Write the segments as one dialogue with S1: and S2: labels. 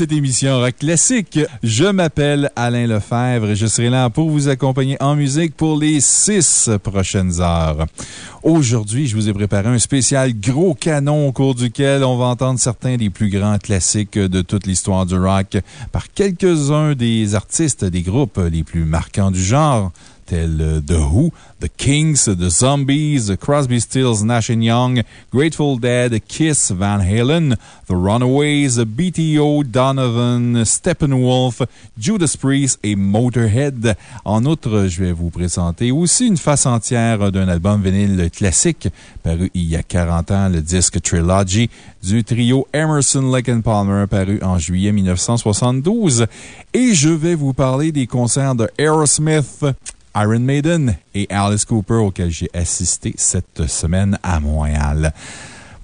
S1: cette émission Rock Classique. Je m'appelle Alain Lefebvre et je serai là pour vous accompagner en musique pour les six prochaines heures. Aujourd'hui, je vous ai préparé un spécial gros canon au cours duquel on va entendre certains des plus grands classiques de toute l'histoire du rock par quelques-uns des artistes des groupes les plus marquants du genre tels The Who, The Kings, The Zombies, Crosby, Stills, Nash Young, Grateful Dead, Kiss, Van Halen, The Runaways, BTO, Donovan, Steppenwolf, Judas Priest et Motorhead. En outre, je vais vous présenter aussi une face entière d'un album vinyle classique paru il y a 40 ans, le disque Trilogy du trio Emerson, Lake and Palmer, paru en juillet 1972. Et je vais vous parler des concerts de Aerosmith, Iron Maiden et Alice Cooper auxquels j'ai assisté cette semaine à Montréal.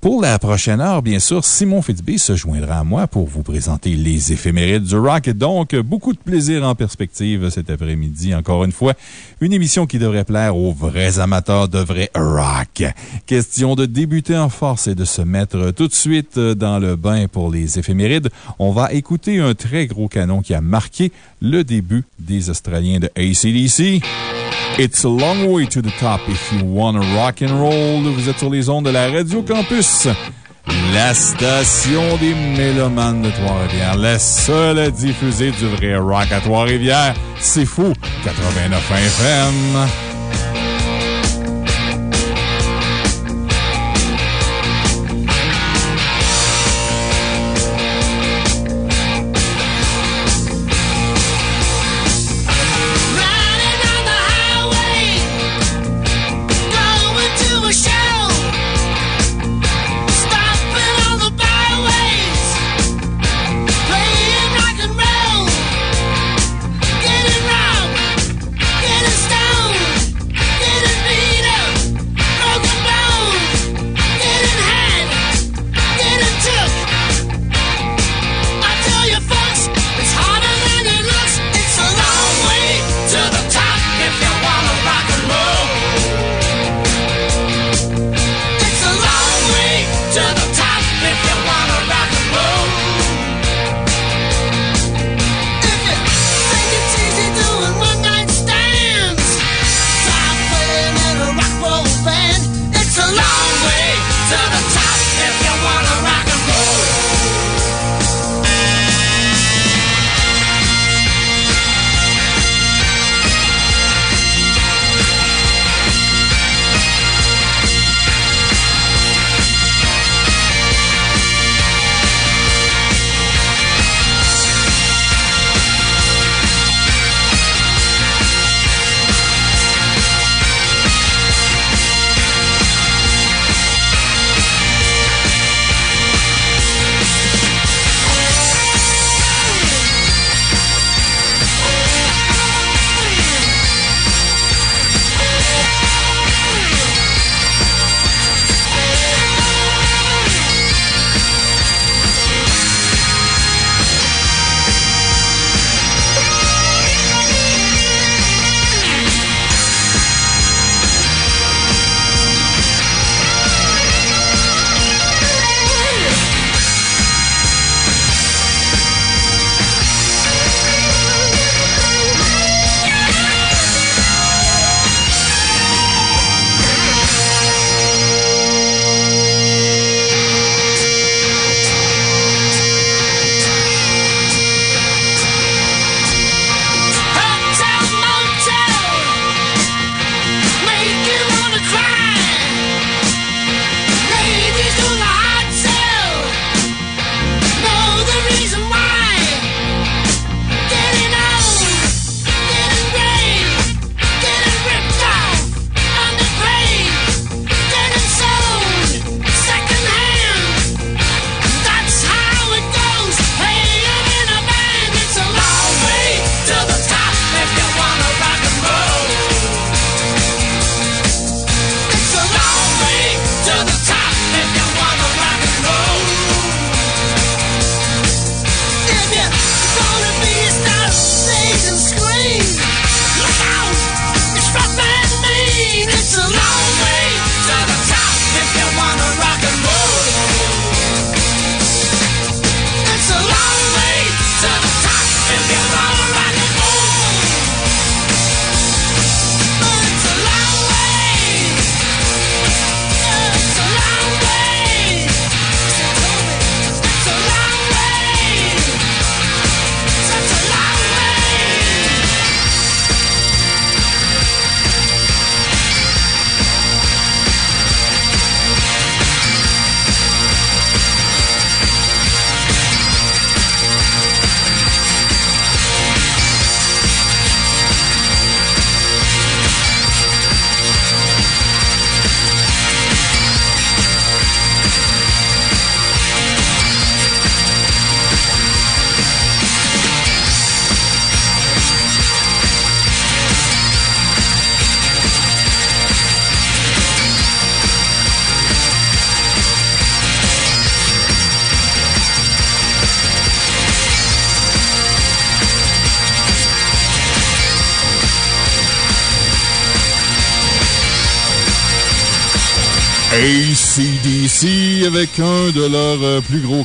S1: Pour la prochaine heure, bien sûr, Simon Fitzbee se joindra à moi pour vous présenter les éphémérides du rock. Donc, beaucoup de plaisir en perspective cet après-midi. Encore une fois, une émission qui devrait plaire aux vrais amateurs de vrai rock. Question de débuter en force et de se mettre tout de suite dans le bain pour les éphémérides. On va écouter un très gros canon qui a marqué le début des Australiens de ACDC. It's a long way to the top if you wanna rock and roll. Vous êtes sur les ondes de la Radio Campus. La station des mélomanes de Trois-Rivières. La seule à diffuser du vrai rock à Trois-Rivières. C'est fou. 89 FM.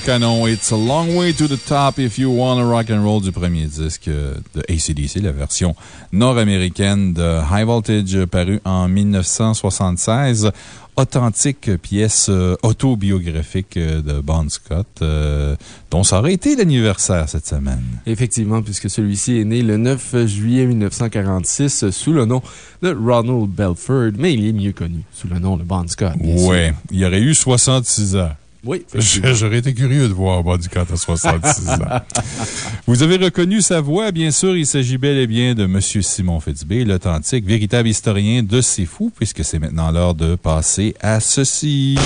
S1: Canons. It's a long way to the top if you wanna rock and roll du premier disque euh, de ACDC, la version nord-américaine de High Voltage paru en 1976 authentique pièce euh, autobiographique euh, de Bon Scott, euh, dont ça aurait été l'anniversaire cette semaine.
S2: Effectivement, puisque celui-ci est né le 9 juillet 1946 sous le nom de Ronald Belford, mais il est mieux connu sous le nom de Bon Scott.
S1: Ouais, il aurait eu 66 ans.
S2: Oui.
S1: J'aurais été curieux de voir Bon Scott à 66 ans. Vous avez reconnu sa voix, bien sûr. Il s'agit bel et bien de M. Simon Fitzbé, l'authentique, véritable historien de C'est Fou, puisque c'est maintenant l'heure de passer à ceci.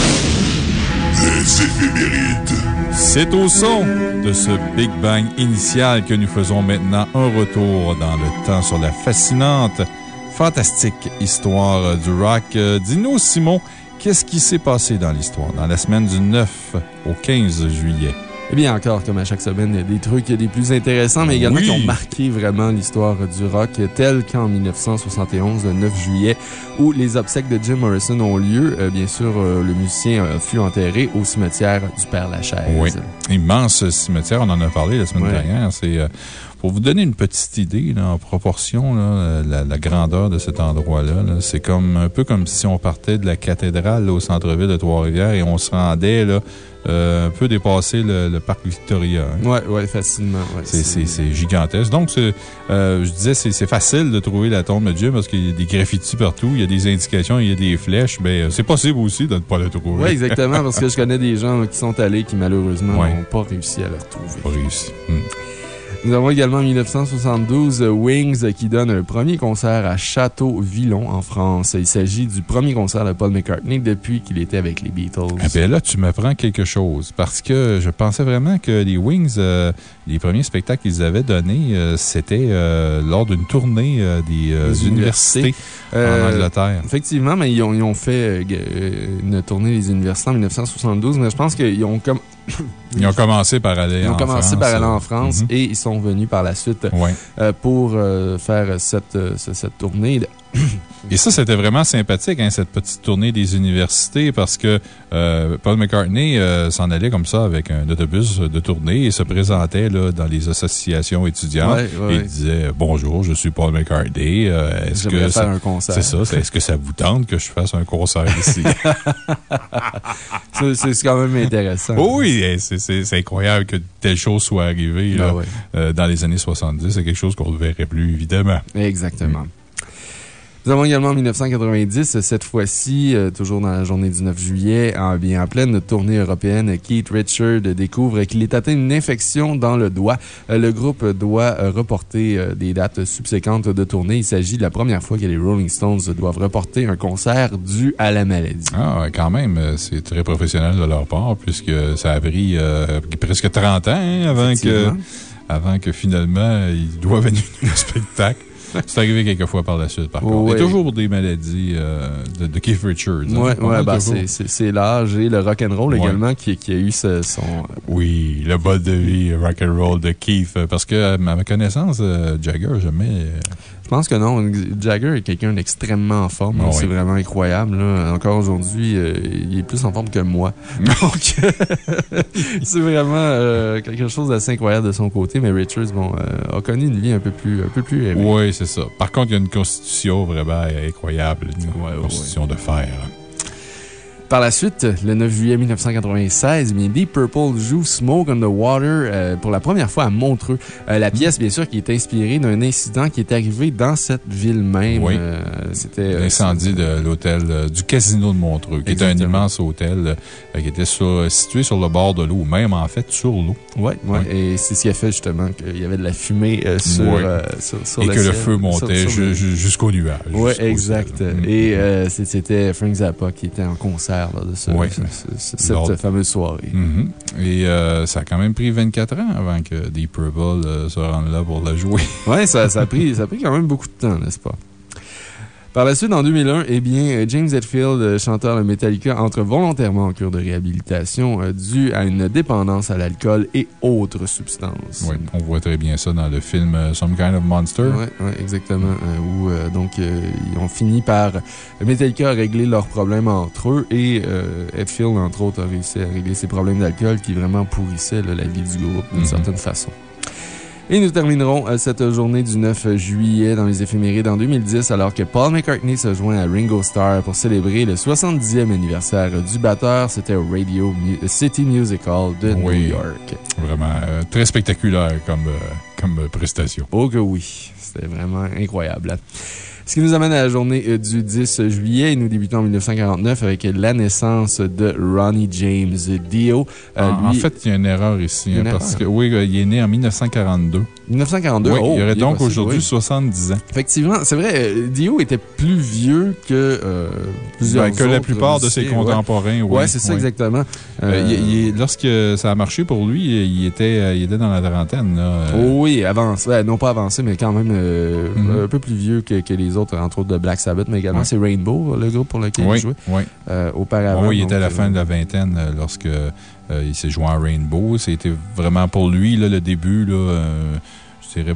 S3: Les éphémérides.
S1: C'est au son de ce Big Bang initial que nous faisons maintenant un retour dans le temps sur la fascinante, fantastique histoire du rock. Euh, Dis-nous, Simon, qu'est-ce qui s'est passé dans l'histoire dans la semaine du 9 au 15 juillet?
S2: Eh bien, encore, comme à chaque semaine, il y a des trucs des plus intéressants, mais également
S1: Oui.
S2: qui ont marqué vraiment l'histoire du rock, tel qu'en 1971, le 9 juillet, où les obsèques de Jim Morrison ont lieu. Euh, bien sûr, euh, le musicien euh, fut enterré au cimetière du Père-Lachaise.
S1: Oui. Immense cimetière, on en a parlé la semaine
S2: Ouais.
S1: dernière. C'est. Euh, pour vous donner une petite idée, là, en proportion, là, la, la grandeur de cet endroit-là, là, c'est comme, un peu comme si on partait de la cathédrale au centre-ville de Trois-Rivières et on se rendait là, euh, un peu dépasser le, le parc Victoria. hein.
S2: Oui, ouais, facilement. ouais.
S1: C'est- gigantesque. Donc, euh, je disais, c'est facile de trouver la tombe de Jim parce qu'il y a des graffitis partout, il y a des indications, il y a des flèches. Ben, c'est possible aussi de ne pas le trouver.
S2: Oui, exactement, parce que je connais des gens là, qui sont allés qui, malheureusement,
S1: Ouais.
S2: n'ont pas réussi à le retrouver.
S1: Pas réussi. Hmm.
S2: Nous avons également en 1972 euh, Wings euh, qui donne un premier concert à Château-Villon en France. Il s'agit du premier concert de Paul McCartney depuis qu'il était avec les Beatles.
S1: Eh bien là, tu m'apprends quelque chose. Parce que je pensais vraiment que les Wings, euh, les premiers spectacles qu'ils avaient donnés, euh, c'était euh, lors d'une tournée des,
S2: Des
S1: universités, en Angleterre.
S2: Effectivement, mais ils ont, ils ont fait une tournée des universités en 1972, mais je pense qu'ils ont, comme,
S1: Ils ont commencé par aller
S2: ils ont
S1: en
S2: commencé
S1: France.
S2: par aller en
S1: euh,
S2: France
S1: mhm.
S2: et ils sont venus par la suite
S1: Ouais.
S2: euh, pour euh, faire cette, ce- cette tournée.
S1: Et ça, c'était vraiment sympathique, hein, cette petite tournée des universités, parce que euh, Paul McCartney euh, s'en allait comme ça avec un autobus de tournée et se présentait là, dans les associations étudiantes.
S2: Ouais, ouais,
S1: et il disait Bonjour, je suis Paul McCartney. euh, Est-ce que
S2: faire
S1: ça-
S2: un concert.
S1: C'est ça. Est-ce que ça vous tente que je fasse un concert ici?
S2: C'est- quand même intéressant.
S1: Oh oui, c'est- incroyable que telle chose soit arrivée là,
S2: Ben ouais.
S1: dans les années 70. C'est quelque chose qu'on ne verrait plus, évidemment.
S2: Exactement. Nous avons également en 1990, cette fois-ci, euh, toujours dans la journée du 9 juillet, en, bien en pleine tournée européenne, Keith Richard découvre qu'il est atteint d'une infection dans le doigt. Euh, le groupe doit euh, reporter des dates subséquentes de tournée. Il s'agit de la première fois que les Rolling Stones doivent reporter un concert dû à la maladie.
S1: Ah, quand même, c'est très professionnel de leur part, puisque ça a pris euh, presque 30 ans hein, avant, que, avant que finalement ils doivent annuler le spectacle. C'est arrivé quelques fois par la suite, par contre. Et toujours pour des maladies euh, de, de Keith Richards. hein.
S2: Ouais, bah, c'est- l'âge et le rock'n'roll
S1: Ouais.
S2: également qui, qui a eu ce- son.
S1: Oui, le bol de vie rock and roll de Keith. euh, Parce que, à ma connaissance, euh, Jagger, jamais.
S2: Je pense que non. Jagger est quelqu'un d'extrêmement en forme.
S1: Ah
S2: C'est
S1: oui.
S2: vraiment incroyable. là. Encore aujourd'hui, euh, il est plus en forme que moi. Donc, c'est vraiment euh, quelque chose d'assez incroyable de son côté. Mais Richards, bon, euh, a connu une vie un peu plus, un peu plus.
S1: Oui, c'est ça. Par contre, il y a une constitution vraiment incroyable. Une
S2: Ouais, ouais,
S1: constitution de fer.
S2: Par la suite, le 9 juillet 1996, bien, Deep Purple joue Smoke on the Water euh, pour la première fois à Montreux. Euh, la pièce, bien sûr, qui est inspirée d'un incident qui est arrivé dans cette ville même.
S1: Oui.
S2: Euh, C'était.
S1: L'incendie de l'hôtel du Casino de Montreux, qui était un immense hôtel qui était sur- situé sur le bord de l'eau, même en fait sur l'eau.
S2: Ouais. Ouais. Et c'est ce qui a fait justement qu'il y avait de la fumée sur, euh, sur, sur
S1: Et
S2: le
S1: que le feu montait jusqu'au nuage.
S2: Oui, exact.
S1: ciel. Mm.
S2: Et c'était Frank Zappa qui était en concert là, de ce-
S1: Ouais.
S2: ce- ce- cette fameuse soirée.
S1: Mhm. Et euh, ça a quand même pris 24 ans avant que Deep Purple euh, se rende là pour la jouer.
S2: Oui, ça, ça, a pris, ça a pris quand même beaucoup de temps, n'est-ce pas? Par la suite, en 2001, eh bien, James Hetfield, euh, chanteur de Metallica, entre volontairement en cure de réhabilitation euh, due à une dépendance à l'alcool et autres substances.
S1: Oui, on voit très bien ça dans le film euh, Some Kind of Monster.
S2: Oui, ouais, exactement. Euh, où, euh, donc, euh, ils ont fini par. Metallica a réglé leurs problèmes entre eux et euh, Hetfield, entre autres, a réussi à régler ses problèmes d'alcool qui vraiment pourrissaient là, la vie du groupe d'une
S1: Mhm.
S2: certaine façon. Et nous terminerons euh, cette journée du 9 juillet dans les éphémérides en 2010 alors que Paul McCartney se joint à Ringo Starr pour célébrer le 70e anniversaire du batteur. C'était au Radio City Music Hall de
S1: Oui.
S2: New York.
S1: Vraiment euh, très spectaculaire comme, euh, comme euh, prestation.
S2: Oh que oui, c'était vraiment incroyable. Ce qui nous amène à la journée euh, du 10 juillet et nous débutons en 1949 avec la naissance de Ronnie James Dio. Euh,
S1: en, en
S2: lui-
S1: fait, il y a une erreur ici.
S2: Une
S1: hein, parce que, oui, il est né en 1942.
S2: 1942.
S1: Oui,
S2: oh,
S1: il aurait donc aujourd'hui
S2: oui.
S1: 70 ans.
S2: Effectivement, c'est vrai, euh, Dio était plus vieux que euh, plusieurs
S1: Ben, que la plupart de ses
S2: musiciens, ouais.
S1: contemporains. Oui,
S2: Ouais, c'est ça,
S1: oui.
S2: exactement.
S1: Euh, il- il- lorsque ça a marché pour lui, il était, il était dans la trentaine. Là.
S2: Oh oui, avancé. Non pas avancé, mais quand même euh,
S1: Mhm.
S2: un peu plus vieux que, que les autres, entre autres de Black Sabbath, mais également
S1: Ouais.
S2: c'est Rainbow, le groupe pour lequel il jouait
S1: oui.
S2: auparavant.
S1: oui, il était à la fin de la vingtaine lorsque euh, il s'est joint à Rainbow. C'était vraiment pour lui là, le début. Là, euh, je dirais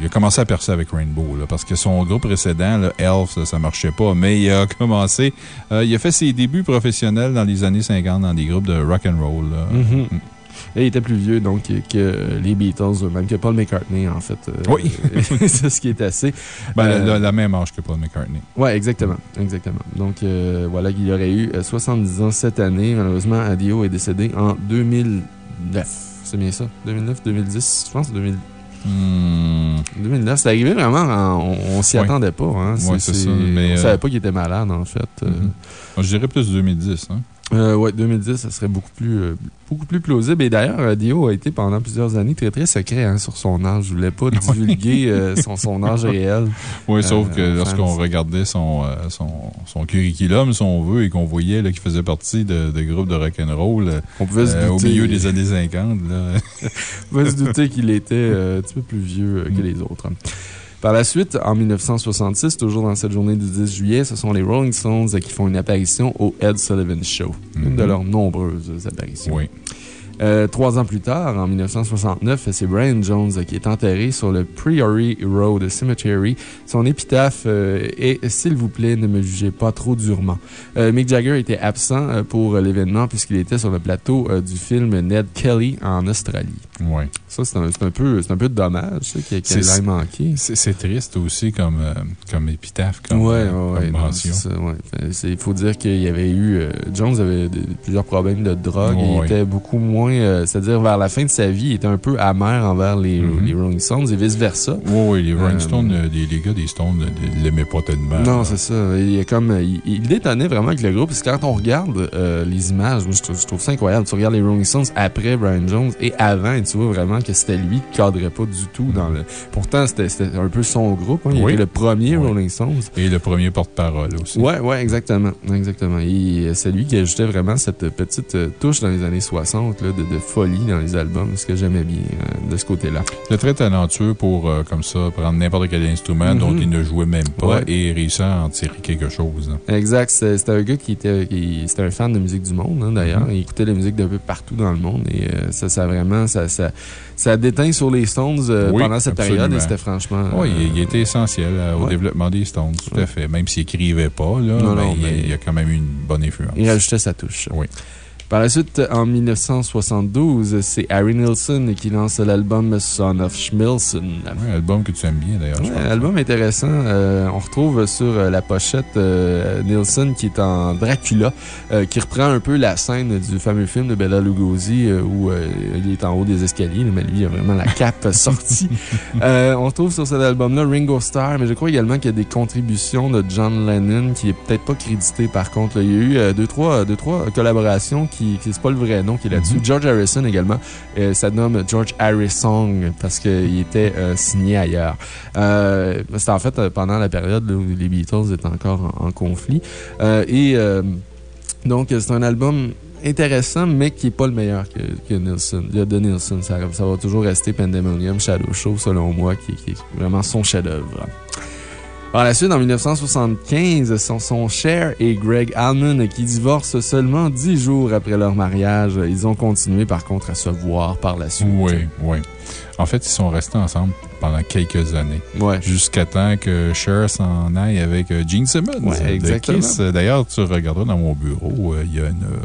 S1: il a commencé à percer avec Rainbow là, parce que son groupe précédent, Elf, ça, ça marchait pas. Mais il a commencé. euh, il a fait ses débuts professionnels dans les années 50 dans des groupes de rock and roll.
S2: Et il était plus vieux donc, que, les Beatles, même que Paul McCartney, en fait. euh,
S1: Oui.
S2: c'est ce qui est assez.
S1: Ben,
S2: Euh,
S1: la, la même âge que Paul McCartney.
S2: Oui, exactement. exactement. Donc, euh, voilà, il aurait eu euh, 70 ans cette année. Malheureusement, Adio est décédé en 2009. C'est bien ça? 2009, 2010, je pense, 2000
S1: Hmm.
S2: 2009. C'est arrivé vraiment, en- on, on s'y attendait pas. Hein.
S1: Ouais, c'est ça, mais,
S2: on
S1: euh,
S2: savait pas qu'il était malade, en fait.
S1: Mhm. Je dirais plus 2010. Hein?
S2: Euh, ouais, 2010, ça serait beaucoup plus, euh, beaucoup plus plausible. Et d'ailleurs, euh, Dio a été pendant plusieurs années très, très secret hein, sur son âge. Je voulais pas divulguer euh, son, son âge réel.
S1: Oui, sauf que lorsqu'on regardait son, son, son curriculum, si on veut, et qu'on voyait qu'il faisait partie de, de groupes de rock'n'roll
S2: On pouvait se
S1: au milieu des années 50, là.
S2: On pouvait se douter qu'il était un petit peu plus vieux que
S1: Mm.
S2: les autres. Par la suite, en 1966, toujours dans cette journée du 10 juillet, ce sont les Rolling Stones qui font une apparition au Ed Sullivan Show. Une de
S1: Mhm.
S2: leurs nombreuses apparitions.
S1: Oui.
S2: Euh, trois ans plus tard, en 1969, c'est Brian Jones qui est enterré sur le Priory Road Cemetery. Son épitaphe euh, est S'il vous plaît, ne me jugez pas trop durement. Euh, Mick Jagger était absent pour l'événement puisqu'il était sur le plateau du film Ned Kelly en Australie.
S1: Oui.
S2: Ça, c'est un, un, peu, un peu dommage ça, qu'il ait manqué.
S1: C'est triste aussi comme, comme épitaphe, comme,
S2: ouais, ouais, Il faut dire qu'il y avait eu. Jones avait de- plusieurs problèmes de drogue. il était beaucoup moins. Euh, C'est-à-dire, vers la fin de sa vie, il était un peu amer envers les,
S1: Mhm.
S2: les Rolling Stones et vice-versa.
S1: Oui, oui, les Rolling
S2: Euh,
S1: Stones, euh, les, les gars des Stones ne l'aimaient pas tellement.
S2: Non, c'est ça. Il, est comme, il, il détonnait vraiment avec le groupe. Parce que quand on regarde euh, les images, moi, je trouve, je trouve ça incroyable. Tu regardes les Rolling Stones après Brian Jones et avant, et tu vois vraiment que c'était lui qui cadrait pas du tout dans le. Pourtant, c'était un peu son groupe. hein. Il
S1: Oui.
S2: était le premier
S1: Oui.
S2: Rolling Stones.
S1: Et le premier porte-parole aussi.
S2: Ouais, ouais, exactement. exactement. Et c'est lui qui ajoutait vraiment cette petite touche dans les années 60 là, de, de folie dans les albums, ce que j'aimais bien euh, de ce côté-là.
S1: Il est très talentueux pour, euh, comme ça, prendre n'importe quel instrument
S2: Mhm.
S1: dont il ne jouait même pas
S2: Ouais.
S1: et réussir à en tirer quelque chose. hein.
S2: Exact. C'était un gars qui était, qui- un fan de musique du monde, hein, d'ailleurs.
S1: Mhm.
S2: Il écoutait la musique d'un peu partout dans le monde et euh, ça, ça vraiment, ça, ça, ça a déteint sur les Stones
S1: Oui,
S2: pendant cette période et c'était franchement.
S1: Oui, il, il était essentiel au
S2: ouais.
S1: développement des Stones, tout à fait. Même s'il n'écrivait pas, là,
S2: Non,
S1: ben,
S2: non,
S1: il, il a quand même eu une bonne influence.
S2: Il rajoutait sa touche.
S1: Oui.
S2: Par la suite, en 1972, c'est Harry Nilsson qui lance l'album Son of Schmilson.
S1: Ouais, album que tu aimes bien, d'ailleurs.
S2: Ouais, album intéressant. Euh, on retrouve sur euh, la pochette euh, Nielsen qui est en Dracula, euh, qui reprend un peu la scène du fameux film de Bella Lugosi où il est en haut des escaliers, mais lui, il a vraiment la cape sortie. Euh, on retrouve sur cet album-là Ringo Starr, mais je crois également qu'il y a des contributions de John Lennon qui est peut-être pas crédité par contre. Il y a eu deux, trois, deux, trois collaborations qui, qui c'est pas le vrai nom qui est là-dessus.
S1: Mhm.
S2: George Harrison également. Euh, ça nomme George Harrison parce qu'il était euh, signé ailleurs. Euh, C'était en fait euh, pendant la période là, où les Beatles étaient encore en, en conflit. Euh, et donc, c'est un album intéressant, mais qui n'est pas le meilleur que, que Nilsson, de, Nilsson. Ça, ça va toujours rester Pandemonium Shadow Show, selon moi, qui, qui est vraiment son chef-d'œuvre. Par la suite, en 1975, son, son Cher et Greg Allman qui divorcent seulement dix jours après leur mariage. Ils ont continué, par contre, à se voir par la suite.
S1: Oui, oui. En fait, ils sont restés ensemble pendant quelques années.
S2: Ouais.
S1: Jusqu'à temps que Cher s'en aille avec euh, Gene Simmons.
S2: Ouais, exactement.
S1: D'ailleurs, tu regarderas dans mon bureau, euh, il y a une euh,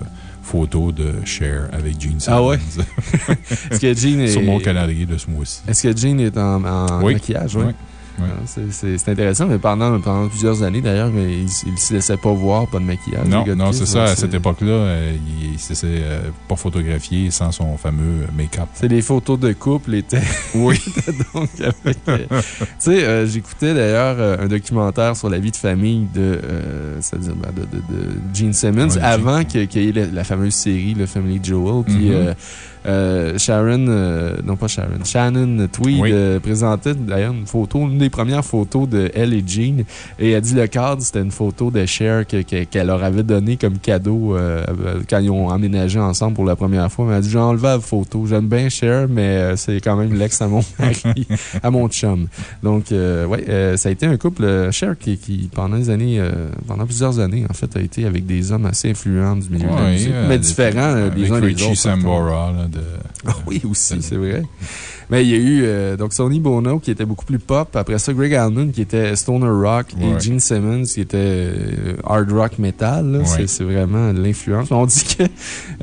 S1: photo de Cher avec Gene Simmons.
S2: Ah ouais? Est-ce que Gene est.
S1: Sur mon calendrier de ce mois-ci.
S2: Est-ce que Gene est en, en
S1: Oui.
S2: maquillage? Oui.
S1: Oui. Oui.
S2: Ah, c'est- intéressant, mais pendant, pendant plusieurs années, d'ailleurs, il ne se laissait pas voir, pas de maquillage.
S1: Non,
S2: de
S1: non, c'est ça. À cette époque-là, euh, il ne s'est euh, pas photographié sans son fameux euh, make-up.
S2: C'est les photos de couple étaient.
S1: Oui.
S2: Donc, avec. tu sais, euh, j'écoutais d'ailleurs un documentaire sur la vie de famille de, c'est-à-dire, ben, de, de, Gene Simmons
S1: Ouais,
S2: avant qu'il y ait la, la fameuse série, le Family Jewel. Puis,
S1: Mhm.
S2: euh, euh, Sharon, euh, non pas Sharon, Shannon Tweed
S1: Oui.
S2: euh, présentait d'ailleurs une photo, une des premières photos de elle et Gene. Et elle dit le cadre, c'était une photo de Cher que- que- qu'elle leur avait donné comme cadeau euh, quand ils ont emménagé ensemble pour la première fois. Mais elle dit J'ai enlevé la photo. J'aime bien Cher, mais euh, c'est quand même l'ex à mon mari, à mon chum. Donc, euh, ouais, euh, ça a été un couple, euh, Cher, qui, qui, pendant des années, euh, pendant plusieurs années, en fait, a été avec des hommes assez influents du milieu de la musique,
S1: euh,
S2: mais différents euh, les uns des autres.
S1: Sambora, là, de.
S2: Ah oui, aussi, c'est vrai. Mais il y a eu euh, donc Sonny Bono qui était beaucoup plus pop. Après ça, Greg Allman qui était stoner rock
S1: Ouais.
S2: et Gene Simmons qui était euh, hard rock metal.
S1: Ouais.
S2: C'est- vraiment l'influence. On dit que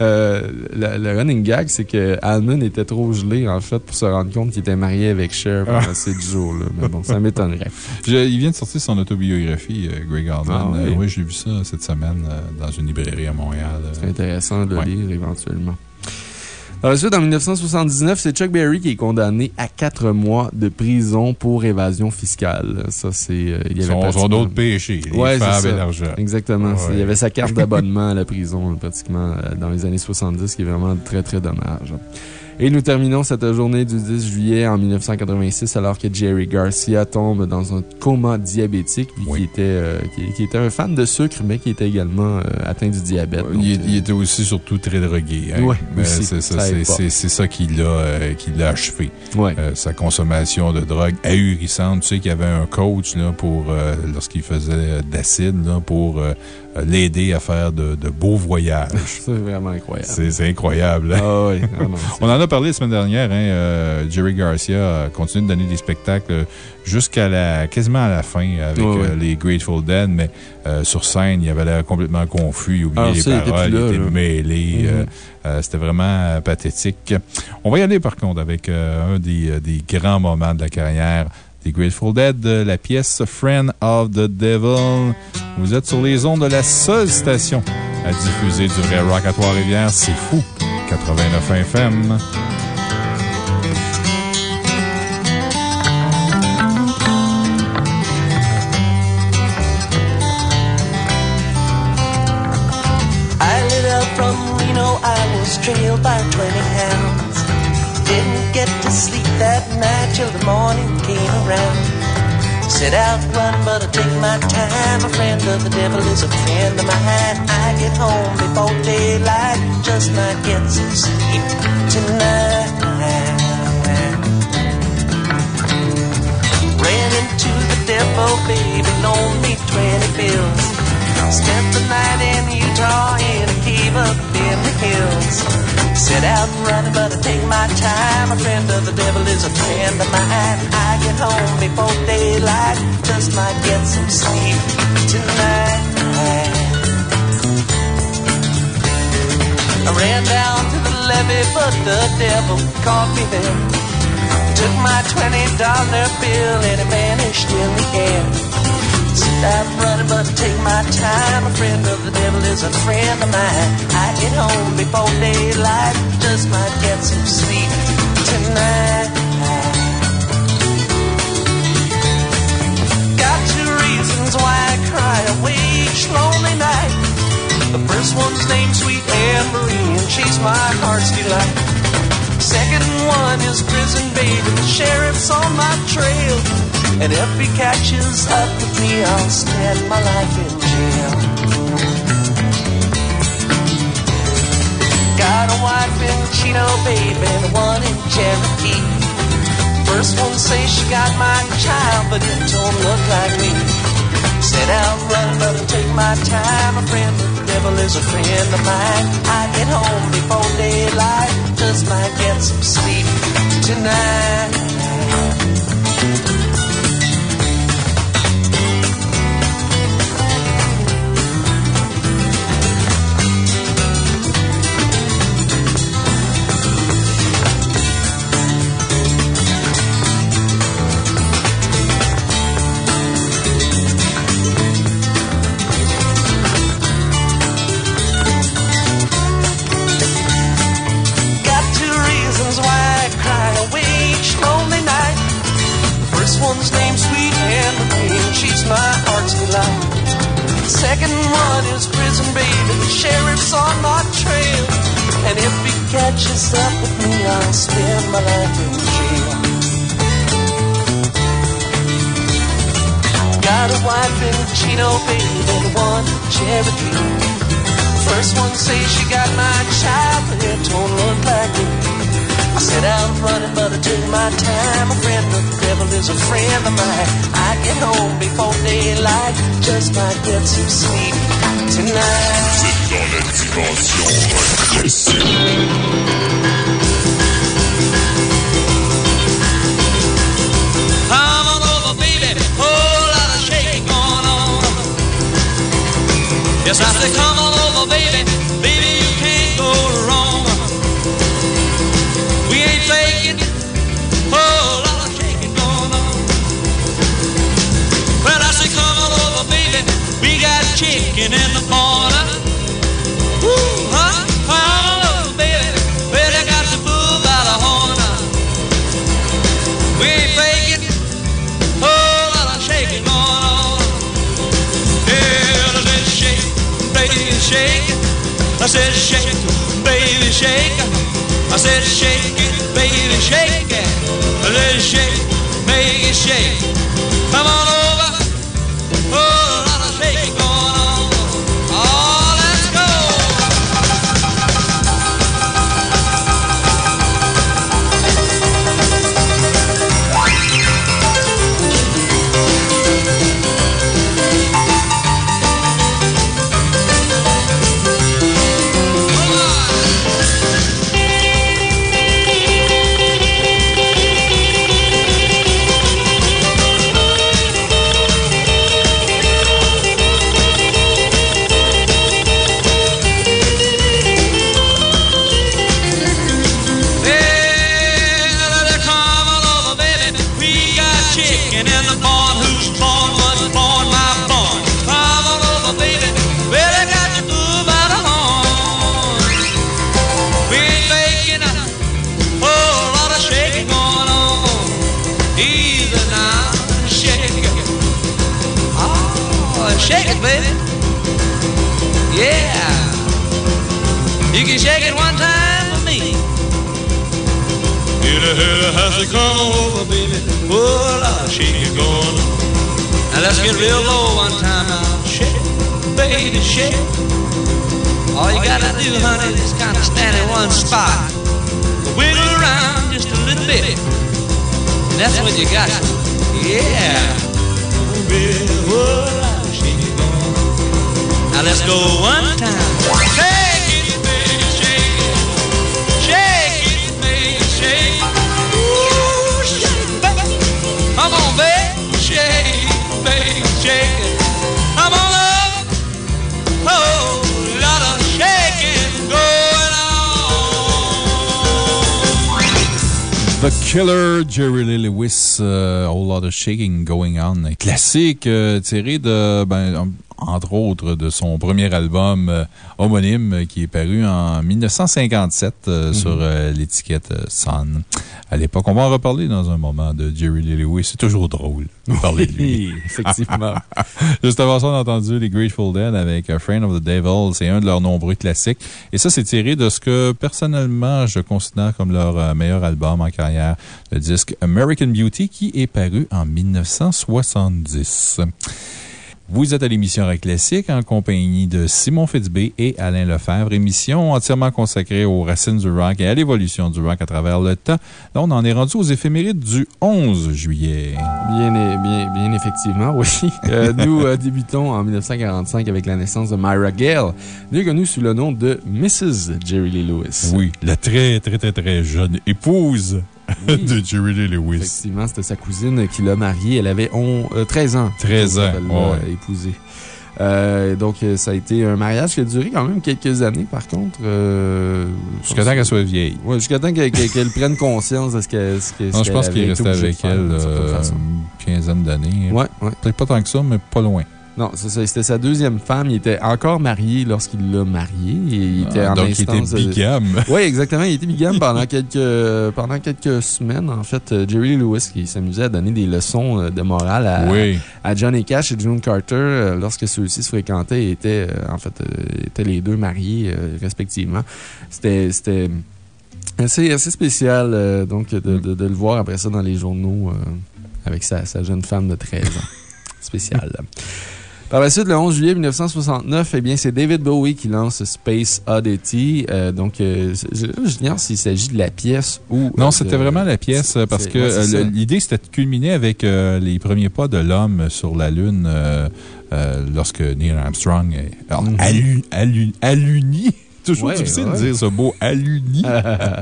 S2: euh, le, running gag, c'est que Allman était trop gelé, en fait, pour se rendre compte qu'il était marié avec Cher pendant
S1: Ah.
S2: ces dix jours-là. Mais bon, ça m'étonnerait.
S1: Il vient de sortir son autobiographie, Greg Allman.
S2: Ah oui?
S1: Oui, j'ai vu ça cette semaine dans une librairie à Montréal.
S2: C'est intéressant de le
S1: Ouais.
S2: lire éventuellement. Par la suite, en 1979, c'est Chuck Berry qui est condamné à quatre mois de prison pour évasion fiscale. Ça, c'est. euh, il y avait
S1: Son, son péchés, les
S2: Ouais, c'est
S1: l'argent.
S2: Exactement.
S1: Ouais.
S2: Il y avait sa carte d'abonnement à la prison, pratiquement, euh, dans les années 70, qui est vraiment très, très dommage. Et nous terminons cette journée du 10 juillet en 1986, alors que Jerry Garcia tombe dans un coma diabétique, lui
S1: Oui.
S2: qui, était, euh, qui, qui était un fan de sucre, mais qui était également euh, atteint du diabète. Donc,
S1: Il,
S2: euh,
S1: il était aussi surtout très drogué. hein.
S2: Aussi,
S1: c'est ça,
S2: ça
S1: ça qui l'a achevé. sa consommation de drogue ahurissante. Tu sais qu'il y avait un coach là, pour, lorsqu'il faisait d'acide pour l'aider à faire de, de beaux voyages.
S2: C'est vraiment incroyable.
S1: C'est incroyable. hein?
S2: Ah oui, non, c'est-
S1: On en a parlé la semaine dernière. Hein, euh, Jerry Garcia a continué de donner des spectacles jusqu'à la, quasiment à la fin avec euh, les Grateful Dead, mais euh, sur scène, il avait l'air complètement confus. Il oubliait
S2: Ah,
S1: les paroles,
S2: là,
S1: il était
S2: là.
S1: mêlé.
S2: Mhm.
S1: C'était vraiment pathétique. On va y aller par contre avec un des, des grands moments de la carrière des Grateful Dead, la pièce Friend of the Devil. Vous êtes sur les ondes de la seule station à diffuser du vrai rock à Trois-Rivières. C'est fou. 89 FM.
S4: That night till the morning came around. Set out running, but I take my time. A friend of the devil is a friend of mine. I get home before daylight, just might get some sleep tonight. Ran into the devil, baby, loaned me 20 bills. Spent the night in Utah in a cave up in the hills. Set out running, but I take my time. A friend of the devil is a friend of mine. I get home before daylight, just might get some sleep tonight. I ran down to the levee, but the devil caught me there. Took my $20 bill and it vanished in the air. Stop running, but take my time. A friend of the devil is a friend of mine. I get home before daylight, just might get some sleep tonight. Got two reasons why I cry away each lonely night. The first one's named Sweet Anne Marie, and she's my heart's delight. Second one is prison baby, the sheriff's on my trail. And if he catches up with me, I'll spend my life in jail. Got a wife in Chino, baby, the one in Cherokee. First one say she got my child, but it don't look like me. Out running, but I take my time. A friend devil is a friend of mine. I get home before daylight, just might get some sleep tonight. On my trail. And if he catches up with me, I'll spend my life in jail. Got a wife in Chino, baby, and one Cherokee. First one say she got my child, but it don't look like me. I set out running, but I took my time. A friend of the devil is a friend of mine. I get home before daylight, just might get some sleep
S5: Come on over, baby. Whole lot of on. Yes, I say, come on over, baby. Baby, you can't go wrong. We ain't. Whole chicken in the corner. Woo, huh? Come on over, baby. Well, I got the bull by the horn. We ain't faking. Oh, lot of shaking going on. Yeah, I said shake, baby, shake. I said shake, baby, shake. I said shake it, baby, shake it. I said shake, make it shake. Come on come over, baby. Oh, a lot of shaking going on. Now let's get real low one time now. Shake, baby, shake. All you gotta do, honey, is kind of stand in one spot. Wiggle around just a little bit. That's when you got it. Yeah. Oh, baby, oh, a lot of shaking going on. Now let's go one time. It. Come on up. Oh, lot of shaking going on.
S1: The Killer, Jerry Lee Lewis, uh, A Whole Lot of Shaking Going On. Un classique euh, tiré de, ben, entre autres, de son premier album euh, homonyme qui est paru en 1957 euh, sur euh, l'étiquette Sun. À l'époque, on va en reparler dans un moment de Jerry Lee Lewis. C'est toujours drôle de parler de lui.
S2: Effectivement.
S1: Juste avant ça, on a entendu les Grateful Dead avec A Friend of the Devil. C'est un de leurs nombreux classiques. Et ça, c'est tiré de ce que, personnellement, je considère comme leur meilleur album en carrière, le disque American Beauty, qui est paru en 1970. Vous êtes à l'émission Rock Classique en compagnie de Simon Fitzbé et Alain Lefebvre, émission entièrement consacrée aux racines du rock et à l'évolution du rock à travers le temps. Là, on en est rendu aux éphémérides du 11 juillet.
S2: Bien, bien, bien effectivement, oui. Euh, nous euh, débutons en 1945 avec la naissance de Myra Gale, mieux connue sous le nom de Mrs. Jerry Lee Lewis.
S1: Oui, la très, très, très, très jeune épouse de Jerry Lee Lewis.
S2: Effectivement, c'était sa cousine qui l'a mariée. Elle avait 13 ans.
S1: 13 ans.
S2: Elle l'a épousée. Euh, donc, ça a été un mariage qui a duré quand même quelques années, par contre. Euh,
S1: jusqu'à temps qu'elle soit vieille.
S2: Oui, jusqu'à temps qu'elle prenne conscience de ce qu'elle qu
S1: Non, je pense qu'il est resté avec elle une quinzaine d'années.
S2: Ouais, ouais.
S1: Peut-être pas tant que ça, mais pas loin.
S2: Non, c'était sa deuxième femme. Il était encore marié lorsqu'il l'a mariée. Il était
S1: ah,
S2: en
S1: donc, il était bigame.
S2: Oui, exactement. Il était bigame pendant quelques, pendant quelques semaines. En fait, Jerry Lewis, qui s'amusait à donner des leçons de morale à, à Johnny Cash et June Carter lorsque ceux-ci se fréquentaient et étaient, en fait, étaient les deux mariés, respectivement. C'était assez, assez spécial, donc, de, de, de, le voir après ça dans les journaux avec sa, sa jeune femme de 13 ans. spécial. Par la suite, le 11 juillet 1969, eh bien, c'est David Bowie qui lance Space Oddity. Euh, donc, euh, j'ignore s'il s'agit de la pièce ou.
S1: Non, c'était vraiment la pièce parce que ouais, l'idée, c'était de culminer avec euh, les premiers pas de l'homme sur la Lune lorsque Neil Armstrong alors, mm -hmm. Toujours
S2: ouais,
S1: difficile
S2: ouais.
S1: de dire ce mot alluni.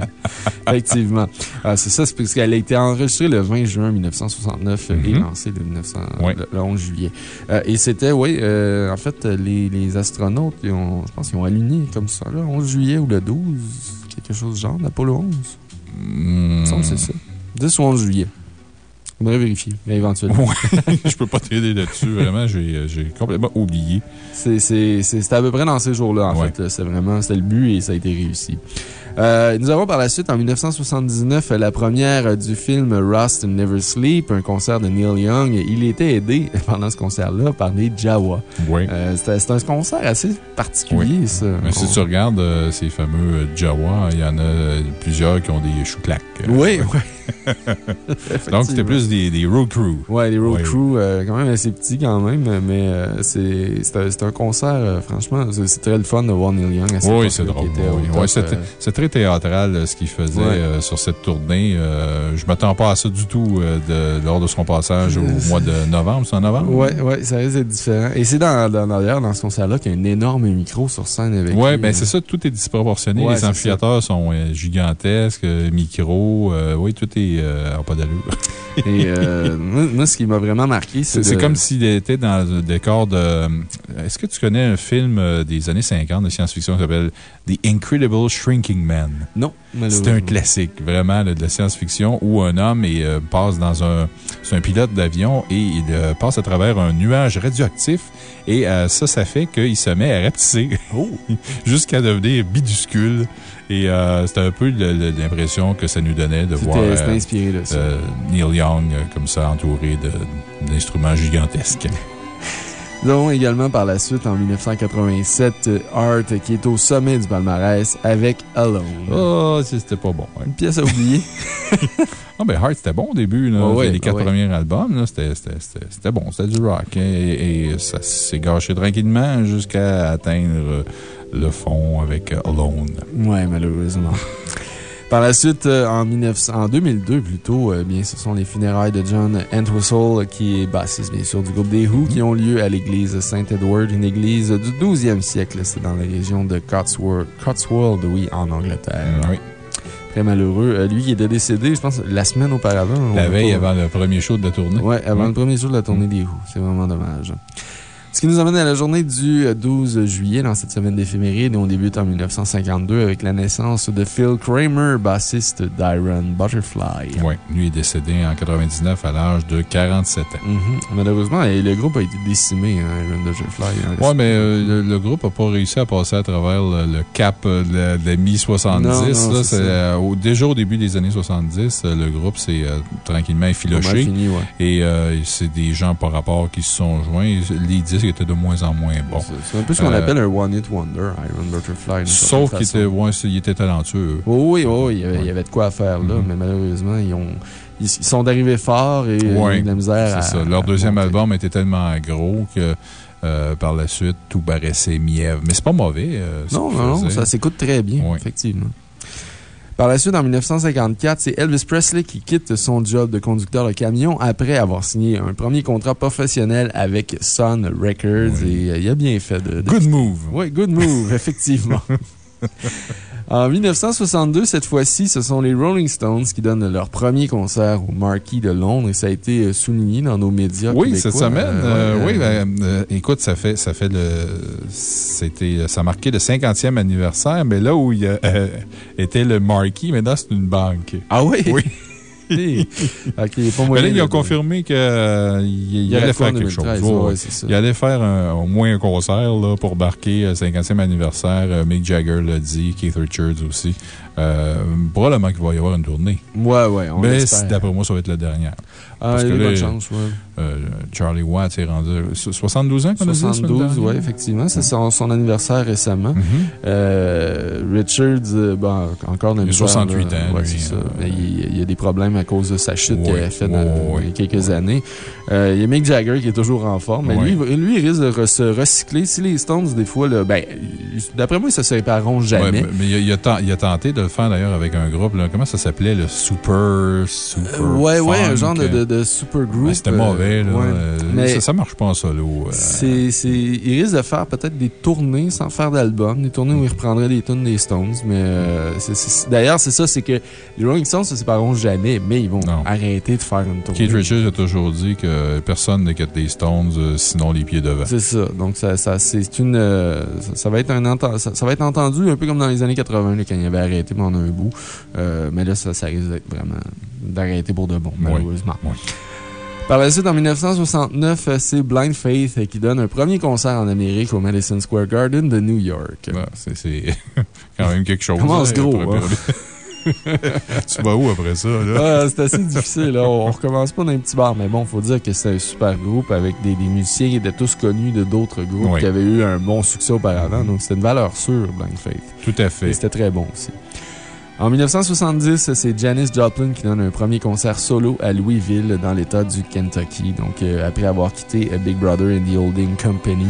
S2: Effectivement. Ah, c'est ça, c'est parce qu'elle a été enregistrée le 20 juin 1969 mm -hmm. et lancée le, 1900,
S1: ouais.
S2: le, le 11 juillet. Euh, et c'était, oui, euh, en fait, les, les astronautes, ils ont, je pense qu'ils ont alluni comme ça, le 11 juillet ou le 12, quelque chose du genre, l'Apollo 11.
S1: Mm.
S2: C'est ça. 10 ou 11 juillet. On devrait vérifier, éventuellement.
S1: Ouais, je peux pas t'aider là-dessus. Vraiment, j'ai complètement oublié.
S2: C'était à peu près dans ces jours-là, en
S1: ouais.
S2: fait. C'est vraiment, c'était le but et ça a été réussi. Euh, nous avons par la suite, en 1979, la première du film Rust and Never Sleep, un concert de Neil Young. Il était aidé pendant ce concert-là par les Jawa.
S1: Oui.
S2: Euh, C'est un concert assez particulier,
S1: oui.
S2: ça.
S1: Mais si tu regardes euh, ces fameux Jawa, il y en a plusieurs qui ont des chouclacs.
S2: Oui, oui.
S1: Donc, c'était plus des, des, road crew.
S2: Ouais, des road ouais. crew, euh, quand même assez petits quand même, mais euh, c'est un, concert, euh, franchement, c'est très le fun de voir Neil Young à cette
S1: Oui, c'est drôle. Oui. Ouais, c'est très théâtral ce qu'il faisait ouais. sur cette tournée. je ne m'attends pas à ça du tout de, lors de son passage au mois de novembre. C'est en novembre?
S2: Oui, ouais, ça risque d'être différent. Et c'est d'ailleurs dans, dans, dans, ce concert-là qu'il y a un énorme micro sur scène avec
S1: Oui, ben c'est ça, tout est disproportionné. Les amplificateurs sont gigantesques, micro, oui, tout est euh, pas d'allure.
S2: Et euh, moi, moi, ce qui m'a vraiment marqué, c'est.
S1: C'est de... comme s'il était dans le décor de. Est-ce que tu connais un film des années 50 de science-fiction qui s'appelle The Incredible Shrinking Man?
S2: Non.
S1: C'est un classique, vraiment, de la science-fiction où un homme euh, passe dans un. C'est un pilote d'avion et il euh, passe à travers un nuage radioactif. Et euh, ça, ça fait qu'il se met à rapetisser
S2: oh.
S1: jusqu'à devenir biduscule. Et euh, c'était un peu l'impression que ça nous donnait de voir
S2: euh, inspiré de ça.
S1: Neil Young comme ça entouré d'instruments gigantesques.
S2: Nous avons également par la suite, en 1987, Art qui est au sommet du palmarès avec Alone.
S1: Oh, c'était pas bon.
S2: Une pièce à oublier.
S1: Ah, ben, Heart, c'était bon au début. Là.
S2: Oh, ouais,
S1: les quatre
S2: ouais.
S1: premiers albums, c'était bon. C'était du rock. Et, et ça s'est gâché tranquillement jusqu'à atteindre le fond avec Alone.
S2: Ouais, malheureusement. Par la suite, euh, en, 19, en 2002 plutôt, euh, bien, ce sont les funérailles de John Entwistle, qui est bassiste bien sûr du groupe des Who, qui ont lieu à l'église Saint-Edward, une église du 12e siècle. C'est dans la région de Cotswold, Cotswold, oui, en Angleterre.
S1: Oui.
S2: Très malheureux. Euh, lui qui était décédé, je pense, la semaine auparavant.
S1: La veille avant le premier show de la tournée.
S2: Oui, avant
S1: oui.
S2: le premier show de la tournée des Who. C'est vraiment dommage. Ce qui nous amène à la journée du 12 juillet dans cette semaine d'éphéméride. On débute en 1952 avec la naissance de Phil Kramer, bassiste d'Iron Butterfly.
S1: Oui, lui est décédé en 99 à l'âge de 47 ans.
S2: Mm -hmm. Malheureusement, le groupe a été décimé, hein, Iron Butterfly.
S1: Hein, oui, mais euh, le, le, groupe n'a pas réussi à passer à travers le, le cap de la, mi-70. Euh, déjà au début des années 70, le groupe s'est euh, tranquillement effiloché.
S2: Fini, ouais.
S1: Et euh, c'est des gens par rapport qui se sont joints. Les disque était de moins en moins bon.
S2: C'est un peu ce qu'on
S1: Euh,
S2: appelle un One-Hit Wonder, Iron Butterfly.
S1: Sauf qu'il était, ouais, était talentueux.
S2: Oui, oui, il y avait, il y avait de quoi à faire là,
S1: Mhm.
S2: mais malheureusement, ils, ont, ils, sont arrivés fort et ils ont de la misère à.
S1: C'est ça. Leur
S2: à
S1: deuxième
S2: monter.
S1: album était tellement gros que euh, par la suite, tout paraissait mièvre. Mais c'est pas mauvais. euh,
S2: Non, non, non, ça s'écoute très bien, effectivement. Par la suite, en 1954, c'est Elvis Presley qui quitte son job de conducteur de camion après avoir signé un premier contrat professionnel avec Sun Records
S1: Oui.
S2: et euh, il a bien fait de. de-
S1: Good move.
S2: Oui, good move, effectivement. En 1962, cette fois-ci, ce sont les Rolling Stones qui donnent leur premier concert au Marquis de Londres et ça a été euh, souligné dans nos médias.
S1: Oui, cette semaine.
S2: Euh,
S1: euh, oui,
S2: euh,
S1: ben, euh, écoute, ça fait, ça fait le. C'était, ça marquait le 50e anniversaire, mais là où il euh, était le marquis, maintenant c'est une banque.
S2: Ah oui?
S1: Oui.
S2: ok, pas moyen
S1: là, ils ont confirmé qu'il
S2: Il aurait
S1: allait faire quelque chose.
S2: 2013,
S1: Ouais,
S2: ouais,
S1: ouais.
S2: c'est ça.
S1: Il allait faire un- au moins un concert là, pour marquer le 50e anniversaire. Euh, Mick Jagger l'a dit, Keith Richards aussi. Euh, probablement qu'il va y avoir une tournée.
S2: Ouais, ouais, on
S1: Mais d'après moi, ça va être la dernière.
S2: Ah, il y a bonnes chances, ouais.
S1: Euh, Charlie Watts est rendu. so- 72 ans semaine
S2: 72,
S1: dernière?
S2: oui, effectivement. C'est son, son anniversaire récemment. Euh, Richards, euh, bon, encore la
S1: Il a
S2: misère,
S1: 68
S2: là.
S1: ans,
S2: Ouais,
S1: lui,
S2: ça. Mais il, il y a des problèmes à cause de sa chute qu'il avait faite dans- il y a quelques années. Euh, il y a Mick Jagger qui est toujours en forme. Mais
S1: Ouais.
S2: lui, lui, il risque de re- se recycler. Si les Stones, des fois, là, ben, d'après moi, ça se sépareront
S1: Ouais,
S2: jamais.
S1: mais mais il a, il a ten- il a tenté de le faire d'ailleurs avec un groupe. Là. Comment ça s'appelait? Le Super. Super.
S2: Euh, ouais, ouais, un genre de, de, de super group.
S1: Ouais, C'était
S2: euh,
S1: mauvais. Là.
S2: ouais.
S1: Euh,
S2: Mais-
S1: ça, ça marche pas en solo. euh.
S2: C'est, il risque de faire peut-être des tournées sans faire d'album, des tournées où il reprendrait des tunes des Stones. Mais euh, d'ailleurs, c'est ça, c'est que les Rolling Stones se sépareront jamais, mais ils vont
S1: Non.
S2: arrêter de faire une tournée.
S1: Keith Richards a toujours dit que personne ne quitte les Stones, euh, sinon les pieds devant.
S2: C'est ça. Donc, ça, ça, c'est une, euh, ça, ça va être un ça, ça va être entendu un peu comme dans les années 80, là, quand il avait arrêté pendant un bout. Euh, mais là, ça, ça risque d'être vraiment d'arrêter pour de bon, malheureusement.
S1: Oui.
S2: Par la suite, en 1969, euh, c'est Blind Faith euh, qui donne un premier concert en Amérique au Madison Square Garden de New York.
S1: Ah, c'est quand même quelque chose.
S2: Commence gros, hein.
S1: tu vas où après ça?
S2: Ah, c'est assez difficile. Là. On recommence pas dans un petit bar. Mais bon, faut dire que c'est un super groupe avec des, des musiciens qui étaient tous connus de d'autres groupes
S1: Oui.
S2: qui avaient eu un bon succès auparavant. Donc, c'était une valeur sûre, Blind Faith.
S1: Tout à fait.
S2: c'était très bon aussi. En 1970, c'est Janis Joplin qui donne un premier concert solo à Louisville, dans l'État du Kentucky. Donc, euh, après avoir quitté euh, Big Brother and the Holding Company.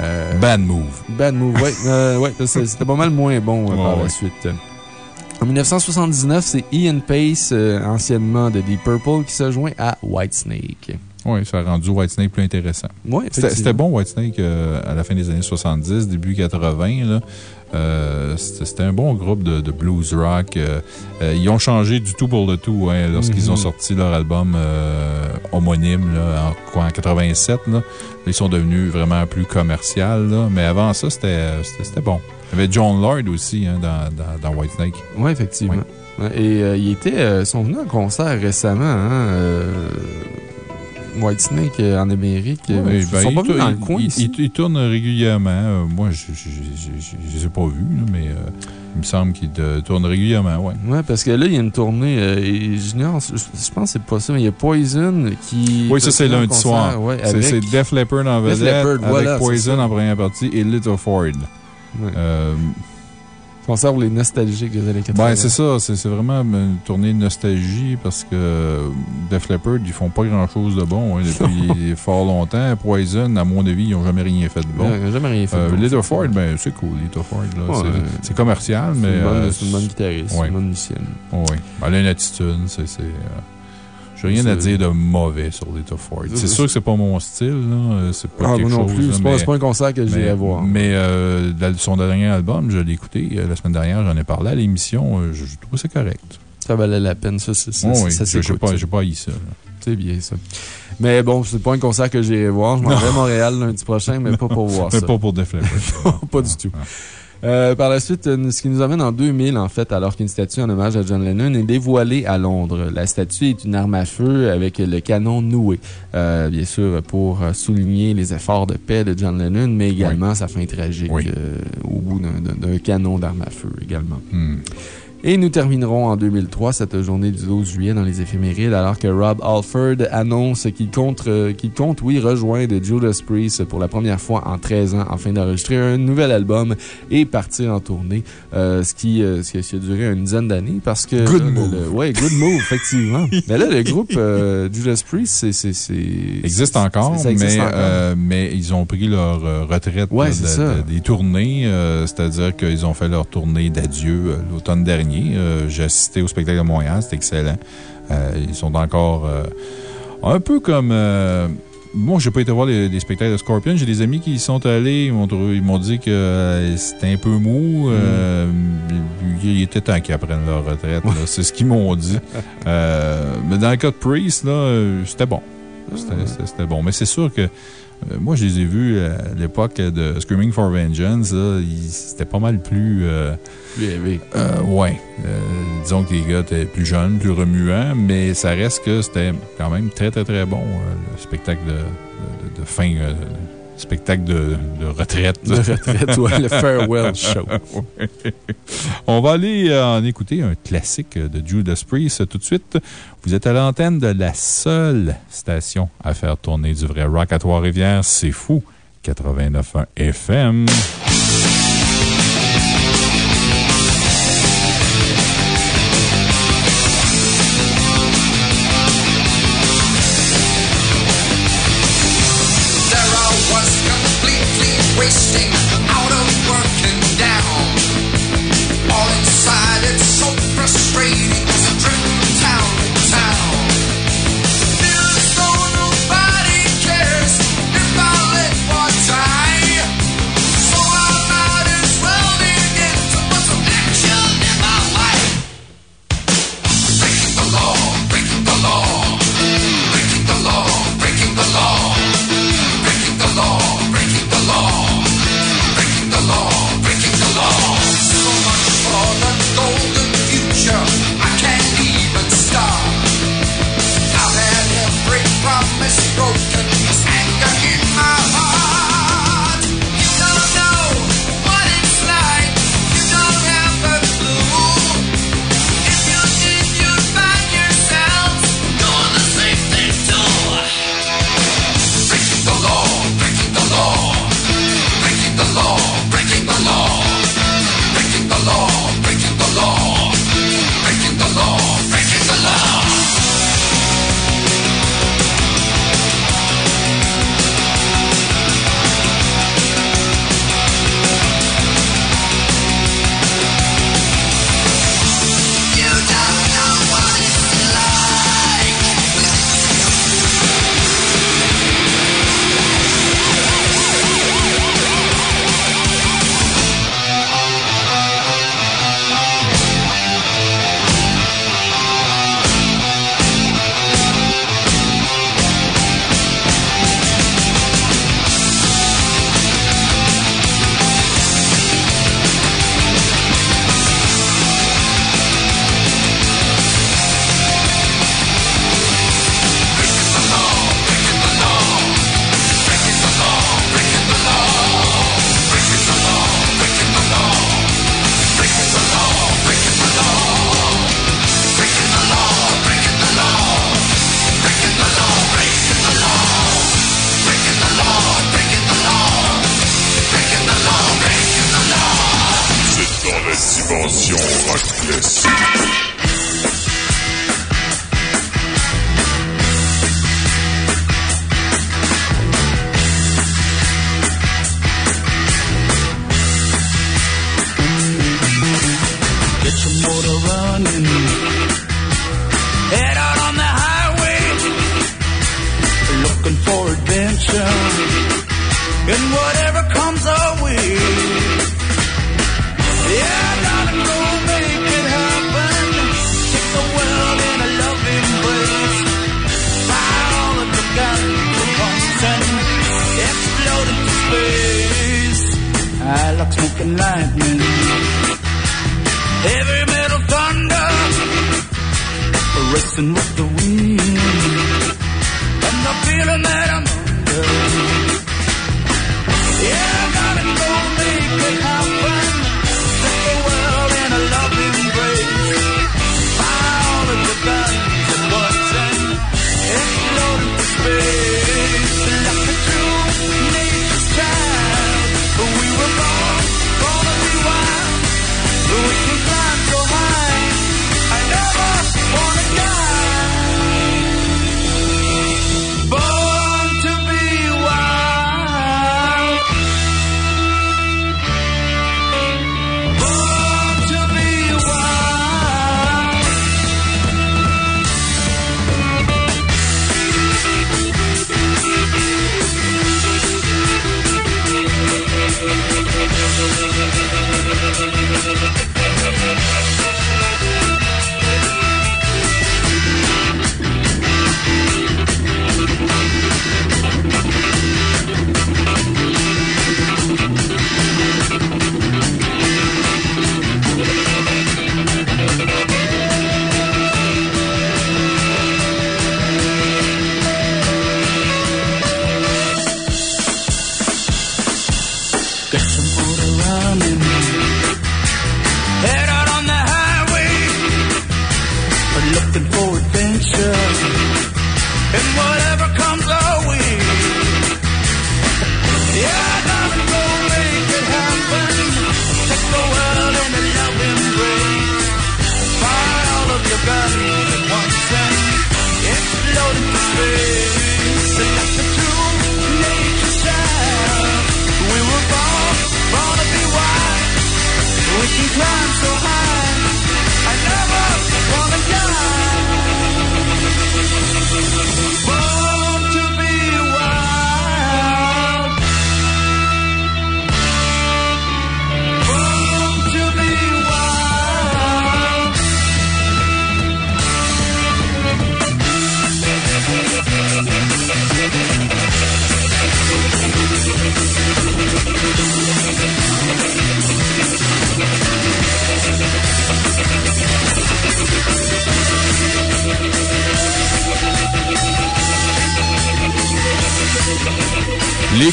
S2: Euh,
S1: Bad move.
S2: Bad Move, euh, ouais, c'était pas mal moins bon
S1: Ouais,
S2: par la suite. En 1979, c'est Ian Pace, euh, anciennement de Deep Purple, qui se joint à Whitesnake.
S1: Oui, ça a rendu Whitesnake plus intéressant.
S2: Effectivement.
S1: c'était bon, Whitesnake, euh, à la fin des années 70, début 80. là. Euh, C'était un bon groupe de, de blues rock. euh, euh, ils ont changé du tout pour le tout hein, lorsqu'ils
S2: Mhm.
S1: ont sorti leur album homonyme là, en, quoi, en 87. Là. Ils sont devenus vraiment plus commercial. là. Mais avant ça, c'était bon. Il y avait John Lord aussi hein, dans, dans, dans Whitesnake.
S2: Oui, effectivement. Ouais, Et euh, ils euh, sont venus en concert récemment, hein, euh, Whitesnake euh, en Amérique.
S1: Oui,
S2: ils
S1: ben,
S2: sont pas
S1: il
S2: dans le coin
S1: il-
S2: ici.
S1: il- il tourne régulièrement. Euh, moi, je ne les ai pas vus, mais euh, il me semble qu'il euh, tourne régulièrement, oui.
S2: Ouais, parce que là, il y a une tournée. euh, et je, je pense que c'est pas ça, mais il y a Poison qui.
S1: Oui, ça, c'est lundi
S2: concert,
S1: soir.
S2: ouais,
S1: C'est Def Leppard en vedette,
S2: Leppard,
S1: avec
S2: voilà,
S1: Poison en première partie et Little Ford.
S2: Ouais.
S1: Euh,
S2: concert pour les nostalgiques des années 80.
S1: ben, c'est ça. C'est vraiment une tournée de nostalgie parce que Def Leppard, ils font pas grand-chose de bon hein, depuis fort longtemps. Poison, à mon avis, ils n'ont jamais rien fait de bon.
S2: Ouais, il a jamais rien fait. de
S1: Euh,
S2: bon.
S1: Little Ford, ben, c'est cool, Little Ford. là.
S2: Ouais.
S1: C'est- commercial, mais. euh,
S2: c'est une bonne guitariste,
S1: ouais.
S2: une bonne musicienne.
S1: Oui. Elle a une attitude. c'est c'est, euh, J'ai rien à
S2: C'est-
S1: dire de mauvais sur Little Ford.
S2: C'est-
S1: C'est sûr que c'est pas mon style. là. C'est pas
S2: Ah,
S1: quelque
S2: non
S1: chose.
S2: C'est pas,
S1: mais-
S2: c'est pas un concert que j'irais
S1: mais,
S2: voir.
S1: Mais euh, son dernier album, je l'ai écouté euh, la semaine dernière, j'en ai parlé à l'émission. euh, je, je trouve ça correct.
S2: Ça valait la peine, ça, ça, ça,
S1: Oh,
S2: ça,
S1: oui,
S2: ça
S1: j'ai pas, j'ai pas haï ça.
S2: C'est bien, ça. Mais bon, c'est pas un concert que j'irai voir. Je m'en vais à Montréal lundi prochain, mais pas pour voir
S1: Mais
S2: ça.
S1: pas pour Def Leppard.
S2: Pas du tout. Euh, par la suite, euh, ce qui nous amène en 2000, en fait, alors qu'une statue en hommage à John Lennon est dévoilée à Londres. La statue est une arme à feu avec le canon noué. Euh, bien sûr, pour souligner les efforts de paix de John Lennon, mais également sa fin tragique
S1: Oui.
S2: euh, au bout d'un canon d'arme à feu également.
S1: Hmm.
S2: Et nous terminerons en 2003 cette journée du 12 juillet dans les éphémérides alors que Rob Alford annonce qu'il compte, euh, compte, oui, rejoindre Judas Priest pour la première fois en 13 ans afin d'enregistrer un nouvel album et partir en tournée, euh, ce, qui, euh, ce, qui, a duré une dizaine d'années parce que.
S6: Good
S2: là,
S6: move.
S2: le- ouais, good move, effectivement. mais là, le groupe Judas Priest, c'est.
S6: existe encore,
S2: ça existe
S6: mais,
S2: encore.
S6: mais ils ont pris leur retraite
S2: Ouais,
S6: de- de- des tournées. C'est-à-dire qu'ils ont fait leur tournée d'adieu l'automne dernier. Euh, J'ai assisté au spectacle de Montréal, c'était excellent. Euh, ils sont encore euh, un peu comme. moi, j'ai pas été voir les, les spectacles de Scorpion. J'ai des amis qui y sont allés. Ils m'ont dit que euh, c'était un peu mou. euh, il, il était temps qu'ils apprennent leur retraite. C'est ce qu'ils m'ont dit. Euh, mais dans le cas de Priest, là, c'était bon. C'était bon. Mais c'est sûr que moi, je les ai vus à l'époque de Screaming for Vengeance. C'était pas mal plus. euh,
S2: Plus élevé.
S6: euh, ouais. Euh, disons que les gars étaient plus jeunes, plus remuants, mais ça reste que c'était quand même très, très, très bon, euh, le spectacle de, de- de fin, euh, spectacle de, de retraite.
S2: De retraite, ouais, le farewell show.
S6: On va aller euh, en écouter un classique de Judas Priest tout de suite. Vous êtes à l'antenne de la seule station à faire tourner du vrai rock à Trois-Rivières. C'est fou. 89.1 FM.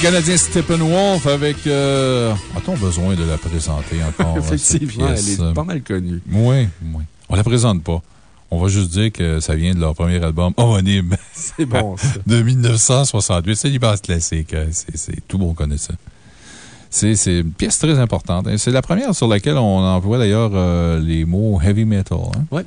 S1: Les Canadiens Steppenwolf avec. Euh... A-t-on besoin de la présenter encore?
S2: Effectivement, elle est pas mal connue.
S1: Oui, oui. On la présente pas. On va juste dire que ça vient de leur premier album homonyme.
S2: C'est bon, ça.
S1: de 1968. C'est une base classique. hein. C'est tout le monde connaît ça. C'est une pièce très importante. hein. C'est la première sur laquelle on emploie d'ailleurs euh, les mots heavy metal. hein.
S2: Oui.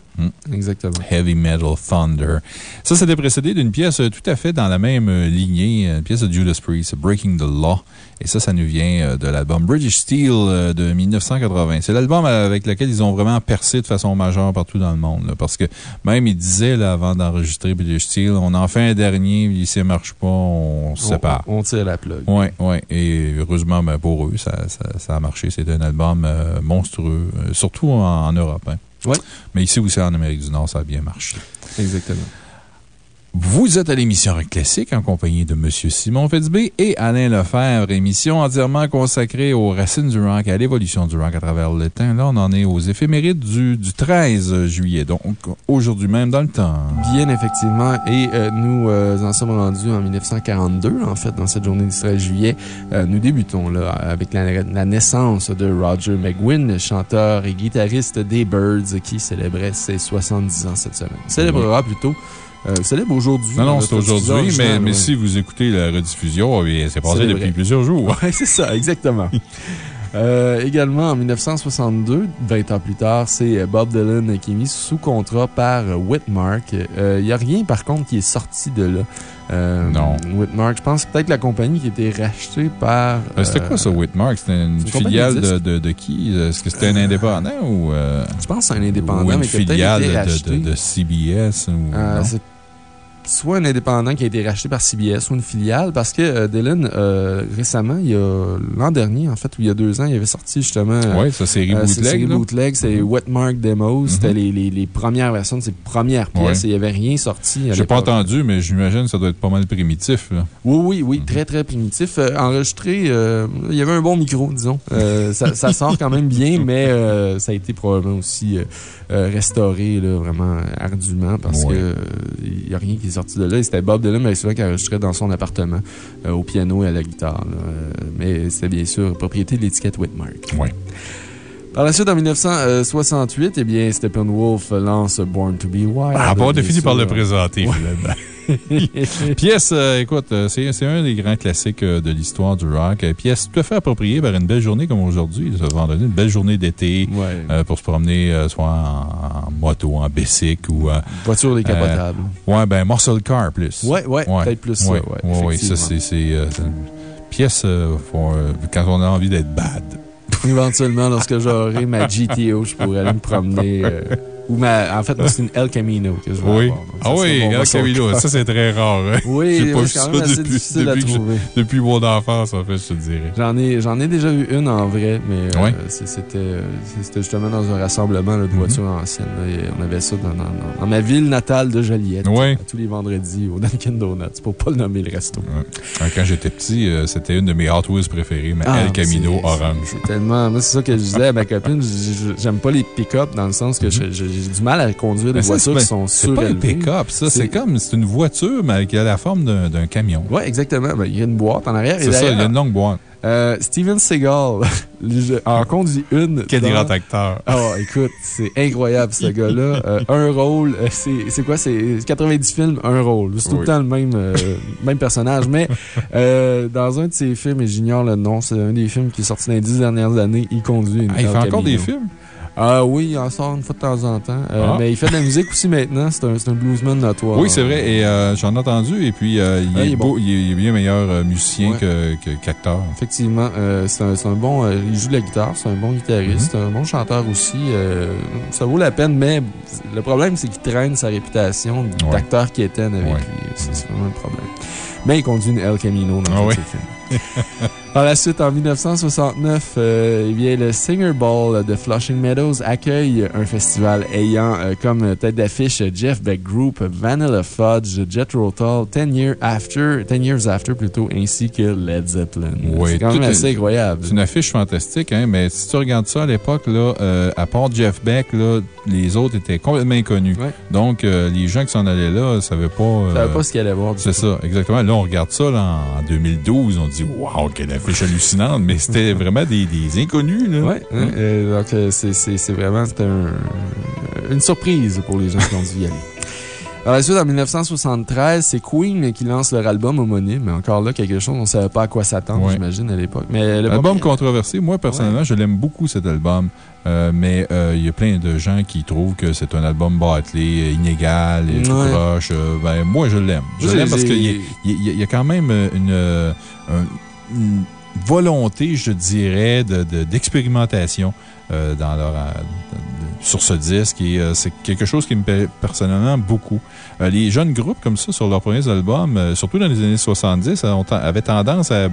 S2: Exactement.
S1: Heavy Metal Thunder. Ça, c'était précédé d'une pièce euh, tout à fait dans la même euh, lignée, une pièce de Judas Priest, Breaking the Law. Et ça, ça nous vient euh, de l'album British Steel euh, de 1980. C'est l'album avec lequel ils ont vraiment percé de façon majeure partout dans le monde. là, parce que même ils disaient, là, avant d'enregistrer British Steel, on en fait un dernier, puis si ça marche pas, on se sépare.
S2: On, on tire la plug.
S1: Oui, oui. Et heureusement, ben, pour eux, ça, ça, ça a marché. C'est un album euh, monstrueux, euh, surtout en, en Europe. hein.
S2: Ouais.
S1: Mais ici aussi, en Amérique du Nord, ça a bien marché.
S2: Exactement.
S1: Vous êtes à l'émission Rock Classique en compagnie de M. Simon Fitzbé et Alain Lefebvre, émission entièrement consacrée aux racines du rock et à l'évolution du rock à travers le temps. Là, on en est aux éphémérides du, du 13 juillet, donc aujourd'hui même dans le temps.
S2: Bien, effectivement. Et euh, nous euh, en sommes rendus en 1942, en fait, dans cette journée du 13 juillet. Euh, nous débutons là, avec la, la naissance de Roger McGuinn, chanteur et guitariste des Birds, qui célébrait ses 70 ans cette semaine. Célébrera plutôt. Euh, célèbre aujourd'hui.
S1: Non, non, c'est aujourd'hui, mais, mais si vous écoutez la rediffusion, eh c'est passé depuis plusieurs jours.
S2: Oui, c'est ça, exactement. Euh, également, en 1962, 20 ans plus tard, c'est Bob Dylan qui est mis sous contrat par Whitmark. Il n'y a rien, par contre, qui est sorti de là. Euh,
S1: Non.
S2: Whitmark, je pense que peut-être la compagnie qui a été rachetée par.
S1: Euh, C'était
S2: euh,
S1: quoi ça, Whitmark? C'était une filiale
S2: de
S1: qui? Est-ce que c'était un indépendant ou. euh,
S2: Je pense que c'est un indépendant,
S1: ou une
S2: mais a
S1: filiale
S2: été
S1: de, CBS? Ou,
S2: Euh, soit un indépendant qui a été racheté par CBS ou une filiale, parce que euh, Dylan, euh, récemment, il y a l'an dernier, en fait, ou il y a deux ans, il avait sorti justement. euh,
S1: Oui, ça, série
S2: Euh,
S1: bootleg. Là. Mhm.
S2: bootleg, c'est Wetmark Demos. C'était les, les, les premières versions de ses premières pièces
S1: Ouais.
S2: et il n'y avait rien sorti. à
S1: J'ai pas entendu, mais j'imagine que ça doit être pas mal primitif. là.
S2: Oui, oui, oui,
S1: Mhm.
S2: très, très primitif. Enregistré, il y avait un bon micro, disons. Ça, ça sort quand même bien, mais ça a été probablement aussi euh, euh, restauré là, vraiment ardument parce
S1: Ouais.
S2: que euh, il n'y a rien qui est sorti de là. C'était Bob Dylan, mais c'est vrai qu'il enregistrait dans son appartement euh, au piano et à la guitare. là. Euh, mais c'était bien sûr propriété de l'étiquette Whitmark.
S1: Ouais.
S2: Par la suite, en 1968, eh bien, Steppenwolf lance Born to Be Wild.
S1: Ah, bon, on a fini par le présenter,
S2: Ouais.
S1: finalement. Pièce, euh, écoute, euh, c'est un des grands classiques euh, de l'histoire du rock. Pièce tout à fait appropriée par une belle journée comme aujourd'hui, ce vendredi, une belle journée d'été
S2: Ouais.
S1: euh, pour se promener euh, soit en, en moto, en bicycle ou.
S2: Voiture décapotable.
S1: ouais, ben, muscle car plus.
S2: ouais, ouais, peut-être plus ça.
S1: Ouais,
S2: Ouais,
S1: ouais, ouais, ça, c'est une pièce pour, quand on a envie d'être bad.
S2: Éventuellement, lorsque j'aurai ma GTO, je pourrais aller me promener. euh, ou ma, en fait, moi, c'est une El Camino que je vais
S1: Oui. Ah oui, El Camino, ça c'est très rare. hein.
S2: Oui, c'est quand même assez
S1: depuis,
S2: difficile à
S1: depuis, je- mon enfance, en fait, je te dirais.
S2: J'en ai, j'en ai déjà vu une en vrai, mais euh, c'était euh, c'était justement dans un rassemblement là, de
S1: Mhm.
S2: voitures anciennes. là, et on avait ça dans, dans- dans- dans ma ville natale de Joliette. Tous les vendredis au Dunkin' Donuts, pour pas le nommer le resto.
S1: Ouais. Quand j'étais petit, euh, c'était une de mes Hot Wheels préférées, mais
S2: Ah,
S1: El Camino orange.
S2: C'est tellement. Moi, c'est ça que je disais à ma copine. J'aime pas les pick-up dans le sens que je- je- j'ai du mal à conduire des
S1: ça,
S2: voitures qui sont
S1: C'est pas un
S2: surélevées.
S1: pick-up, ça.
S2: C'est-
S1: comme, c'est une voiture, mais qui a la forme d'un camion.
S2: Oui, exactement. Ben, il y a une boîte en arrière.
S1: C'est ça, il y a une longue boîte.
S2: Euh, Steven Seagal en conduit une.
S1: Quel
S2: dans-
S1: grand acteur.
S2: Ah, écoute, c'est incroyable, ce gars-là. Euh, un rôle, euh, c'est quoi? C'est 90 films, un rôle. C'est tout
S1: Oui.
S2: le temps le même, euh, même personnage. Mais dans un de ses films, et j'ignore le nom, c'est un des films qui est sorti dans les dix dernières années, il conduit une
S1: Ah, il fait encore des films?
S2: Ah oui, il en sort une fois de temps en temps. Euh,
S1: Ah.
S2: Mais il fait de la musique aussi maintenant. C'est un, un bluesman notoire.
S1: Oui, c'est vrai. Et euh, j'en ai entendu. Et puis, euh, il,
S2: Ah,
S1: est
S2: il est
S1: beau,
S2: bon.
S1: il, est, il bien meilleur musicien
S2: Ouais.
S1: qu'acteur.
S2: Effectivement, c'est un, un bon. il joue de la guitare, c'est un bon guitariste,
S1: Mhm.
S2: un bon chanteur aussi. ça vaut la peine, mais le problème, c'est qu'il traîne sa réputation
S1: Ouais.
S2: d'acteur qui éteint avec
S1: Ouais.
S2: lui. C'est vraiment le problème. Mais il conduit une El Camino dans
S1: Ah
S2: films. Par la suite, en 1969, euh, eh bien, le Singer Ball de Flushing Meadows accueille un festival ayant euh, comme tête d'affiche Jeff Beck Group, Vanilla Fudge, Jethro Tull, 10 Years After, 10 Years After plutôt, ainsi que Led Zeppelin.
S1: Oui,
S2: c'est quand
S1: tout
S2: même assez incroyable.
S1: C'est une affiche fantastique, hein, mais si tu regardes ça à l'époque, euh, à part Jeff Beck, là, les autres étaient complètement inconnus.
S2: Ouais.
S1: Donc, les gens qui s'en allaient là ne savaient pas. Euh,
S2: savais pas ce qu'il allait voir.
S1: C'est ça, exactement. Là, on regarde ça là, en 2012, on dit Waouh, quelle affiche hallucinante, mais c'était vraiment des, des inconnus. Là.
S2: Ouais, hein, euh, donc euh, c'est- vraiment un- une surprise pour les gens qui ont dû y aller. Par la suite, en 1973, c'est Queen qui lance leur album homonyme. Mais encore là, quelque chose, on ne savait pas à quoi s'attendre,
S1: Ouais.
S2: j'imagine, à l'époque. Mais le
S1: Album
S2: premier-
S1: controversé, moi personnellement, je l'aime beaucoup cet album. Euh, mais euh, il y a plein de gens qui trouvent que c'est un album bâclé, inégal, et tout. Euh, ben, moi, je l'aime. Je l'aime parce qu'il y, y a- il y a quand même une, un- une volonté, je dirais, de- de- d'expérimentation euh, dans leur, euh, de- sur ce disque. Et euh, c'est quelque chose qui me plaît personnellement beaucoup. Euh, les jeunes groupes comme ça, sur leurs premiers albums, euh, surtout dans les années 70, ont ten- avaient tendance à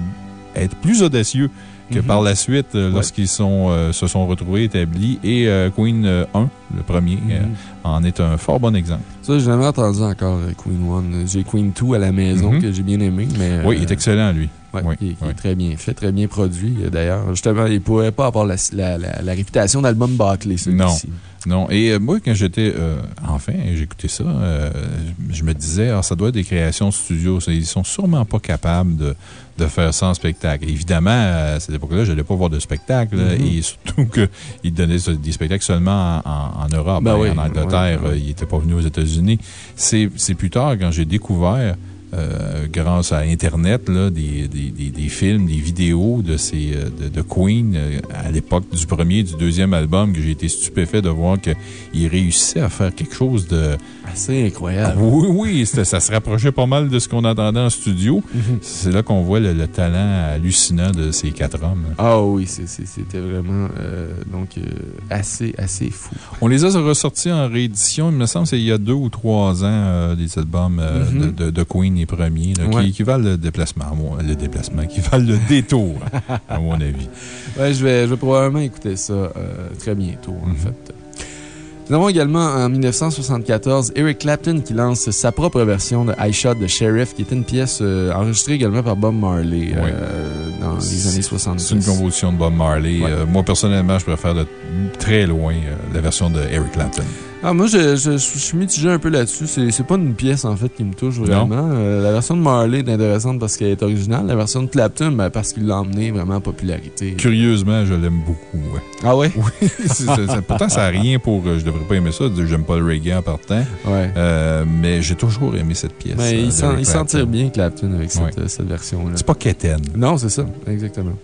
S1: être plus audacieux que
S2: Mhm.
S1: par la suite,
S2: Ouais.
S1: lorsqu'ils se sont retrouvés établis. Et Queen euh, 1, le premier,
S2: Mhm.
S1: en est un fort bon exemple.
S2: Ça, j'ai jamais entendu encore Queen One. J'ai Queen 2 à la maison
S1: Mhm.
S2: que j'ai bien aimé. Mais,
S1: Oui, il est excellent, lui.
S2: Ouais,
S1: Oui,
S2: qui, qui
S1: oui.
S2: est très bien fait, très bien produit. euh, D'ailleurs, justement, il ne pourrait pas avoir la, la, la, la réputation d'album bâclé, celui-ci.
S1: Non. Et euh, moi, quand j'étais euh, enfant et j'écoutais ça, euh, je me disais, ah, ça doit être des créations studio. Ils sont sûrement pas capables de, de faire ça en spectacle. Évidemment, à cette époque-là, je n'allais pas voir de spectacle.
S2: Mhm.
S1: Et surtout qu'ils donnaient des spectacles seulement en, Europe.
S2: Ben
S1: hein,
S2: oui,
S1: en Angleterre,
S2: ouais, ouais.
S1: ils n'étaient pas venus aux États-Unis. C'est plus tard, quand j'ai découvert. Euh, grâce à Internet, là, des, des, des, des films, des vidéos de, ces, euh, de, de Queen euh, à l'époque du premier, du deuxième album, que j'ai été stupéfait de voir qu'il réussissait à faire quelque chose de.
S2: Assez incroyable.
S1: Oui, oui, c'était- ça se rapprochait pas mal de ce qu'on entendait en studio.
S2: Mhm.
S1: C'est là qu'on voit le, le talent hallucinant de ces quatre hommes.
S2: Ah oui, c'était vraiment euh, donc, euh, assez, assez fou.
S1: On les a ressortis en réédition, il me semble, c'est il y a deux ou trois ans, des albums
S2: Mhm.
S1: de, de- de Queen, les premiers, là,
S2: Ouais.
S1: qui, qui valent le déplacement, le déplacement, qui valent le détour, à mon avis.
S2: Ouais, je vais, je vais probablement écouter ça euh, très bientôt, en
S1: Mhm.
S2: fait. Nous avons également en 1974 Eric Clapton qui lance sa propre version de I Shot the Sheriff, qui était une pièce euh, enregistrée également par Bob Marley
S1: Oui.
S2: euh, dans les années 70.
S1: C'est une composition de Bob Marley.
S2: Ouais.
S1: Moi, personnellement, je préfère de très loin la version de Eric Clapton.
S2: Ah, moi, je, je- je suis mitigé un peu là-dessus. C'est c'est pas une pièce, en fait, qui me touche vraiment. Euh, la version de Marley est intéressante parce qu'elle est originale. La version de Clapton, ben, parce qu'il l'a emmené vraiment en popularité.
S1: Curieusement, je l'aime beaucoup. ouais.
S2: Ah ouais?
S1: Oui, pourtant, ça n'a rien pour. euh, je devrais pas aimer ça, j'aime pas le reggae en partant.
S2: Ouais.
S1: Euh, mais j'ai toujours aimé cette pièce.
S2: Mais il s'en tire bien, Clapton, avec cette,
S1: Ouais.
S2: cette version-là.
S1: C'est pas Keten.
S2: Non, c'est ça, exactement.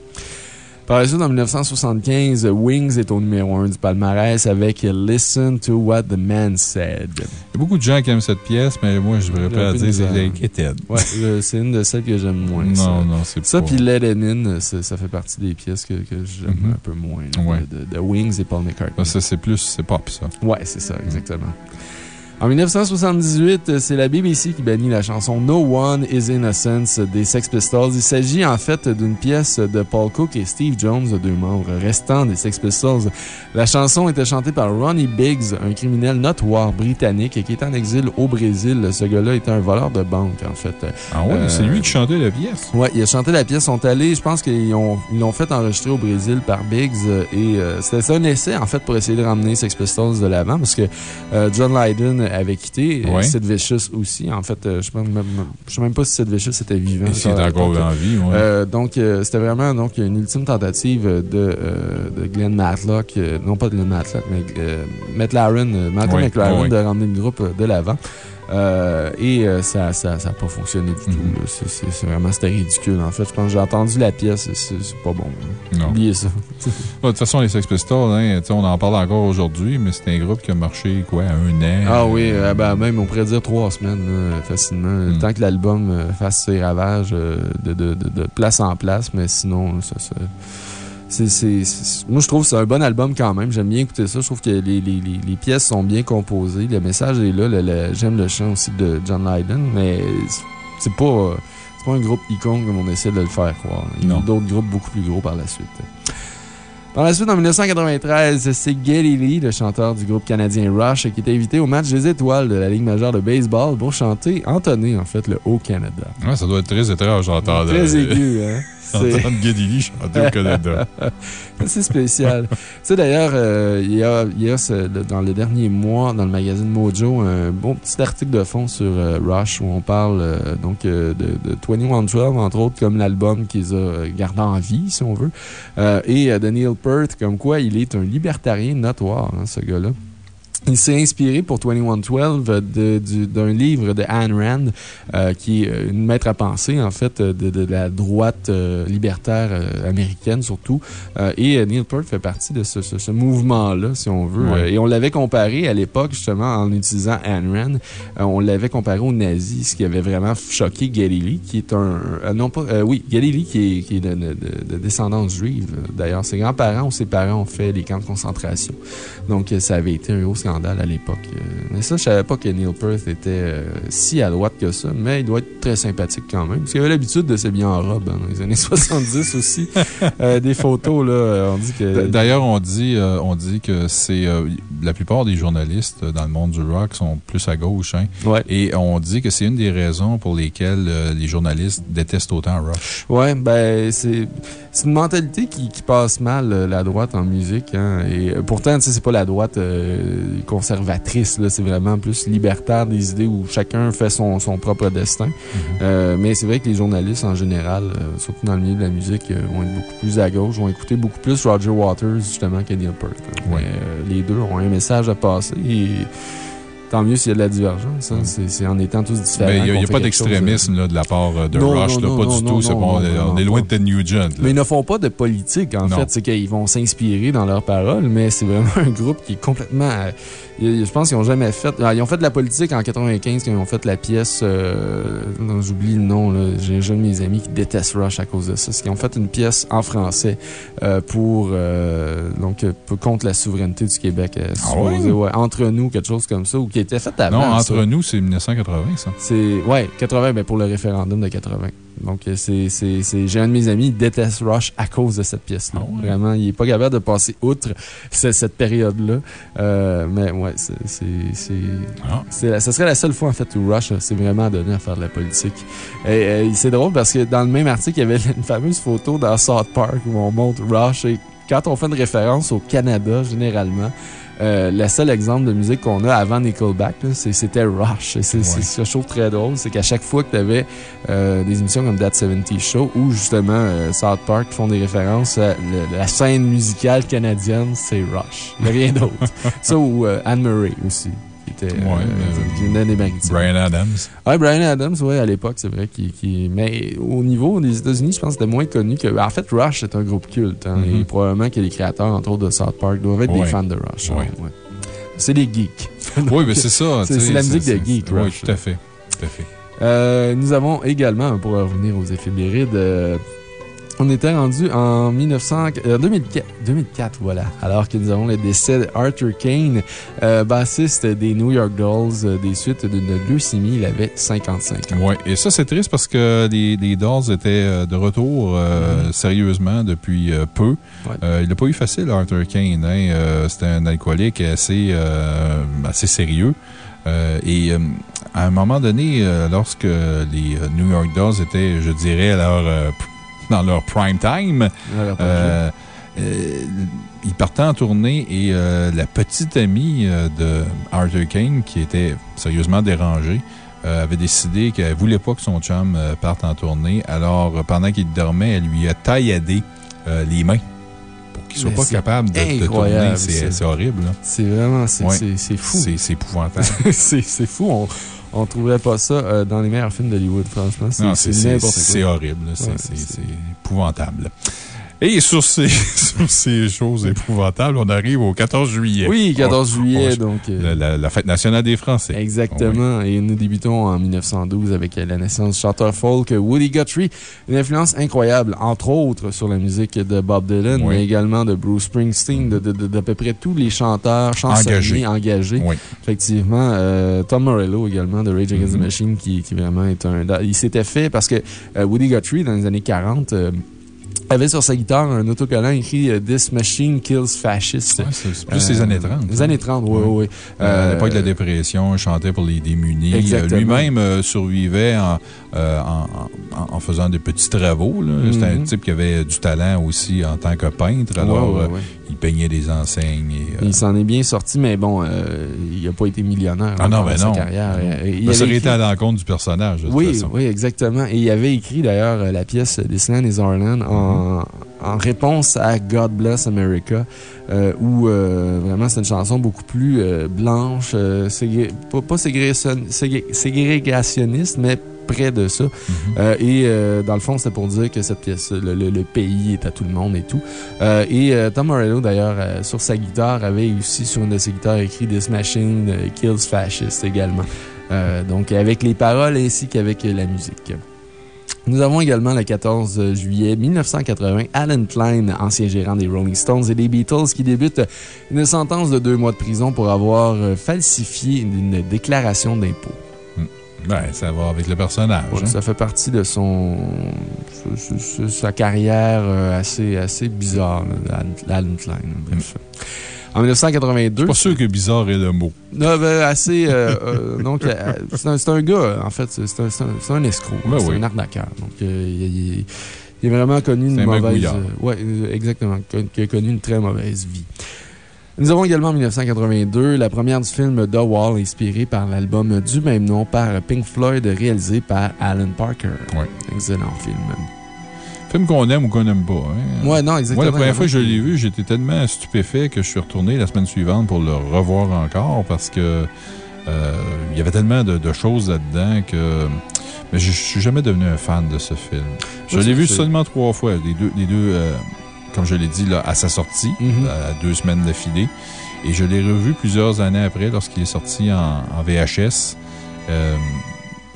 S2: Par la suite, en 1975, Wings est au numéro 1 du palmarès avec Listen to What the Man Said.
S1: Il y a beaucoup de gens qui aiment cette pièce, mais moi, je
S2: Un peu
S1: dire que c'est.
S2: Ouais, c'est une de celles que j'aime moins.
S1: Non,
S2: ça.
S1: non, c'est
S2: Ça,
S1: pas.
S2: puis Let It In, ça, ça fait partie des pièces que, que j'aime
S1: Mhm.
S2: un peu moins. là,
S1: Ouais.
S2: de, de Wings et Paul McCartney.
S1: Ça, c'est plus. C'est pop, ça.
S2: Ouais, c'est ça, exactement. En 1978, c'est la BBC qui bannit la chanson No One is Innocent des Sex Pistols. Il s'agit en fait d'une pièce de Paul Cook et Steve Jones, deux membres restants des Sex Pistols. La chanson était chantée par Ronnie Biggs, un criminel notoire britannique qui est en exil au Brésil. Ce gars-là était un voleur de banque, en fait.
S1: Ah ouais,
S2: Euh,
S1: c'est lui qui chantait la pièce.
S2: Ouais, il a chanté la pièce. Ils sont allés, je pense qu'ils ont- ils l'ont fait enregistrer au Brésil par Biggs. euh, Et euh, c'était un essai, en fait, pour essayer de ramener Sex Pistols de l'avant parce que euh, John Lydon avait quitté.
S1: Ouais.
S2: Sid Vicious aussi. En fait, euh, je ne sais, même- pas si Sid Vicious était vivant.
S1: Encore en vie, ouais.
S2: Euh, donc, euh, c'était vraiment donc, une ultime tentative de, euh, de Glenn Matlock, euh, non pas de Glenn Matlock, mais euh, Matt Laren, euh, Malcolm
S1: Oui,
S2: McLaren,
S1: oui.
S2: de ramener le groupe euh, de l'avant. Euh, et euh, ça n'a ça, ça pas fonctionné du tout. C'est- vraiment c'était ridicule. En fait, que j'ai entendu la pièce c'est pas bon.
S1: Non.
S2: Oubliez ça.
S1: De toute façon, les Sex Pistols, hein, on en parle encore aujourd'hui, mais c'est un groupe qui a marché, quoi, un an.
S2: Ah oui, euh, ben, même on pourrait dire trois semaines, là, facilement. Le
S1: Mm.
S2: temps que l'album euh, fasse ses ravages euh, de, de- de- de place en place, mais sinon, ça, ça- moi, je trouve que c'est un bon album quand même. J'aime bien écouter ça. Je trouve que les, les- les- les pièces sont bien composées. Le message est là. J'aime le chant aussi de John Lydon, mais c'est- pas, pas un groupe icône comme on essaie de le faire croire. Il y a d'autres groupes beaucoup plus gros par la suite. Par la suite, en 1993, c'est Geddy Lee, le chanteur du groupe canadien Rush, qui était invité au match des étoiles de la Ligue majeure de baseball pour chanter, entonner en fait le Haut-Canada.
S1: Ouais, ça doit être très étrange d'entendre.
S2: Très aigu, hein?
S1: Geddy Lee chanter au Canada.
S2: c'est spécial. tu sais, d'ailleurs, euh, il y a, il y a ce- le- dans le dernier mois, dans le magazine Mojo, un bon petit article de fond sur euh, Rush où on parle euh, donc de, de 2112, entre autres, comme l'album qu'ils ont gardé en vie, si on veut. Et de Neil Peart, comme quoi il est un libertarien notoire, hein, ce gars-là. Il s'est inspiré pour 2112 de- du- d'un livre de Ayn Rand, euh, qui est euh, une maître à penser, en fait, de, de la droite euh, libertaire euh, américaine, surtout. Euh, et euh, Neil Peart fait partie de ce, ce- ce mouvement-là, si on veut.
S1: Ouais.
S2: Euh, et on l'avait comparé à l'époque, justement, en utilisant Ayn Rand. Euh, on l'avait comparé aux nazis, ce qui avait vraiment choqué Lee, qui est un. euh, non, pas. euh, oui, Lee, qui est, qui est de, de- de- de descendance juive. D'ailleurs, ses grands-parents ou ses parents ont fait les camps de concentration. Donc, euh, ça avait été un gros scandale à l'époque. Euh, Mais ça, je savais pas que Neil Peart était euh, si à droite que ça, mais il doit être très sympathique quand même. Parce qu'il avait l'habitude de s'habiller en robe hein, dans les années 70 aussi. Euh, des photos, là, on dit que.
S1: D'ailleurs, on dit, euh, on dit que c'est. la plupart des journalistes dans le monde du rock sont plus à gauche, hein.
S2: Ouais.
S1: Et on dit que c'est une des raisons pour lesquelles les journalistes détestent autant Rush.
S2: Ouais, ben, c'est une mentalité qui, qui passe mal, la droite en musique. Hein, et pourtant, tu sais, c'est pas la droite euh, conservatrice, là. C'est vraiment plus libertaire des idées où chacun fait son, son propre destin. Euh, mais c'est vrai que les journalistes, en général, euh, surtout dans le milieu de la musique, euh, vont être beaucoup plus à gauche, vont écouter beaucoup plus Roger Waters, justement, que Neil Peart.
S1: Ouais.
S2: Les deux ont un message à passer et tant mieux s'il y a de la divergence. hein. C'est c'est en étant tous différents.
S1: Il n'y a, y a pas d'extrémisme là, de la part euh, de
S2: Non,
S1: Rush,
S2: non,
S1: là,
S2: non,
S1: pas
S2: non,
S1: du tout. bon, on est- loin de Ted Nugent.
S2: Mais ils ne font pas de politique, en fait. C'est qu'ils vont s'inspirer dans leurs paroles, mais c'est vraiment un groupe qui est complètement. euh, ils- je pense qu'ils n'ont jamais fait. ah, Ils ont fait de la politique en 95 quand ils ont fait la pièce. euh, J'oublie le nom. J'ai un de mes amis qui déteste Rush à cause de ça. Qu'ils ont fait une pièce en français euh, pour. euh, donc, pour- contre la souveraineté du Québec.
S1: Ah
S2: supposé,
S1: ouais?
S2: ouais, entre nous, quelque chose comme ça, ou qui était fait avant.
S1: Non,
S2: ça.
S1: entre nous, c'est 1980, ça.
S2: C'est, ouais, 80, ben pour le référendum de 80. Donc, euh, c'est, j'ai un de mes amis, déteste Rush à cause de cette pièce-là.
S1: Ah ouais?
S2: Vraiment, il est pas capable de passer outre ce- cette période-là. Euh, mais ouais, c'est,
S1: Ah.
S2: ça serait la seule fois, en fait, où Rush s'est vraiment donné à faire de la politique. Et, c'est drôle parce que dans le même article, il y avait une fameuse photo dans South Park où on montre Rush. Et quand on fait une référence au Canada, généralement, euh, le seul exemple de musique qu'on a avant Nickelback, c'était Rush. Et c'est c'est ce que je trouve très drôle, c'est qu'à chaque fois que tu avais des émissions comme That 70 Show ou justement euh, South Park font des références, à le- la scène musicale canadienne, c'est Rush. Il n'y a rien d'autre. Ça ou euh, Anne Murray aussi. Qui était, euh,
S1: Ouais, mais-
S2: qui venait des Maritimes.
S1: Brian Adams.
S2: Ouais, Brian Adams, ouais, à l'époque, c'est vrai. Qui, qui- Mais au niveau des États-Unis, je pense que c'était moins connu que. En fait, Rush, c'est un groupe culte. hein,
S1: Mhm.
S2: Et probablement que les créateurs, entre autres de South Park, doivent être des fans de Rush.
S1: Ouais.
S2: ouais. C'est des geeks.
S1: Oui, mais c'est ça.
S2: C'est- la musique de
S1: c'est-
S2: geek,
S1: Oui,
S2: Rush,
S1: tout
S2: là.
S1: à fait. Tout à fait.
S2: Euh, nous avons également, pour revenir aux éphémérides, euh, on était rendu en 1900, euh, 2004, 2004, voilà. Alors que nous avons le décès d'Arthur Kane, euh, bassiste des New York Dolls, euh, des suites d'une leucémie. Il avait 55 ans.
S1: Oui, et ça, c'est triste parce que les, les Dolls étaient euh, de retour euh, sérieusement depuis euh, peu.
S2: Ouais.
S1: Euh, il n'a pas eu facile, Arthur Kane. Hein? Euh, C'était un alcoolique assez, euh, assez sérieux. Euh, et euh, à un moment donné, euh, lorsque les euh, New York Dolls étaient, je dirais, à leur, euh, dans leur prime time, euh, euh, il partait en tournée et euh, la petite amie de Arthur Kane, qui était sérieusement dérangée, avait décidé qu'elle ne voulait pas que son chum parte en tournée. Alors, pendant qu'il dormait, elle lui a tailladé les mains pour qu'il ne soit pas capable de, de tourner. C'est horrible.
S2: C'est vraiment, c'est
S1: Ouais.
S2: fou.
S1: C'est épouvantable.
S2: c'est c'est fou. On, on trouverait pas ça euh, dans les meilleurs films d'Hollywood, franchement.
S1: Non,
S2: C'est
S1: horrible.
S2: Ouais,
S1: c'est épouvantable. Et sur ces, sur ces choses épouvantables, on arrive au 14 juillet.
S2: Oui, 14
S1: On-
S2: juillet,
S1: on-
S2: donc. euh,
S1: La, la- la fête nationale des Français.
S2: Exactement. Et nous débutons en 1912 avec la naissance du chanteur folk Woody Guthrie. Une influence incroyable, entre autres, sur la musique de Bob Dylan,
S1: Oui.
S2: mais également de Bruce Springsteen, de- de- de- d'à peu près tous les chanteurs, chansonniers
S1: Engagés.
S2: engagés.
S1: Oui.
S2: Effectivement. euh, Tom Morello également de Rage Against the
S1: Mhm.
S2: Machine, qui, qui vraiment est un. Il s'était fait parce que euh, Woody Guthrie, dans les années 40, euh, avait sur sa guitare un autocollant écrit euh, This Machine Kills Fascists.
S1: Ouais, c'est plus les
S2: Euh,
S1: années 30.
S2: Les années 30, oui, oui.
S1: Euh, à l'époque de la dépression, il chantait pour les démunis. Lui-même survivait en, en, en- en faisant de petits travaux. là. C'était un
S2: Mhm.
S1: type qui avait du talent aussi en tant que peintre. Alors,
S2: ouais, ouais.
S1: il peignait des enseignes. Et, euh,
S2: Il s'en est bien sorti, mais bon, euh, il n'a pas été millionnaire
S1: Ah non,
S2: dans
S1: ben
S2: sa
S1: non.
S2: carrière. Il
S1: ça été à l'encontre du personnage, de toute
S2: Oui,
S1: façon.
S2: oui, exactement. Et il avait écrit d'ailleurs la pièce This Land is Our Land en, en réponse à God Bless America, euh, où euh, vraiment c'est une chanson beaucoup plus euh, blanche, ségré- pas, pas ségrégation- ségré- ségrégationniste, mais près de ça. Euh, et euh, dans le fond, c'était pour dire que cette pièce, le, le- le pays est à tout le monde et tout. Euh, et Tom Morello, d'ailleurs, sur sa guitare, avait aussi sur une de ses guitares écrit This Machine Kills Fascists également. Donc, avec les paroles ainsi qu'avec la musique. Nous avons également le 14 juillet 1980 Alan Klein, ancien gérant des Rolling Stones et des Beatles, qui débute une sentence de deux mois de prison pour avoir euh, falsifié une déclaration d'impôt.
S1: Ben, ça va avec le personnage.
S2: Ouais,
S1: hein.
S2: Ça fait partie de son. sa- carrière euh, assez, assez bizarre, là, d'Alan Klein. Bref. En 1982.
S1: Je suis pas sûr que bizarre est le mot.
S2: Non, ben, assez. euh, euh, donc, euh, c'est un, gars, en fait. C'est un, escroc.
S1: Ben
S2: c'est
S1: oui.
S2: un arnaqueur. Donc, il, il- il est vraiment connu une
S1: un
S2: mauvaise. oui, exactement. Qui a connu une très mauvaise vie. Nous avons également en 1982 la première du film The Wall, inspiré par l'album du même nom par Pink Floyd, réalisé par Alan Parker.
S1: Oui.
S2: Excellent film.
S1: Film qu'on aime ou qu'on n'aime pas. hein.
S2: Ouais, non, exactement.
S1: Moi, la première fois que je l'ai vu, j'étais tellement stupéfait que je suis retourné la semaine suivante pour le revoir encore parce que euh, il y avait tellement de, de choses là-dedans que. Mais je je suis jamais devenu un fan de ce film. Je l'ai vu seulement trois fois. Les deux, les deux euh, comme je l'ai dit, là, à sa sortie,
S2: Mhm.
S1: à deux semaines d'affilée. Et je l'ai revu plusieurs années après lorsqu'il est sorti en, en VHS. Euh,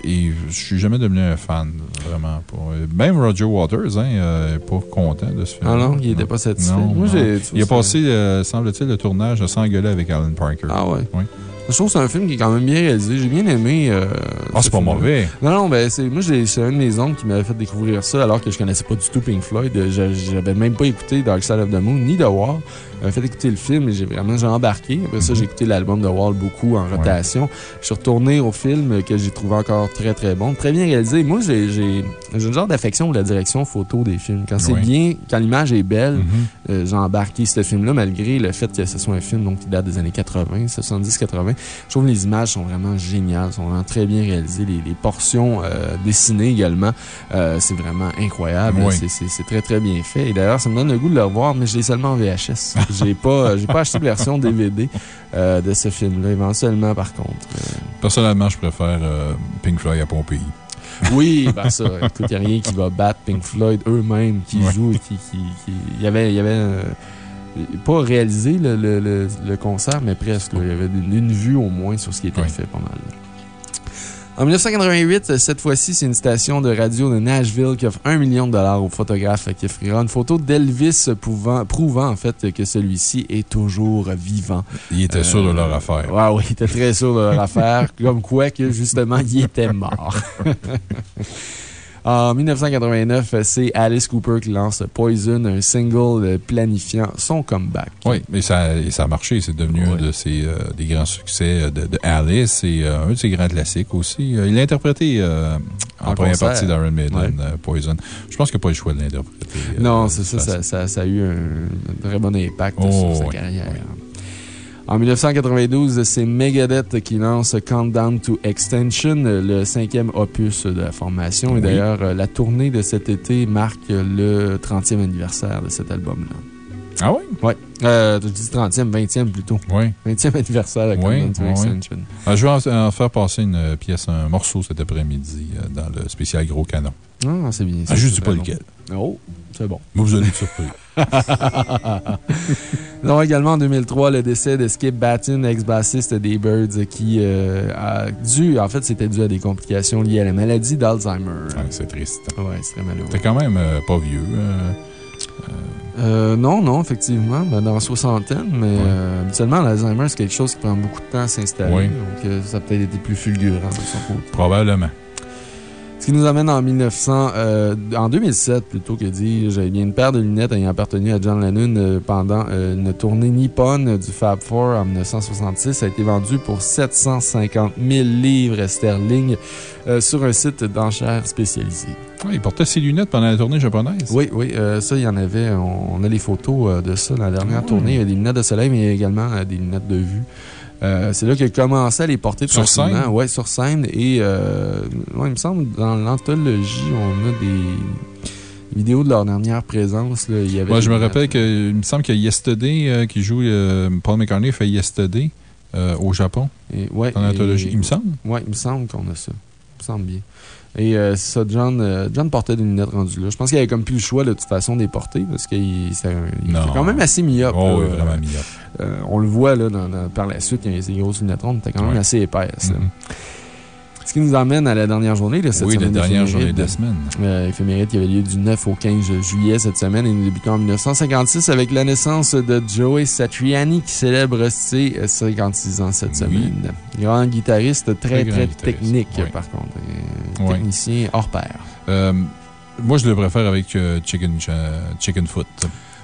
S1: et je suis jamais devenu un fan, vraiment. pas. Même Roger Waters, hein, euh, est pas content de ce film.
S2: Ah non, il était pas satisfait.
S1: Non,
S2: Moi,
S1: non.
S2: j'ai-
S1: Il a passé, euh, semble-t-il, le tournage sans engueuler avec Alan Parker.
S2: Ah ouais.
S1: Oui.
S2: Je trouve que c'est un film qui est quand même bien réalisé. J'ai bien aimé. euh,
S1: Ah,
S2: ce
S1: c'est pas mauvais.
S2: Non, non, ben, c'est, moi, c'est un de mes oncles qui m'avait fait découvrir ça alors que je connaissais pas du tout Pink Floyd. Je- J'avais même pas écouté Dark Side of the Moon ni The Wall. M'a fait écouter le film et j'ai vraiment j'ai embarqué. Après ça, j'ai écouté l'album de Wall beaucoup en rotation. Je suis retourné au film que j'ai trouvé encore très, très bon. Très bien réalisé. Moi, j'ai j'ai- j'ai un genre d'affection pour la direction photo des films. Quand c'est bien, quand l'image est belle,
S1: Mhm.
S2: euh, j'ai embarqué ce film-là, malgré le fait que ce soit un film donc, qui date des années 80, 70-80. Je trouve que les images sont vraiment géniales, sont vraiment très bien réalisées. Les, les portions euh, dessinées également, euh, c'est vraiment incroyable.
S1: Oui.
S2: C'est- très, très bien fait. Et d'ailleurs, ça me donne le goût de le revoir, mais je l'ai seulement en VHS. J'ai pas, j'ai pas acheté de version DVD euh, de ce film-là, éventuellement, par contre. Euh,
S1: Personnellement, je préfère euh, Pink Floyd à Pompéi.
S2: oui, ben ça, écoute, il n'y a rien qui va battre Pink Floyd eux-mêmes qui
S1: Ouais.
S2: jouent et qui. qui, qui- Il y avait. Il y avait euh, pas réalisé le, le, le, le concert, mais presque. là. Il y avait une, une vue au moins sur ce qui était fait pas mal. En 1988, cette fois-ci, c'est une station de radio de Nashville qui offre un million de dollars au photographe qui offrira une photo d'Elvis prouvant en fait que celui-ci est toujours vivant.
S1: Ils étaient
S2: Euh,
S1: sûrs de leur affaire.
S2: Ouais, oui, il était très sûr de leur affaire. Comme quoi que, justement, il était mort. En 1989, c'est Alice Cooper qui lance Poison, un single euh, planifiant son comeback.
S1: Oui, mais ça, et ça a marché. C'est devenu un de ses, euh, des grands succès de, de Alice et euh, un de ses grands classiques aussi. Euh, il l'a interprété euh, en,
S2: En
S1: première
S2: concert.
S1: partie d'Iron Maiden, euh, Poison. Je pense qu'il n'y a pas le choix de l'interpréter. euh,
S2: Non, c'est ça, ça,
S1: façon.
S2: ça, ça a eu un très bon impact
S1: Oh,
S2: sur sa
S1: oui,
S2: carrière. En 1992, c'est Megadeth qui lance Countdown to Extension, le cinquième opus de la formation. Et
S1: Oui.
S2: d'ailleurs, euh, la tournée de cet été marque le 30e anniversaire de cet album-là.
S1: Ah oui?
S2: Oui. Euh, je dis 30e, 20e plutôt.
S1: Oui.
S2: 20e anniversaire de
S1: Oui,
S2: Countdown to
S1: oui.
S2: Extension.
S1: Ah, je vais en, en faire passer une pièce, un morceau cet après-midi euh, dans le spécial Gros Canon.
S2: Ah, c'est bien.
S1: Ah, je ne
S2: c'est
S1: pas lequel.
S2: Oh, c'est bon.
S1: Mais vous allez être surpris.
S2: Avons également en 2003 le décès de Skip Batten, ex-bassiste des Birds, qui euh, a dû, en fait, c'était dû à des complications liées à la maladie d'Alzheimer.
S1: Ouais, c'est triste.
S2: Ouais, c'est très malheureux.
S1: T'es quand même euh, pas vieux. euh,
S2: non, non, effectivement, ben, dans la soixantaine, mais habituellement, l'Alzheimer, c'est quelque chose qui prend beaucoup de temps à s'installer.
S1: Oui.
S2: Donc, ça a peut-être été plus fulgurant de son côté.
S1: probablement.
S2: Ce qui nous amène en 1900, euh, en 2007 plutôt que j'avais bien une paire de lunettes ayant appartenu à John Lennon euh, pendant euh, une tournée nippone du Fab Four en 1966. Ça a été vendu pour 750 000 livres sterling euh, sur un site d'enchères spécialisé.
S1: Il portait ses lunettes pendant la tournée japonaise.
S2: Oui, oui, euh, ça, il y en avait. On, on a les photos euh, de ça dans la dernière
S1: Ah.
S2: tournée. Il y a des lunettes de soleil, mais également euh, des lunettes de vue. Euh, c'est là qu'il a commencé à les porter
S1: Sur scène?
S2: Oui, sur scène. Et euh, ouais, il me semble, dans l'anthologie, on a des vidéos de leur dernière présence. Là, il y avait
S1: Moi, je me rappelle qu'il me semble qu'il y a Yesterday euh, qui joue. euh, Paul McCartney fait Yesterday euh, au Japon,
S2: Et, ouais,
S1: en anthologie.
S2: et-
S1: Il me semble.
S2: Oui, il me semble qu'on a ça. Il me semble bien. Et euh, c'est ça, John, euh, John portait des lunettes rendues là. Je pense qu'il avait comme plus le choix, de toute façon, de les porter parce qu'il était quand même assez myope.
S1: Oh,
S2: là.
S1: oui, vraiment myope.
S2: Euh, on le voit là, dans- dans- par la suite, il y a ces grosses lunettes rondes, étaient quand même
S1: Ouais.
S2: assez épaisses. là.
S1: Mhm.
S2: Ce qui nous amène à la dernière journée de cette
S1: Oui, la
S2: semaine.
S1: dernière journée de la semaine.
S2: Euh, éphéméride qui avait lieu du 9 au 15 juillet cette semaine et nous débutons en 1956 avec la naissance de Joey Satriani qui célèbre ses euh, 56 ans cette
S1: Oui.
S2: semaine. Grand guitariste, très,
S1: Très
S2: très,
S1: grand guitariste,
S2: technique
S1: oui.
S2: par contre. Technicien hors pair.
S1: Euh, moi, je le préfère avec euh, Chicken, Chicken Foot.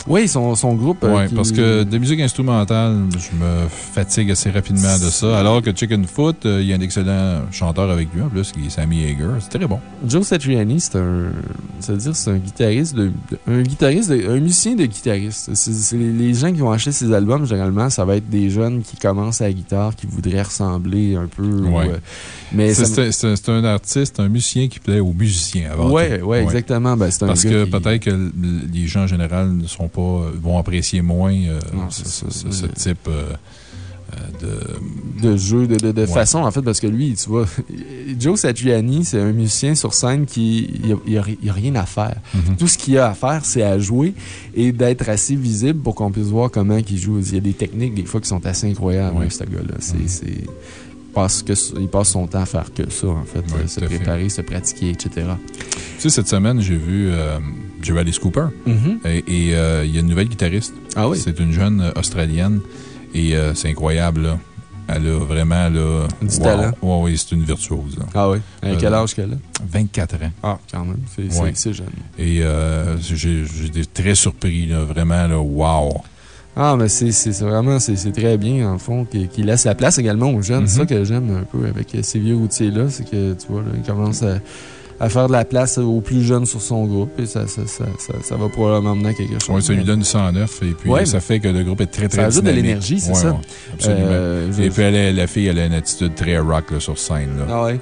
S2: Oui, son, son groupe. euh,
S1: Oui,
S2: qui-
S1: parce que de musique instrumentale, je me fatigue assez rapidement de ça. Alors que Chicken Foot, euh, il y a un excellent chanteur avec lui en plus, qui est Sammy Hager. C'est très bon.
S2: Joe Satriani, c'est un, c'est-à-dire c'est un guitariste de, un guitariste, de- un musicien de guitariste. C'est, les, gens qui vont acheter ses albums, généralement, ça va être des jeunes qui commencent à la guitare, qui voudraient ressembler un peu. ou,
S1: Ouais.
S2: euh, mais
S1: C'est- un artiste, un musicien qui plaît aux musiciens avant
S2: Ouais,
S1: tout.
S2: ouais, exactement. Ben, un
S1: Parce que
S2: qui-
S1: peut-être que les gens en général ne sont pas, vont apprécier moins euh,
S2: Non,
S1: ce, type euh, euh, de.
S2: de jeu, de, de, de
S1: Ouais.
S2: façon, en fait, parce que lui, tu vois, Joe Satriani, c'est un musicien sur scène qui il il il rien à faire.
S1: Mhm.
S2: Tout ce qu'il y a à faire, c'est à jouer et d'être assez visible pour qu'on puisse voir comment il joue. Il y a des techniques, des fois, qui sont assez incroyables,
S1: Ouais.
S2: hein, ce gars-là. C'est, passe que ça- il passe son temps à faire que ça, en fait. Se
S1: fait.
S2: préparer, se pratiquer, etc.
S1: Tu sais, cette semaine, j'ai vu, euh, j'ai vu Alice Cooper. Et euh, il y a une nouvelle guitariste.
S2: Ah oui?
S1: C'est une jeune euh, Australienne. Et euh, c'est incroyable, là. Elle a vraiment, là.
S2: Du
S1: wow.
S2: talent.
S1: Ouais, oui, c'est une virtuose. là.
S2: Ah oui? À quel âge qu'elle a?
S1: 24 ans.
S2: Ah, quand même. C'est,
S1: Ouais.
S2: jeune.
S1: Et j'ai j'ai été très surpris, là. Vraiment, là. Wow.
S2: Ah, mais c'est vraiment, c'est très bien, en fond, qu'il qu'il laisse la place également aux jeunes. C'est
S1: Mhm.
S2: ça que j'aime un peu avec ces vieux routiers-là, c'est que, tu vois, là, il commence à, à faire de la place aux plus jeunes sur son groupe et ça, ça, ça, ça, va probablement mener à quelque chose.
S1: Oui, ça lui donne 109 et puis
S2: Ouais,
S1: ça fait que le groupe est très, très
S2: Ça ajoute de l'énergie, c'est
S1: Ouais,
S2: ça.
S1: ouais, absolument.
S2: Euh, je-
S1: et puis elle la fille, elle a une attitude très rock là, sur scène. Là.
S2: Ah ouais?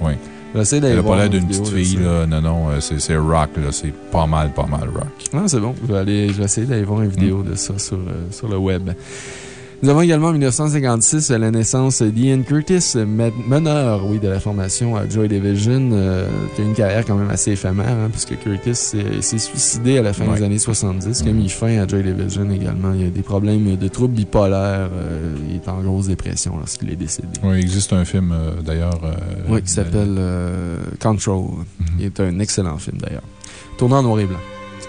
S2: J'essaie d'aller
S1: Elle pas
S2: voir
S1: l'air
S2: une
S1: d'une
S2: vidéo
S1: petite
S2: de
S1: fille. Là. Non, non, euh, c'est c'est rock. là. C'est pas mal, pas mal rock.
S2: Ah, c'est bon. Je vais, aller, je vais essayer d'aller voir une vidéo
S1: Mm.
S2: de ça sur, euh, sur le web. Nous avons également en 1956 la naissance d'Ian Curtis, men- meneur oui, de la formation à Joy Division, euh, qui a une carrière quand même assez éphémère, hein, puisque Curtis s'est suicidé à la fin
S1: Ouais.
S2: des années 70, qui a mis fin à Joy Division également. Il y a des problèmes de troubles bipolaires. euh, il est en grosse dépression lorsqu'il est décédé.
S1: Oui, il existe un film euh, d'ailleurs. euh,
S2: Oui, qui s'appelle euh, Control.
S1: Mhm.
S2: Il est un excellent film d'ailleurs. Tourné en noir et blanc.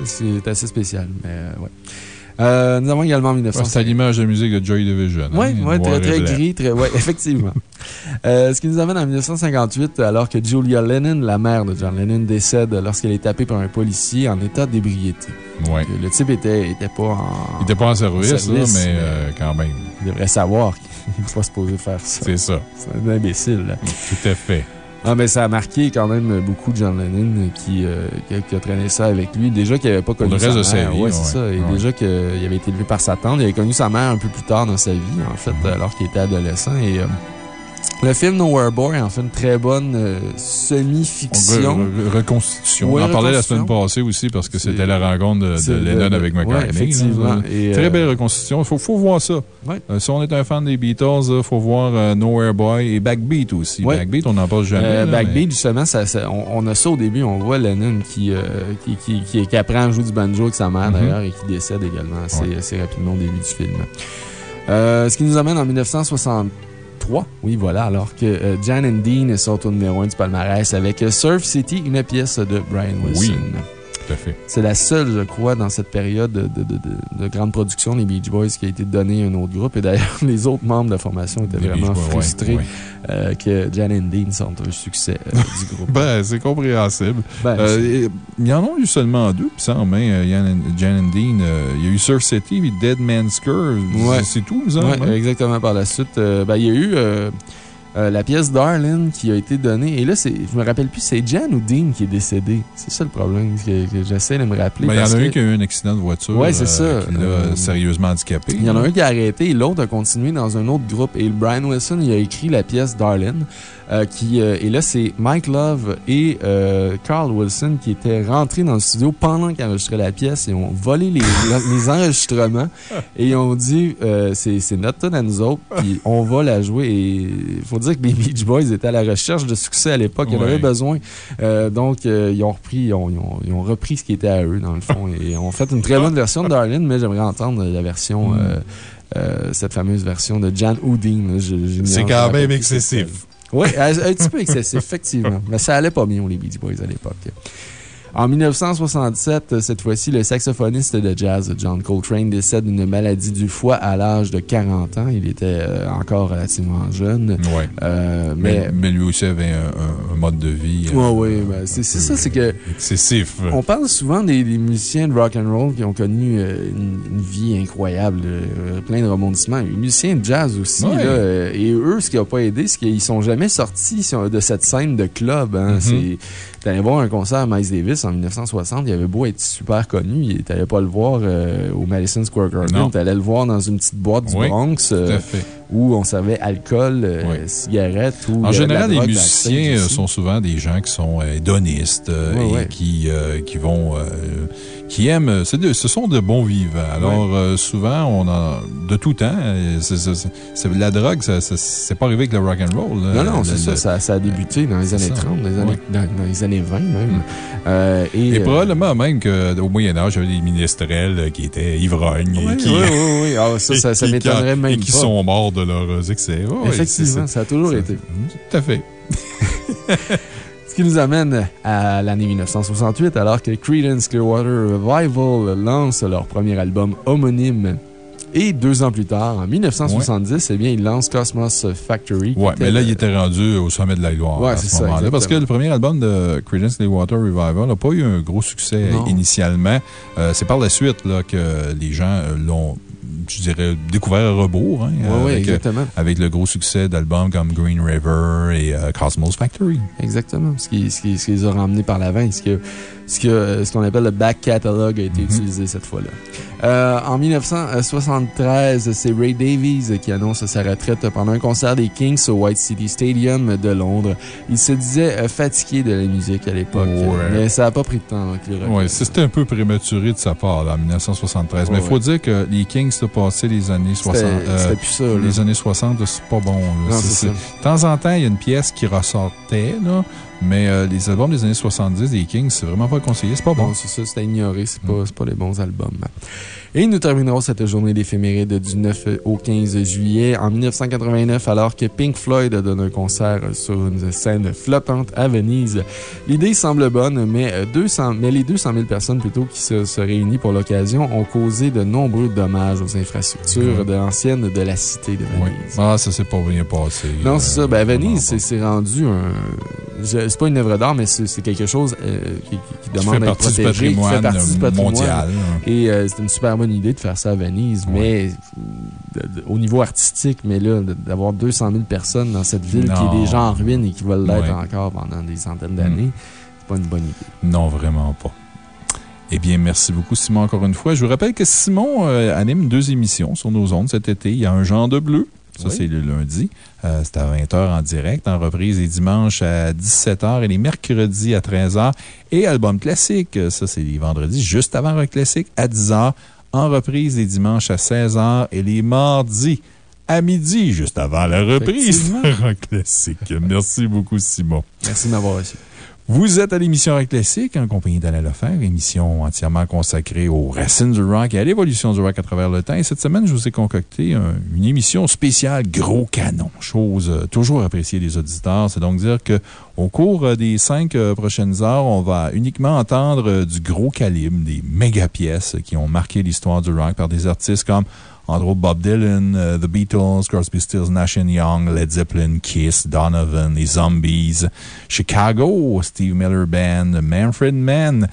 S2: C'est assez spécial, mais euh, ouais. Euh, nous avons également en
S1: Ouais,
S2: 1900.
S1: C'est à l'image de la musique de Joy Division.
S2: Oui,
S1: hein,
S2: ouais,
S1: noir
S2: très, gris, très, ouais, effectivement. Euh, ce qui nous amène en 1958, alors que Julia Lennon, la mère de John Lennon, décède lorsqu'elle est tapée par un policier en état d'ébriété.
S1: Ouais.
S2: Le type était, était pas en.
S1: Il n'était pas en service,
S2: en
S1: là, mais
S2: mais-
S1: euh, quand même.
S2: Il devrait savoir qu'il n'est pas supposé faire ça.
S1: C'est ça.
S2: C'est un imbécile, là.
S1: Tout à fait.
S2: Ah, mais ça a marqué quand même beaucoup de John Lennon qui, euh, qui, a, qui a traîné ça avec lui. Déjà qu'il n'avait pas connu
S1: le reste
S2: sa
S1: de sa
S2: mère.
S1: vie,
S2: Ouais, c'est
S1: ouais.
S2: ça. Et
S1: Ouais.
S2: déjà qu'il avait été élevé par sa tante. Il avait connu sa mère un peu plus tard dans sa vie, en fait, alors qu'il était adolescent. Et euh, le film Nowhere Boy en fait une très bonne euh, semi-fiction.
S1: Re- re- reconstitution.
S2: Ouais,
S1: On en parlait la semaine passée aussi parce que c'était la rencontre de, Lennon avec
S2: ouais,
S1: McCartney.
S2: effectivement.
S1: là.
S2: Et,
S1: Très
S2: euh,
S1: belle reconstitution. Il faut, faut voir ça.
S2: Ouais.
S1: Euh, si on est un fan des Beatles, il faut voir Nowhere Boy et Backbeat aussi.
S2: Ouais.
S1: Backbeat, on n'en parle jamais. Là,
S2: Backbeat, justement, ça, ça- on, on a ça au début. On voit Lennon qui, qui, qui, qui, qui apprend à jouer du banjo avec sa mère,
S1: Mhm.
S2: d'ailleurs, et qui décède également assez,
S1: Ouais.
S2: assez rapidement au début du film. Ce qui nous amène en 1963. Oui, voilà, alors que euh, Jan and Dean sortent au numéro 1 du palmarès avec Surf City, une pièce de Brian Wilson.
S1: Oui. Tout à fait.
S2: C'est la seule, je crois, dans cette période de, de, de- de grande production, les Beach Boys, qui a été donnée à un autre groupe. Et d'ailleurs, les autres membres de la formation étaient
S1: Les
S2: vraiment
S1: Boys,
S2: frustrés
S1: ouais.
S2: euh, que Jan and Dean sortent un succès euh, du groupe.
S1: Ben, c'est compréhensible.
S2: Ben,
S1: Euh, il y en a eu seulement deux, puis ça, en main, Jan and- Dean. il y a eu Surf City et Dead Man's Curve.
S2: Ouais.
S1: C'est tout,
S2: Ouais,
S1: hein?
S2: exactement. Par la suite, ben, il y a eu euh, la pièce Darlin qui a été donnée. Et là, c'est- je me rappelle plus, c'est Jan ou Dean qui est décédé. C'est ça le problème que, que j'essaie de me rappeler.
S1: Ben, il y en a
S2: que
S1: un qui a eu un accident de voiture.
S2: Ouais, c'est
S1: euh,
S2: ça.
S1: Qui l'a
S2: Euh,
S1: sérieusement handicapé.
S2: Il y en a un qui a arrêté et l'autre a continué dans un autre groupe. Et Brian Wilson, il a écrit la pièce Darlin. Euh, qui, euh, et là, c'est Mike Love et euh, Carl Wilson qui étaient rentrés dans le studio pendant qu'ils enregistraient la pièce et ont volé les, les enregistrements. Et ils ont dit, euh, c'est notre tonne à nous autres, puis on va la jouer. Et il faut dire que les Beach Boys étaient à la recherche de succès à l'époque. Ils en
S1: Ouais.
S2: avaient besoin. Euh, donc, euh, ils, ont repris, ils, ont, ils ont- ils ont repris ce qui était à eux, dans le fond. et ont fait une très bonne version de Darlene, mais j'aimerais entendre la version. euh, euh, cette fameuse version de Jan Houdin.
S1: C'est quand même excessif.
S2: Oui, un, un petit peu excessif, effectivement. Mais ça allait pas bien, les Beach Boys, à l'époque. En 1967, cette fois-ci, le saxophoniste de jazz John Coltrane décède d'une maladie du foie à l'âge de 40 ans. Il était euh, encore relativement jeune. Euh,
S1: Mais,
S2: mais.
S1: lui aussi avait un, mode de vie. euh,
S2: Ouais, ouais, ben, c'est ça, c'est que.
S1: Excessif.
S2: On parle souvent des, des musiciens de rock and roll qui ont connu euh, une, une vie incroyable, euh, plein de rebondissements. Les musiciens de jazz aussi,
S1: Ouais.
S2: là, euh, et eux, ce qui n'a pas aidé, c'est qu'ils sont jamais sortis de cette scène de club. Hein.
S1: Mhm.
S2: C'est- T'allais voir un concert à Miles Davis en 1960, il avait beau être super connu, t'allais pas le voir euh, au Madison Square Garden, t'allais le voir dans une petite boîte du
S1: Oui,
S2: Bronx euh, où on servait alcool, euh,
S1: Oui.
S2: cigarettes ou.
S1: En général, les musiciens sont souvent des gens qui sont hédonistes et. Qui, qui vont. Qui aiment. euh, de- ce sont de bons vivants. Alors, euh, souvent, on a. De tout temps, c'est- la drogue, ça- ça- c'est pas arrivé avec le rock'n'roll.
S2: Non, non, c'est ça, ça. Ça a débuté dans les années
S1: ça.
S2: 30, dans les années,
S1: Ouais.
S2: dans, dans les années 20 même. Euh, et,
S1: Et probablement même qu'au Moyen-Âge, il y avait des ministrels qui étaient ivrognes
S2: Oui,
S1: et qui.
S2: oui, oui, oui. Ah, ça, ça, m'étonnerait même
S1: Et qui
S2: pas.
S1: sont morts de leurs excès.
S2: Effectivement, ça a toujours été.
S1: Tout à fait.
S2: Ce qui nous amène à l'année 1968, alors que Creedence Clearwater Revival lance leur premier album homonyme. Et deux ans plus tard, en 1970, eh bien, ils lancent Cosmos Factory. était
S1: mais là, il était rendu au sommet de la gloire
S2: Ouais,
S1: à
S2: c'est
S1: ce
S2: ça,
S1: moment-là. Parce que le premier album de Creedence Clearwater Revival n'a pas eu un gros succès
S2: Non.
S1: initialement. Euh, c'est par la suite là, que les gens euh, l'ont, je dirais, découvert à rebours. Hein,
S2: ouais,
S1: avec, euh,
S2: exactement.
S1: avec le gros succès d'albums comme Green River et euh, Cosmos Factory.
S2: Exactement. Ce qui, ce qui, ce qui les a ramenés par l'avant. Ce que, ce qu'on appelle le back catalog a été
S1: Mhm.
S2: utilisé cette fois-là. Euh, en 1973, c'est Ray Davies qui annonce sa retraite pendant un concert des Kings au White City Stadium de Londres. Il se disait euh, fatigué de la musique à l'époque.
S1: Ouais.
S2: Mais ça n'a pas pris de temps.
S1: Oui, c'était un peu prématuré de sa part, là, en 1973. Mais il faut
S2: ouais.
S1: dire que les Kings, de passer les années 60.
S2: C'était
S1: euh,
S2: plus ça. là.
S1: les années 60, c'est pas bon. là.
S2: Non,
S1: De temps en temps, il y a une pièce qui ressortait, là, Mais euh, les albums des années 70 des Kings, c'est vraiment pas conseillé. C'est pas bon.
S2: C'est ça, c'est à ignorer. C'est pas, pas les bons albums. Et nous terminerons cette journée d'éphéméride du 9 au 15 juillet en 1989, alors que Pink Floyd donne un concert sur une scène flottante à Venise. L'idée semble bonne, mais, euh, 200, mais les 200 000 personnes plutôt qui se, se réunissent pour l'occasion ont causé de nombreux dommages aux infrastructures de l'ancienne de la cité de
S1: Oui.
S2: Venise.
S1: Ah, ça s'est pas bien passé.
S2: Non, c'est ça. Ben,
S1: Euh,
S2: Venise, c'est rendu un. je- C'est pas une œuvre d'art, mais c'est quelque chose euh, qui, demande
S1: partie du
S2: protégé, qui fait partie du patrimoine.
S1: mondial.
S2: Et euh, c'est une super bonne idée de faire ça à Venise, mais au niveau artistique, mais là, d'avoir 200 000 personnes dans cette ville qui est déjà en ruine et qui veulent l'être
S1: Ouais.
S2: encore pendant des centaines d'années, c'est pas une bonne idée.
S1: Non, vraiment pas. Eh bien, merci beaucoup, Simon, encore une fois. Je vous rappelle que Simon euh, anime deux émissions sur nos ondes cet été. Il y a un genre de bleu. Ça,
S2: Oui.
S1: c'est le lundi. Euh, c'est à 20h en direct, en reprise les dimanches à 17h et les mercredis à 13h. Et album classique, euh, ça, c'est les vendredis, juste avant Rock Classique, à 10h. En reprise les dimanches à 16h et les mardis à midi, juste avant la reprise Rock Classique. Merci beaucoup, Simon.
S2: Merci de m'avoir reçu.
S1: Vous êtes à l'émission Rock Classique en compagnie d'Alain Lefebvre, émission entièrement consacrée aux racines du rock et à l'évolution du rock à travers le temps. Et cette semaine, je vous ai concocté un- une émission spéciale gros canon, chose euh, toujours appréciée des auditeurs. C'est donc dire que au cours euh, des cinq euh, prochaines heures, on va uniquement entendre du gros calibre, des méga pièces qui ont marqué l'histoire du rock par des artistes comme entre Bob Dylan, euh, The Beatles, Crosby, Stills, Nash Young, Led Zeppelin, Kiss, Donovan, les Zombies, Chicago, Steve Miller Band, Manfred Mann,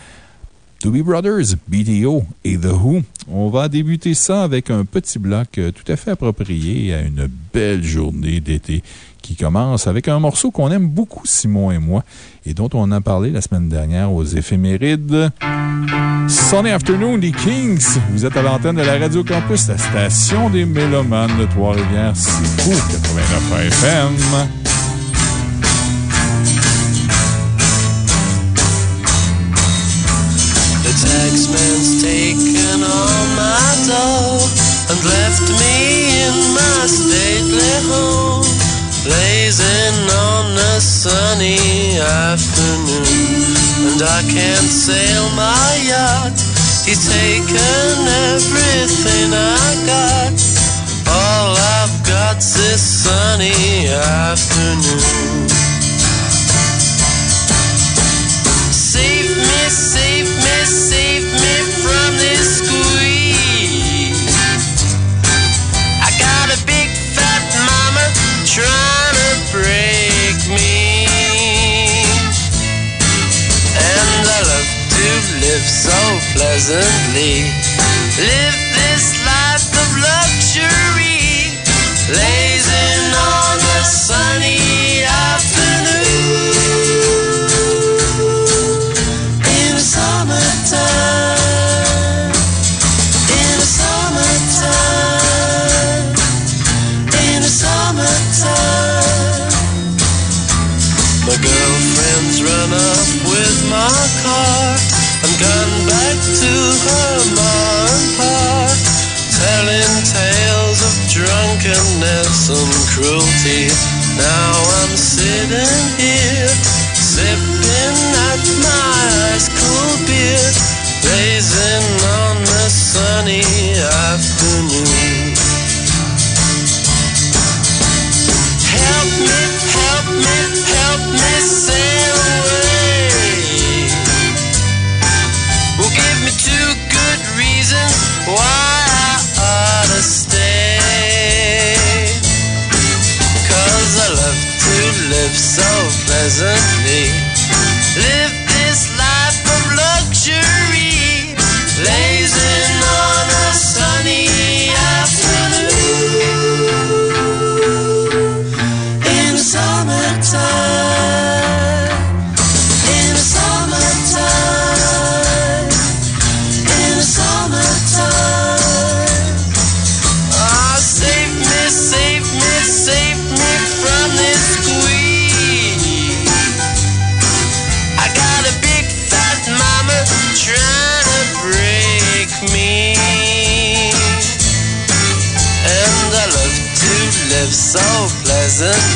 S1: Doobie Brothers, BTO et The Who. On va débuter ça avec un petit bloc euh, tout à fait approprié à une belle journée d'été qui commence avec un morceau qu'on aime beaucoup, Simon et moi, et dont on a parlé la semaine dernière aux éphémérides. Sunny Afternoon des Kings. Vous êtes à l'antenne de la Radio Campus, la station des Mélomanes de Trois-Rivières. C'est fou, 89 FM.
S7: Taxman's taken all my and left me in my stately home, blazing on a sunny afternoon. And I can't sail my yacht, he's taken everything I got. All I've got's this sunny afternoon. Save me, save me, save me from this squeeze. I got a big fat mama live so pleasantly. Live this life of luxury. Blazing on a sunny and cruelty. Now I'm sitting here, sipping at my ice cool beer, blazing on the sunny afternoon. Pleasantly. Live live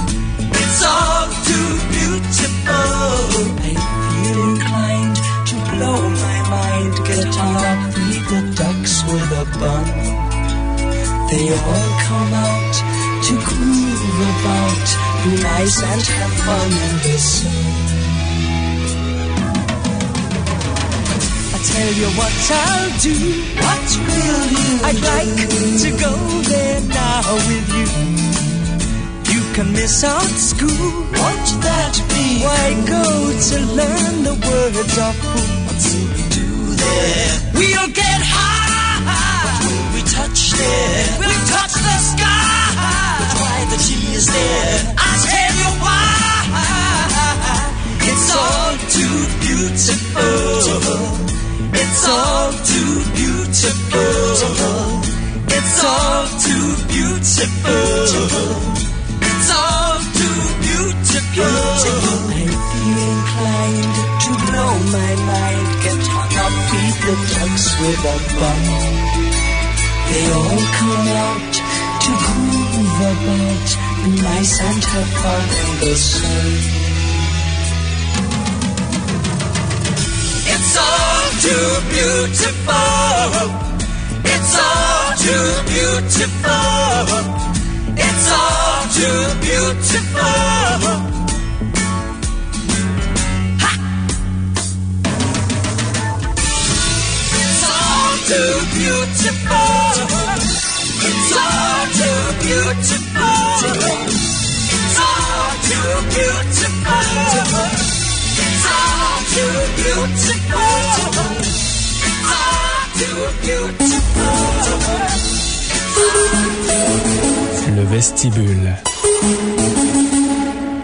S8: It's all too beautiful. I feel inclined to blow my mind, up, feed the ducks with a bun. They all come out to groove about, be nice and have fun in the sun. I tell you what I'll do. What will you I'd like to go there now with you. Can miss out school. Won't that be? Why go to learn the words of who? What will we do there? We'll get high. What will we touch there? We'll touch the sky. But why the tears there? I'll tell you why. It's all too beautiful. It's all too beautiful. It's all too beautiful. Beautiful. Inclined to blow my mind, get the ducks with a. They all come out to groove about, and fun in the sun. It's all too beautiful. It's all too beautiful. It's all too beautiful.
S9: Le vestibule.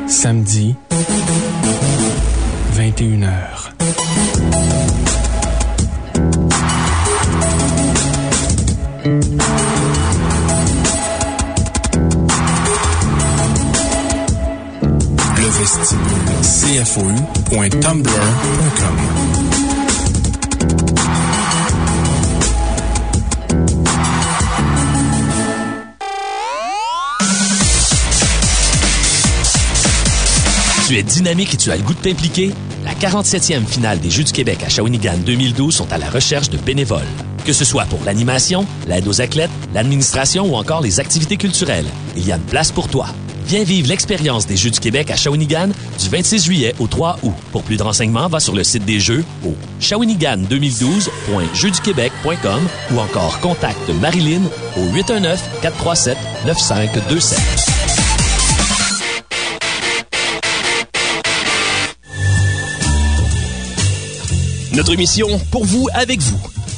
S9: Samedi, 21h.
S10: Tu es dynamique et tu as le goût de t'impliquer? La 47e finale des Jeux du Québec à Shawinigan 2012 sont à la recherche de bénévoles. Que ce soit pour l'animation, l'aide aux athlètes, l'administration ou encore les activités culturelles, il y a une place pour toi. Viens vivre l'expérience des Jeux du Québec à Shawinigan du 26 juillet au 3 août. Pour plus de renseignements, va sur le site des Jeux au shawinigan2012.jeuxduquebec.com ou encore contacte Marilyn au 819-437-9527.
S11: Notre mission, pour vous, avec vous.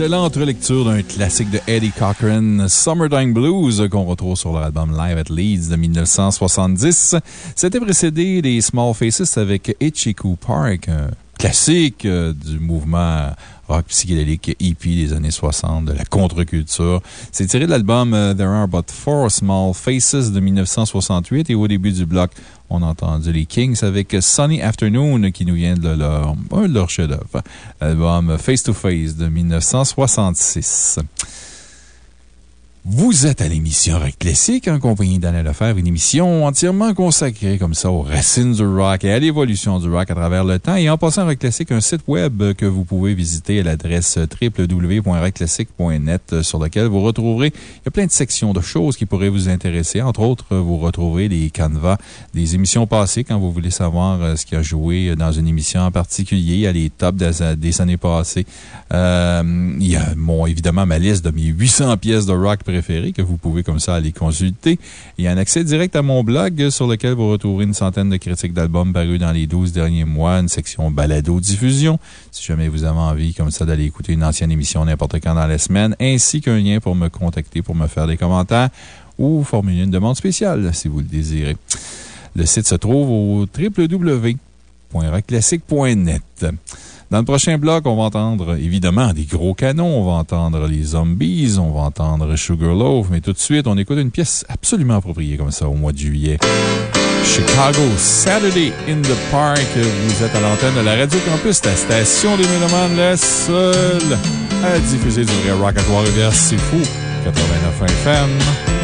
S1: Excellente relecture d'un classique de Eddie Cochran, Summertime Blues, qu'on retrouve sur leur album Live at Leeds de 1970. C'était précédé des Small Faces avec Ichiku Park, un classique euh, du mouvement rock psychédélique hippie des années 60, de la contre-culture. C'est tiré de l'album euh, There Are But Four Small Faces de 1968 et au début du bloc, on a entendu les Kings avec Sunny Afternoon qui nous vient de leur, leurs chefs-d'œuvre, l'album Face to Face de 1966. Vous êtes à l'émission Rock Classique en compagnie d'Alain Lefebvre, une émission entièrement consacrée comme ça aux racines du rock et à l'évolution du rock à travers le temps. Et en passant Rock Classique, un site web que vous pouvez visiter à l'adresse www.rockclassique.net sur lequel vous retrouverez, il y a plein de sections de choses qui pourraient vous intéresser. Entre autres, vous retrouverez les canevas des émissions passées quand vous voulez savoir euh, ce qui a joué dans une émission en particulier. Il y a les tops des, des années passées. Euh, il y a, bon, évidemment, ma liste de mes 800 pièces de rock que vous pouvez comme ça aller consulter. A un accès direct à mon blog sur lequel vous retrouverez une centaine de critiques d'albums parus dans les 12 derniers mois, une section balado-diffusion, si jamais vous avez envie comme ça d'aller écouter une ancienne émission n'importe quand dans la semaine, ainsi qu'un lien pour me contacter, pour me faire des commentaires ou formuler une demande spéciale si vous le désirez. Le site se trouve au www.rockclassique.net. Dans le prochain bloc, on va entendre évidemment des gros canons. On va entendre les Zombies, on va entendre Sugarloaf, mais tout de suite, on écoute une pièce absolument appropriée comme ça au mois de juillet. Chicago, Saturday in the Park. Vous êtes à l'antenne de la Radio Campus, la station des Mélomanes, la seule à diffuser du vrai rock à Trois-Rivières. C'est fou. 89 FM.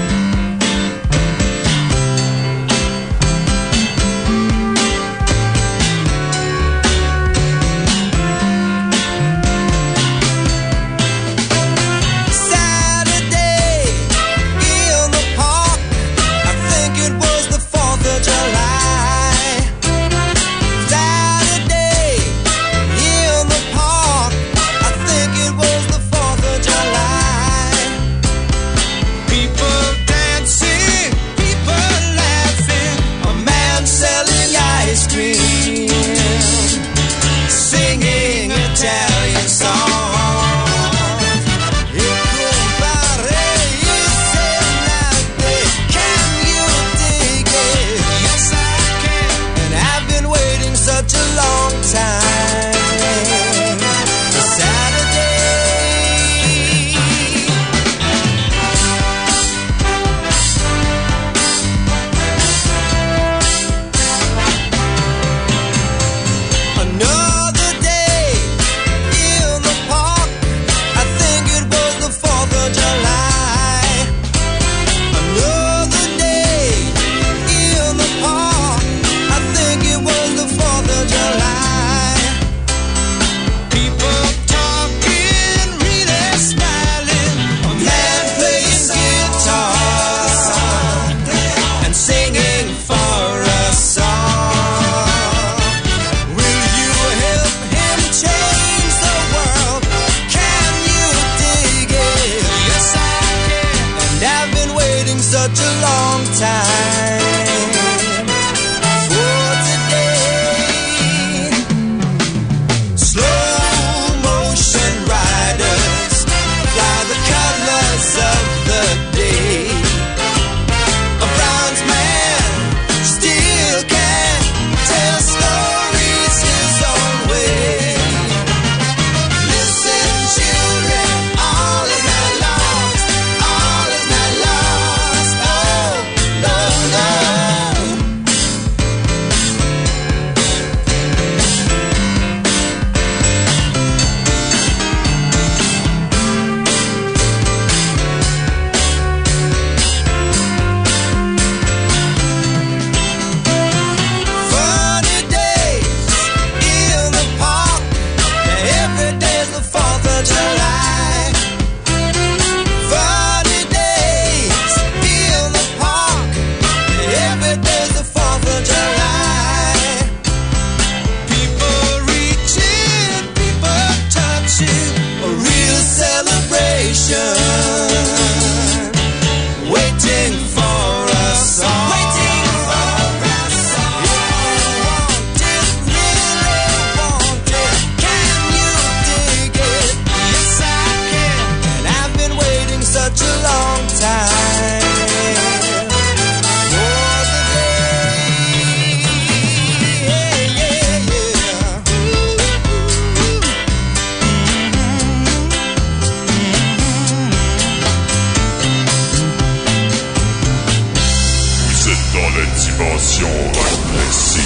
S5: Dimension classique.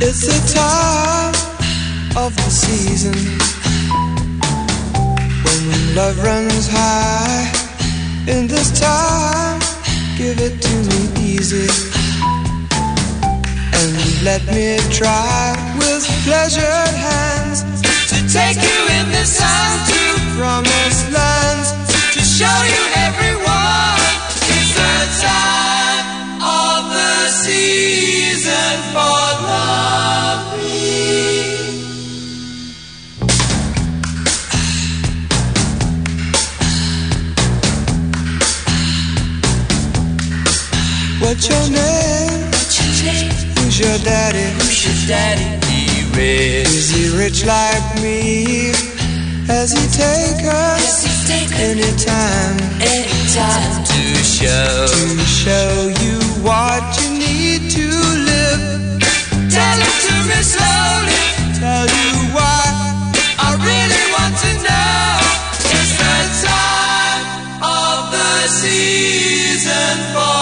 S12: It's the time of the season when love runs high. In this time, give it to me easy and let me try with pleasured hands take you in the sun to promised lands to show you everyone. It's the time of the season for loving. What's your name? Who's your daddy? Who's your daddy? Is he rich like me? Has he taken anytime? Anytime to show to show you what you need to live. Tell it to me slowly. Tell you why I really want to know. It's the time of the season for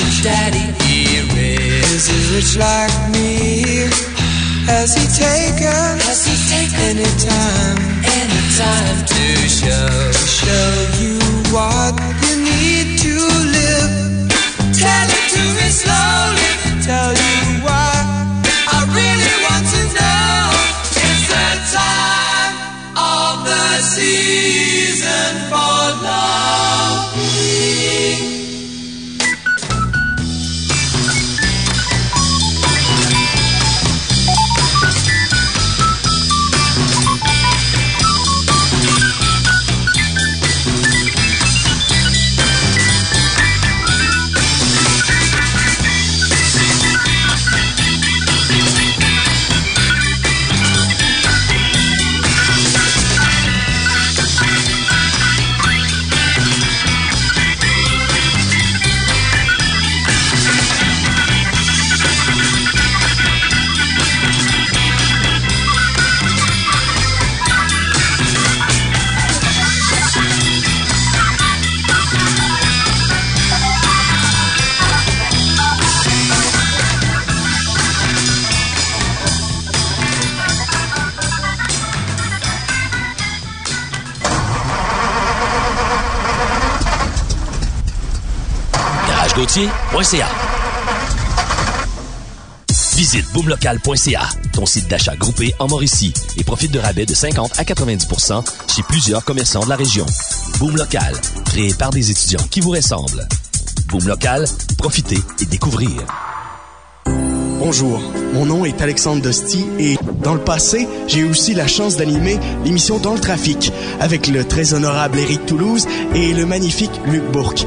S12: your daddy? He rich. Is he rich like me? Has he taken? Has he taken any time? Any time to show to show you what you need to live? Tell it to me slowly. Tell you
S10: Visite boomlocal.ca, ton site d'achat groupé en Mauricie, et profite de rabais de 50 à 90% chez plusieurs commerçants de la région. Boom Local, créé par des étudiants qui vous ressemblent. Boom Local, profitez et découvrez.
S13: Bonjour, mon nom est Alexandre Dosti et dans le passé, j'ai aussi la chance d'animer l'émission Dans le trafic avec le très honorable Éric Toulouse et le magnifique Luc Bourque.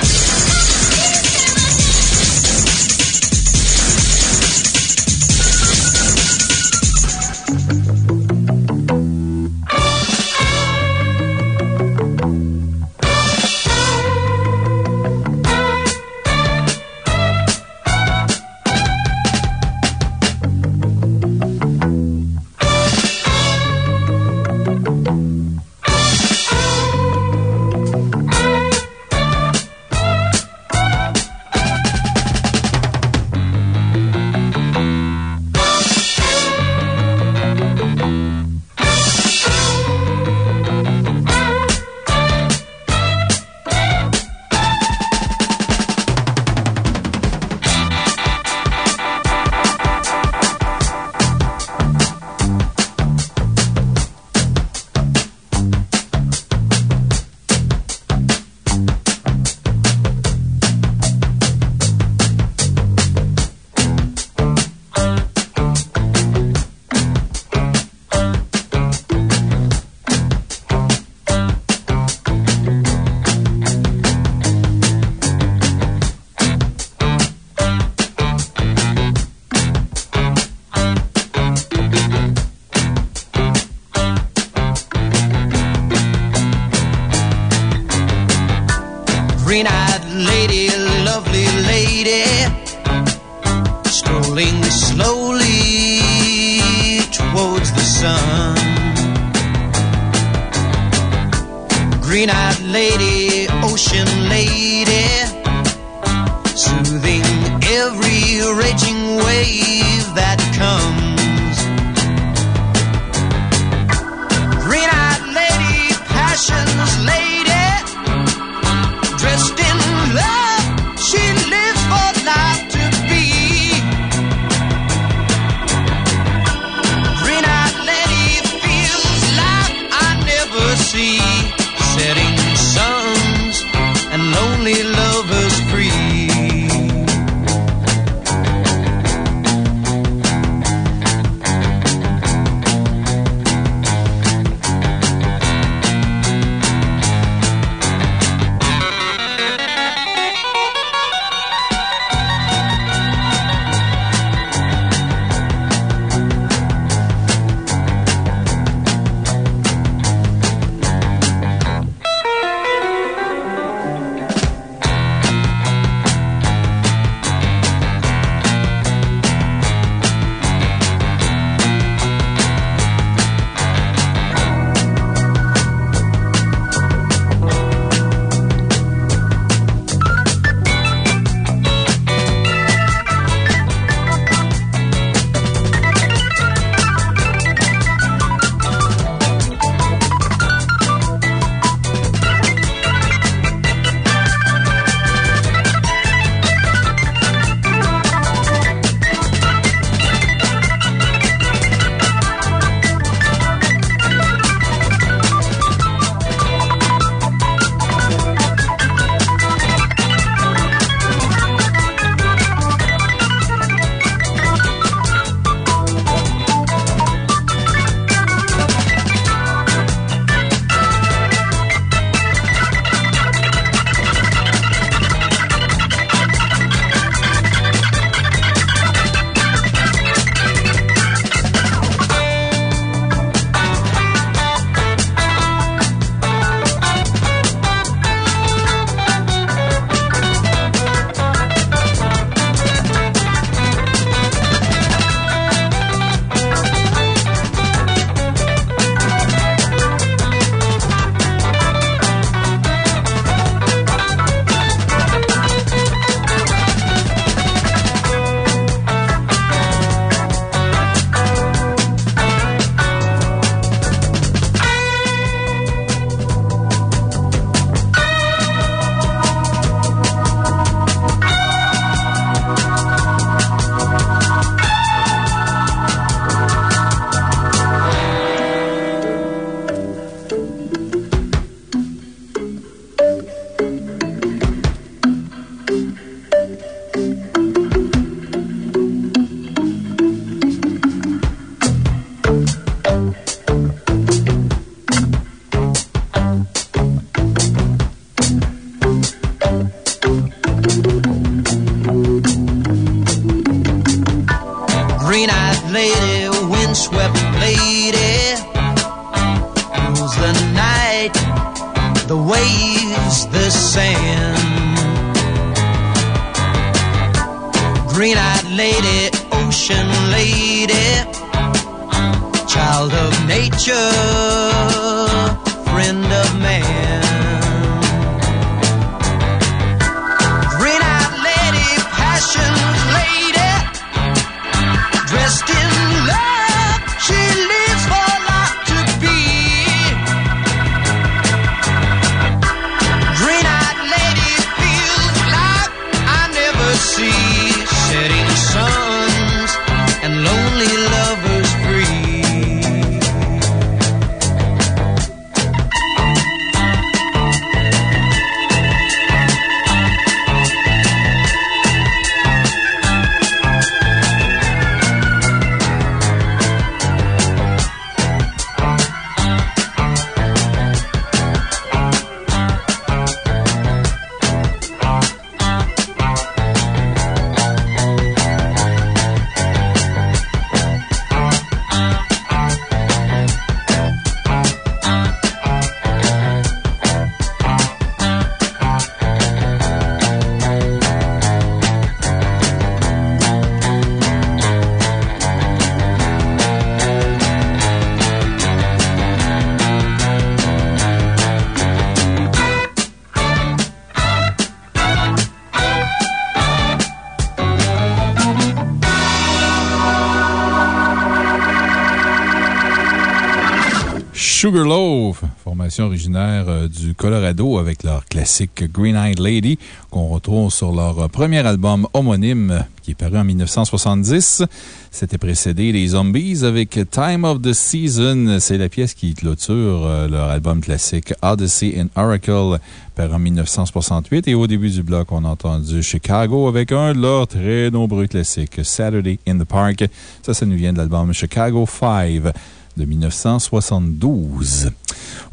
S1: Sugarloaf, formation originaire euh, du Colorado avec leur classique Green Eyed Lady, qu'on retrouve sur leur euh, premier album homonyme, euh, qui est paru en 1970. C'était précédé des Zombies avec Time of the Season. C'est la pièce qui clôture leur album classique Odyssey in Oracle, paru en 1968. Et au début du bloc, on a entendu Chicago avec un de leurs très nombreux classiques, Saturday in the Park. Ça, ça nous vient de l'album Chicago 5 de 1972.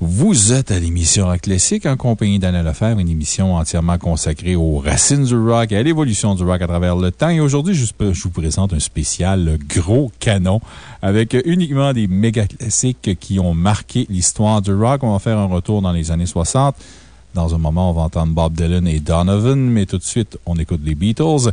S1: Vous êtes à l'émission Rock Classique en compagnie d'Anna Lefebvre, une émission entièrement consacrée aux racines du rock et à l'évolution du rock à travers le temps. Et aujourd'hui, je vous présente un spécial gros canon avec uniquement des méga classiques qui ont marqué l'histoire du rock. On va faire un retour dans les années 60. Dans un moment, on va entendre Bob Dylan et Donovan, mais tout de suite, on écoute les Beatles.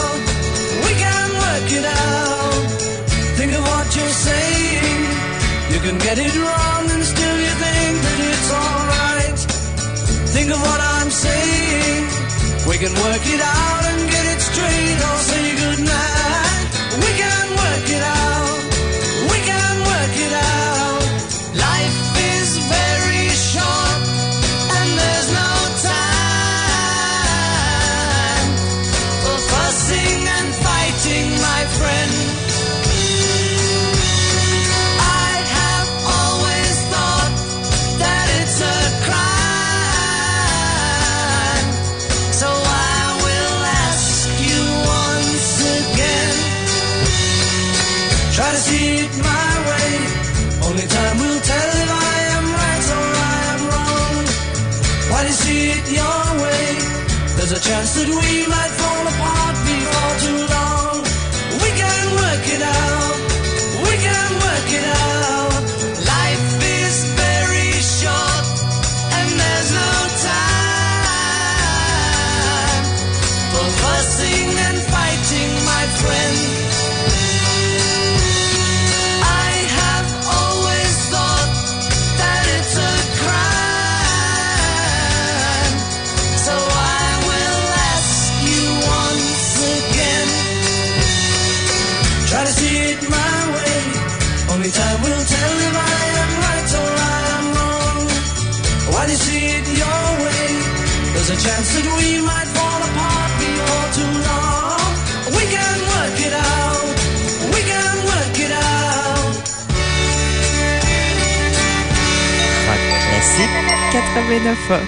S14: Can get it wrong and still you think that it's alright. Think of what I'm saying. We can work it out chance that we
S15: 89 ans.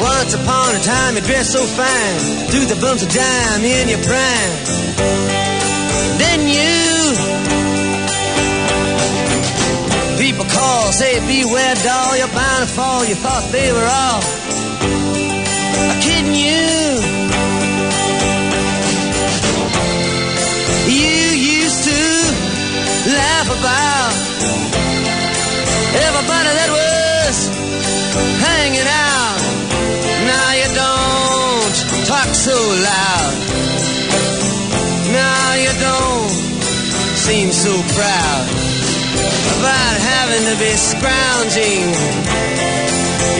S16: Once upon a time you dressed so fine, threw the bumps of dime in your prime. Then you, people call, say beware doll, you're bound to fall. You thought they were all kidding you. About everybody that was hanging out. Now you don't talk so loud. Now you don't seem so proud about having to be scrounging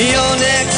S16: your next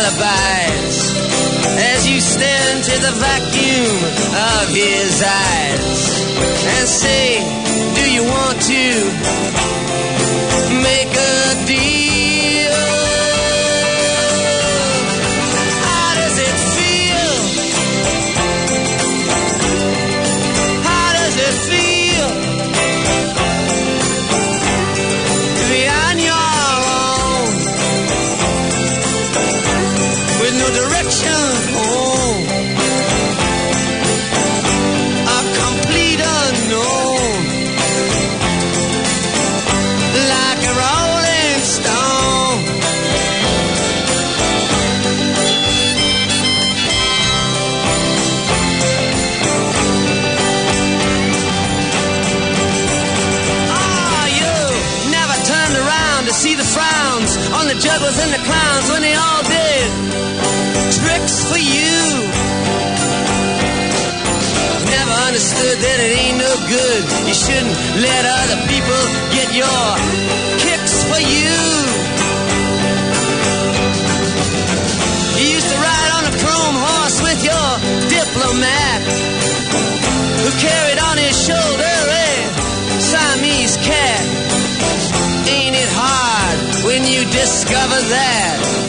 S5: alibis as you stare into the vacuum of his eyes and say, Do you want to make a good. You shouldn't let other people get your kicks for you. You used to ride on a chrome horse with your diplomat who carried on his shoulder a Siamese cat. Ain't it hard when you discover that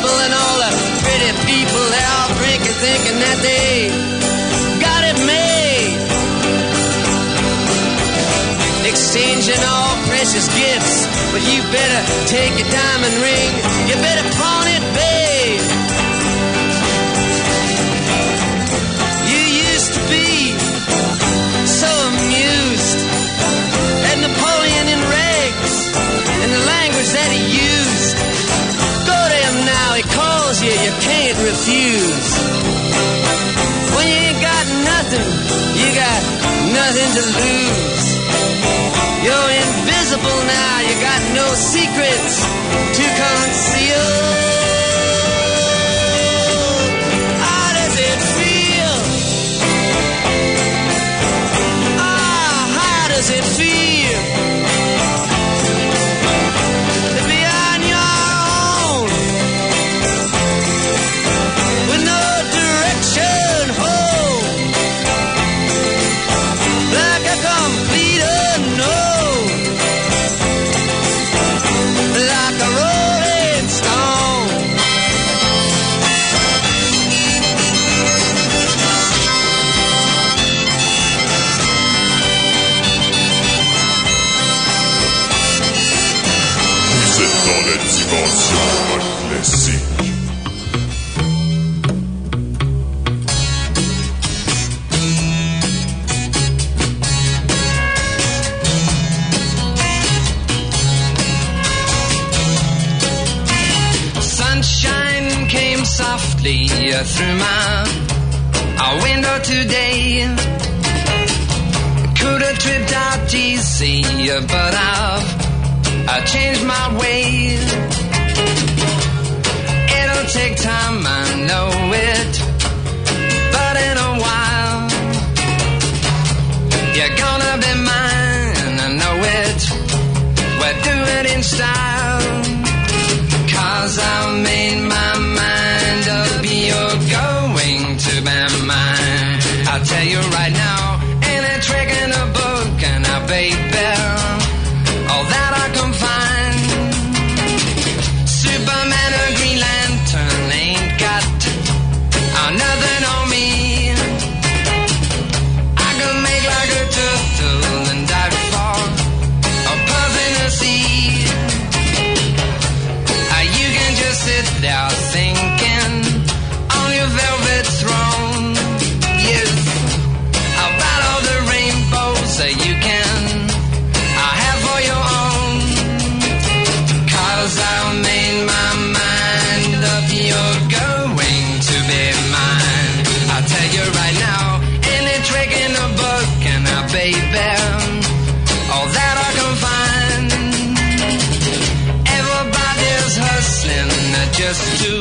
S5: steeple and all the pretty people they're all drinking thinking that they got it made. Exchanging all precious gifts but you better take your diamond ring you better pawn it babe. You used to be so amused at Napoleon in rags and the language that he used you, you can't refuse. When you ain't got nothing, you got nothing to lose. You're invisible now, you got no secrets to conceal. How does it feel? Ah, how does it feel?
S17: Through my window today. Could have tripped out uh, but I've I changed my ways. Just to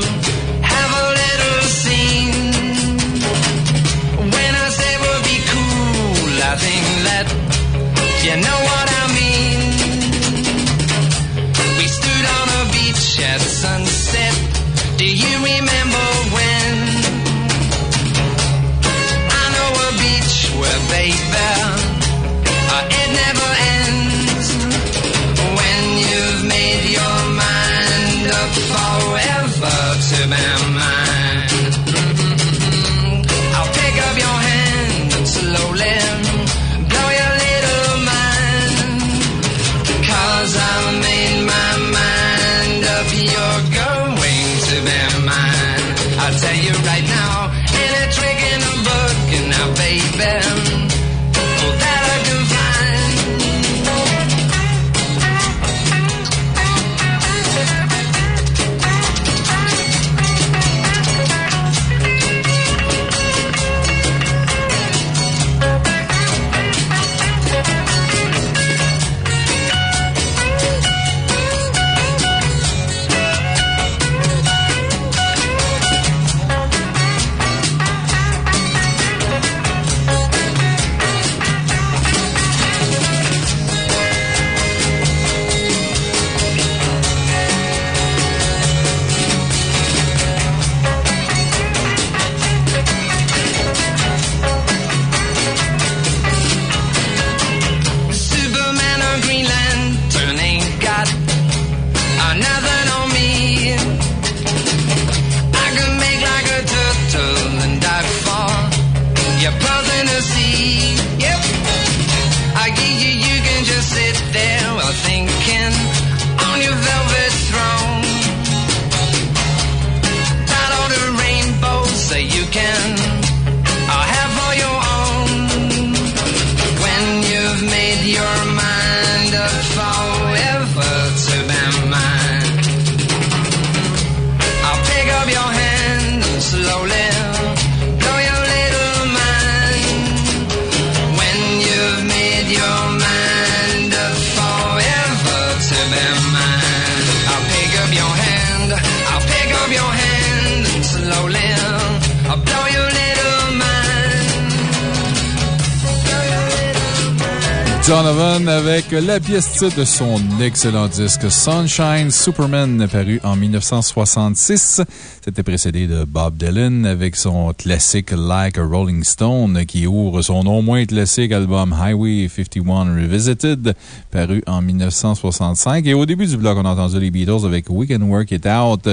S1: de son excellent disque Sunshine Superman paru en 1966. C'était précédé de Bob Dylan avec son classique Like a Rolling Stone qui ouvre son non moins classique album Highway 51 Revisited paru en 1965. Et au début du bloc, on a entendu les Beatles avec We Can Work It Out,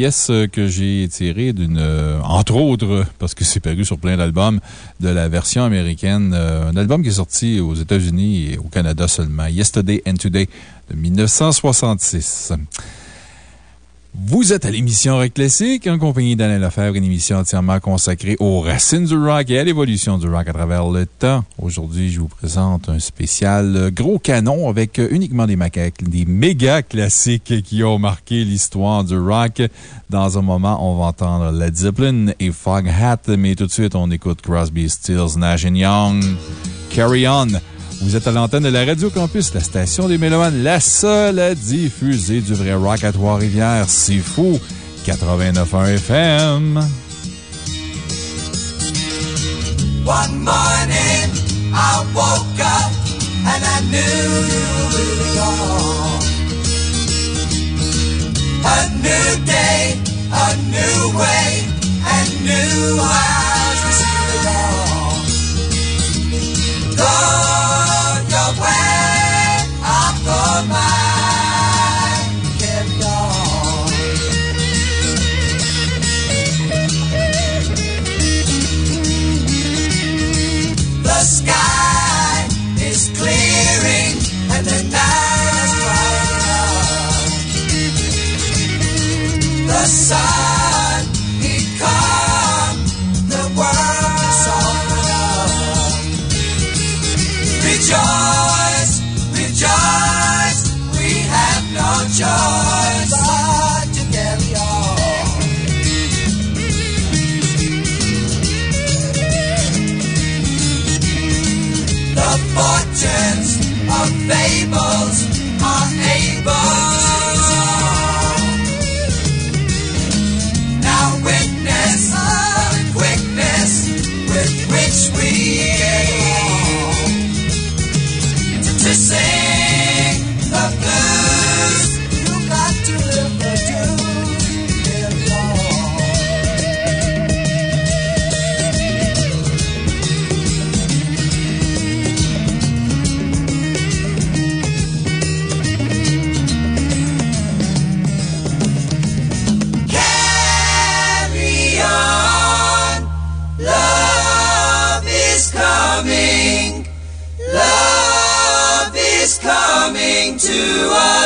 S1: pièce que j'ai tirée d'une, euh, entre autres, parce que c'est paru sur plein d'albums, de la version américaine, euh, un album qui est sorti aux États-Unis et au Canada seulement, Yesterday and Today de 1966. Vous êtes à l'émission Rock Classique en compagnie d'Alain Lefebvre, une émission entièrement consacrée aux racines du rock et à l'évolution du rock à travers le temps. Aujourd'hui, je vous présente un spécial euh, gros canon avec euh, uniquement des, macaques, des méga classiques qui ont marqué l'histoire du rock. Dans un moment, on va entendre Led Zeppelin et Foghat, mais tout de suite, on écoute Crosby, Stills, Nash Young. Carry On. Vous êtes à l'antenne de la Radio Campus, la station des Mélomanes, la seule à diffuser du vrai rock à Trois-Rivières. C'est fou! 89.1 FM.
S5: One morning I woke up and I knew it was all. A new day, a new way, and new eyes to see it all. Go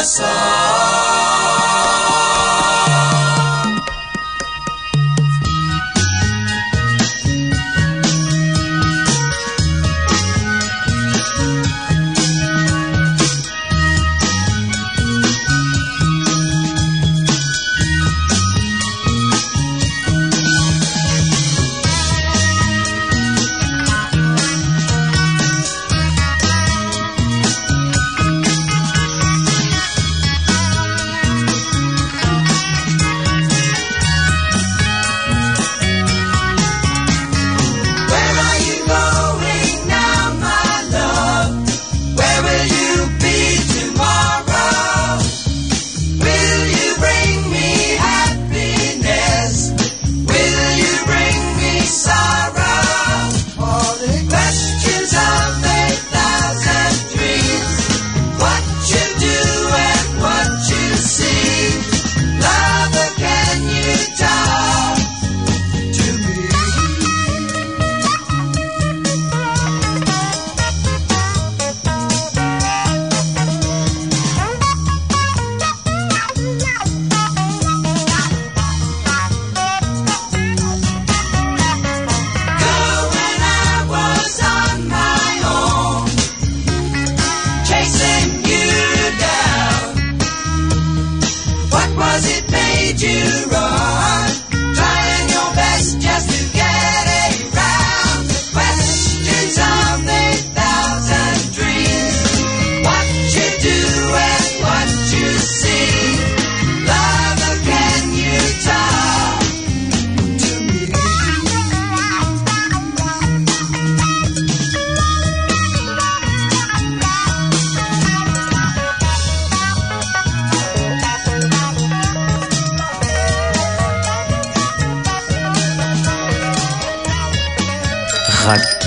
S18: song.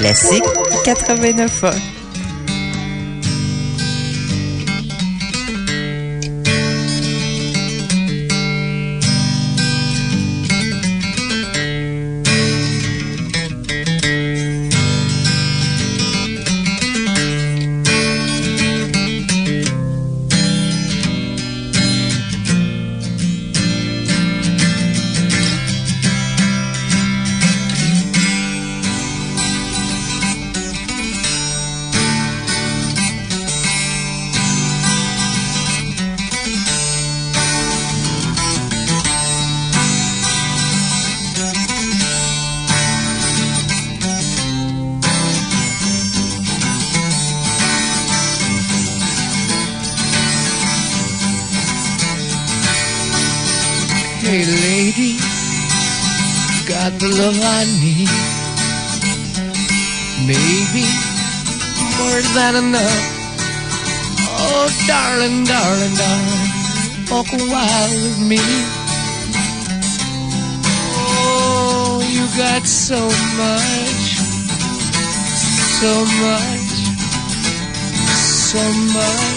S18: classique 89 ans.
S19: me. Oh, you got so much, so much, so much.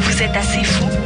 S20: Vous êtes assez fou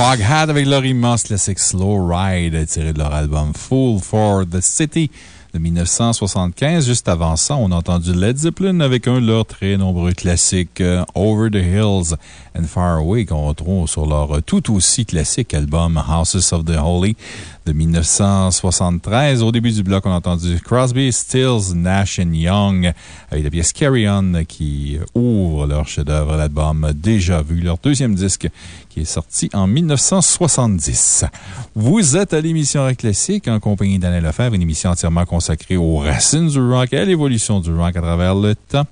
S1: Foghat avec leur immense classique Slow Ride tiré de leur album Fool for the City de 1975. Juste avant ça, on a entendu Led Zeppelin avec un de leurs très nombreux classiques euh, Over the Hills and Far Away qu'on retrouve sur leur tout aussi classique album Houses of the Holy de 1973. Au début du bloc, on a entendu Crosby, Stills, Nash Young avec la pièce Carry On qui ouvre leur chef-d'œuvre, l'album Déjà Vu, leur deuxième disque qui est sorti en 1970. Vous êtes à l'émission Rock Classique en compagnie d'Alain Lefebvre, une émission entièrement consacrée aux racines du rock et à l'évolution du rock à travers le temps.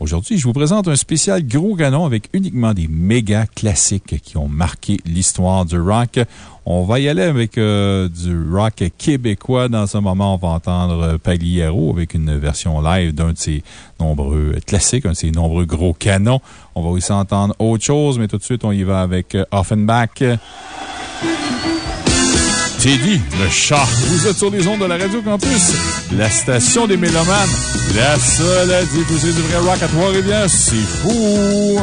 S1: Aujourd'hui, je vous présente un spécial gros canon avec uniquement des méga classiques qui ont marqué l'histoire du rock. On va y aller avec euh, du rock québécois. Dans un moment, on va entendre Pagliaro avec une version live d'un de ses nombreux classiques, un de ses nombreux gros canons. On va aussi entendre autre chose, mais tout de suite, on y va avec euh, Teddy, le chat. Vous êtes sur les ondes de la Radio Campus, la station des Mélomanes, la seule à diffuser du vrai rock à Trois-Rivières. C'est fou!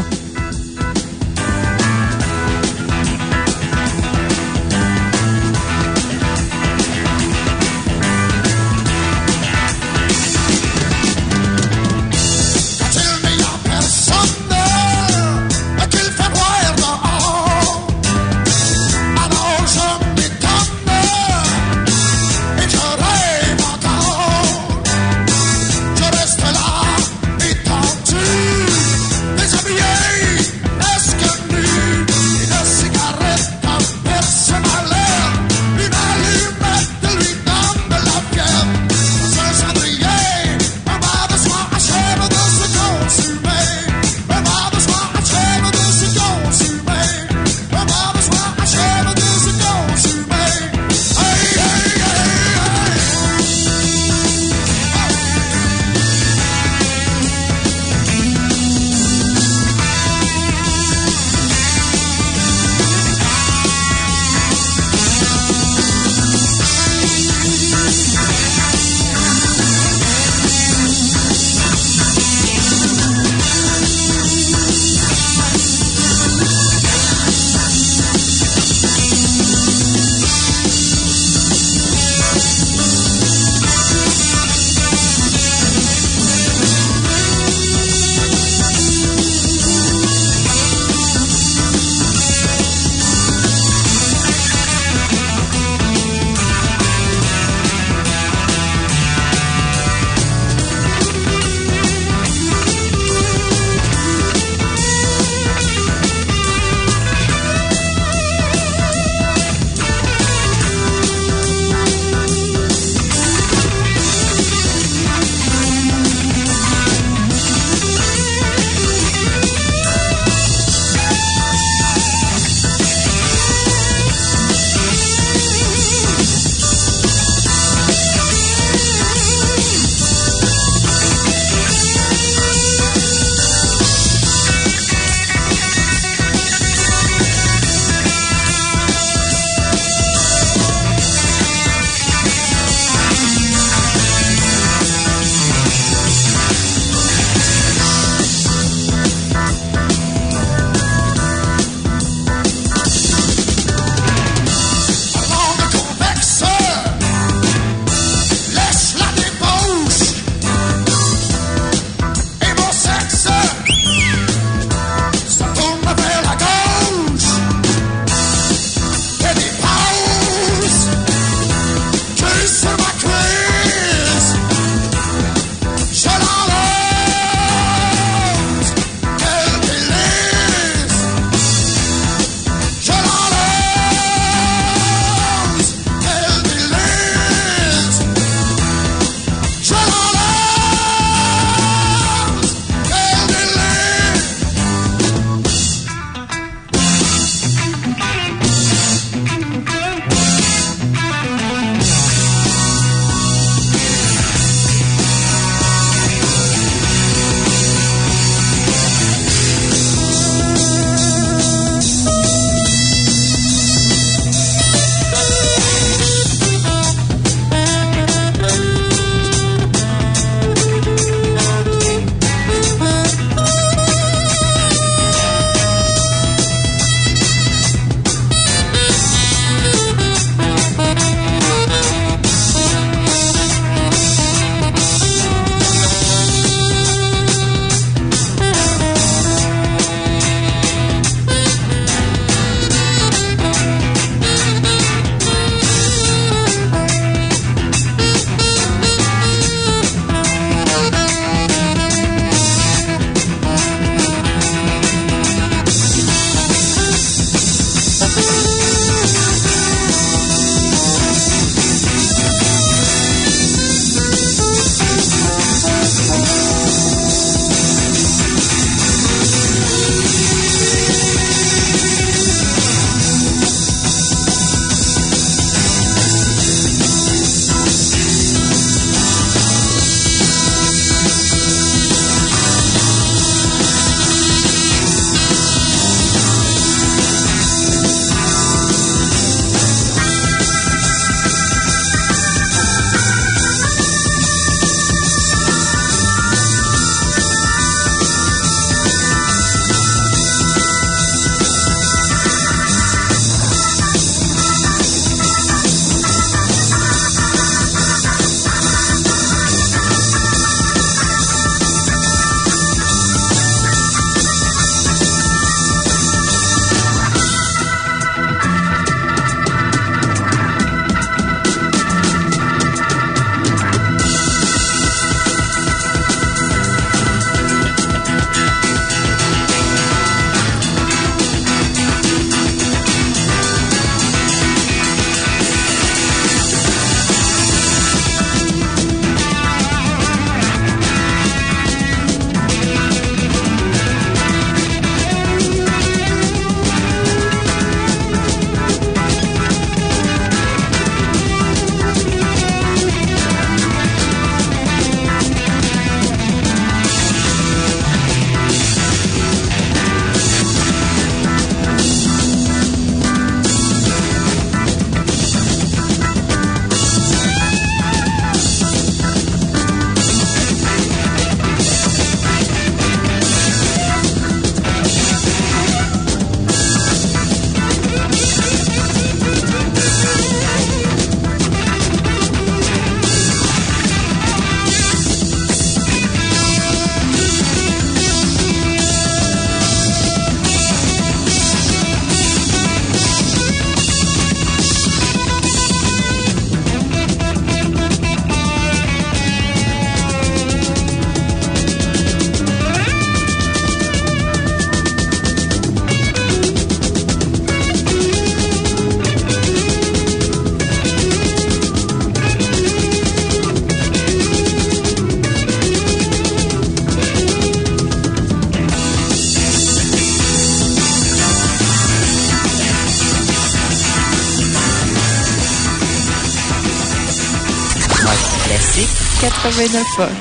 S21: 89
S22: Dis-moi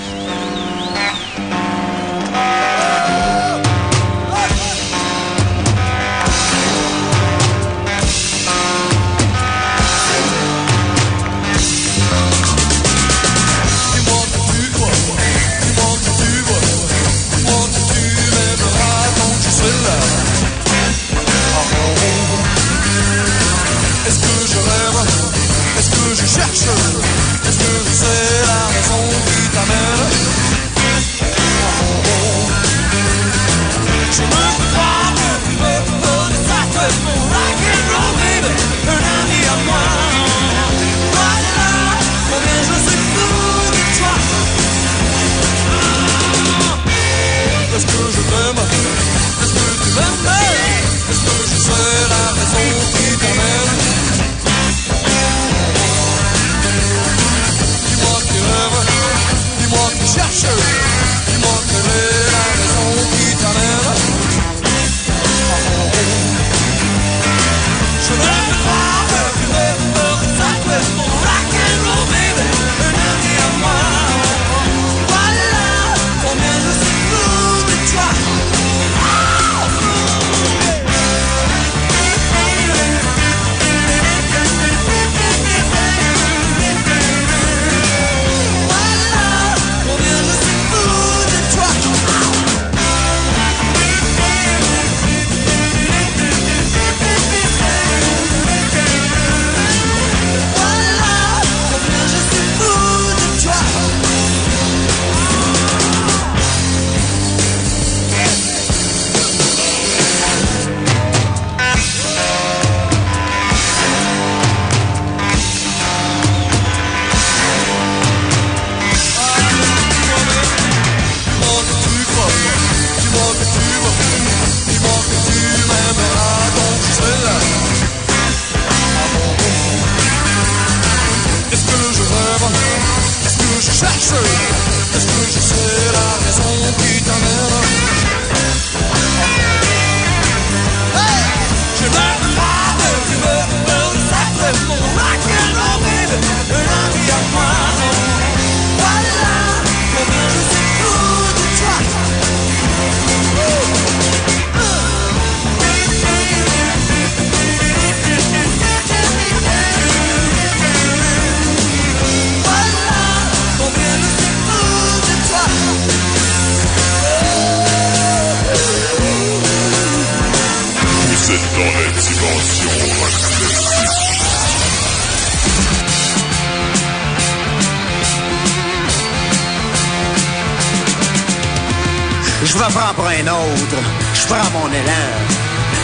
S22: Je me
S23: prends pour un autre, je prends mon élan.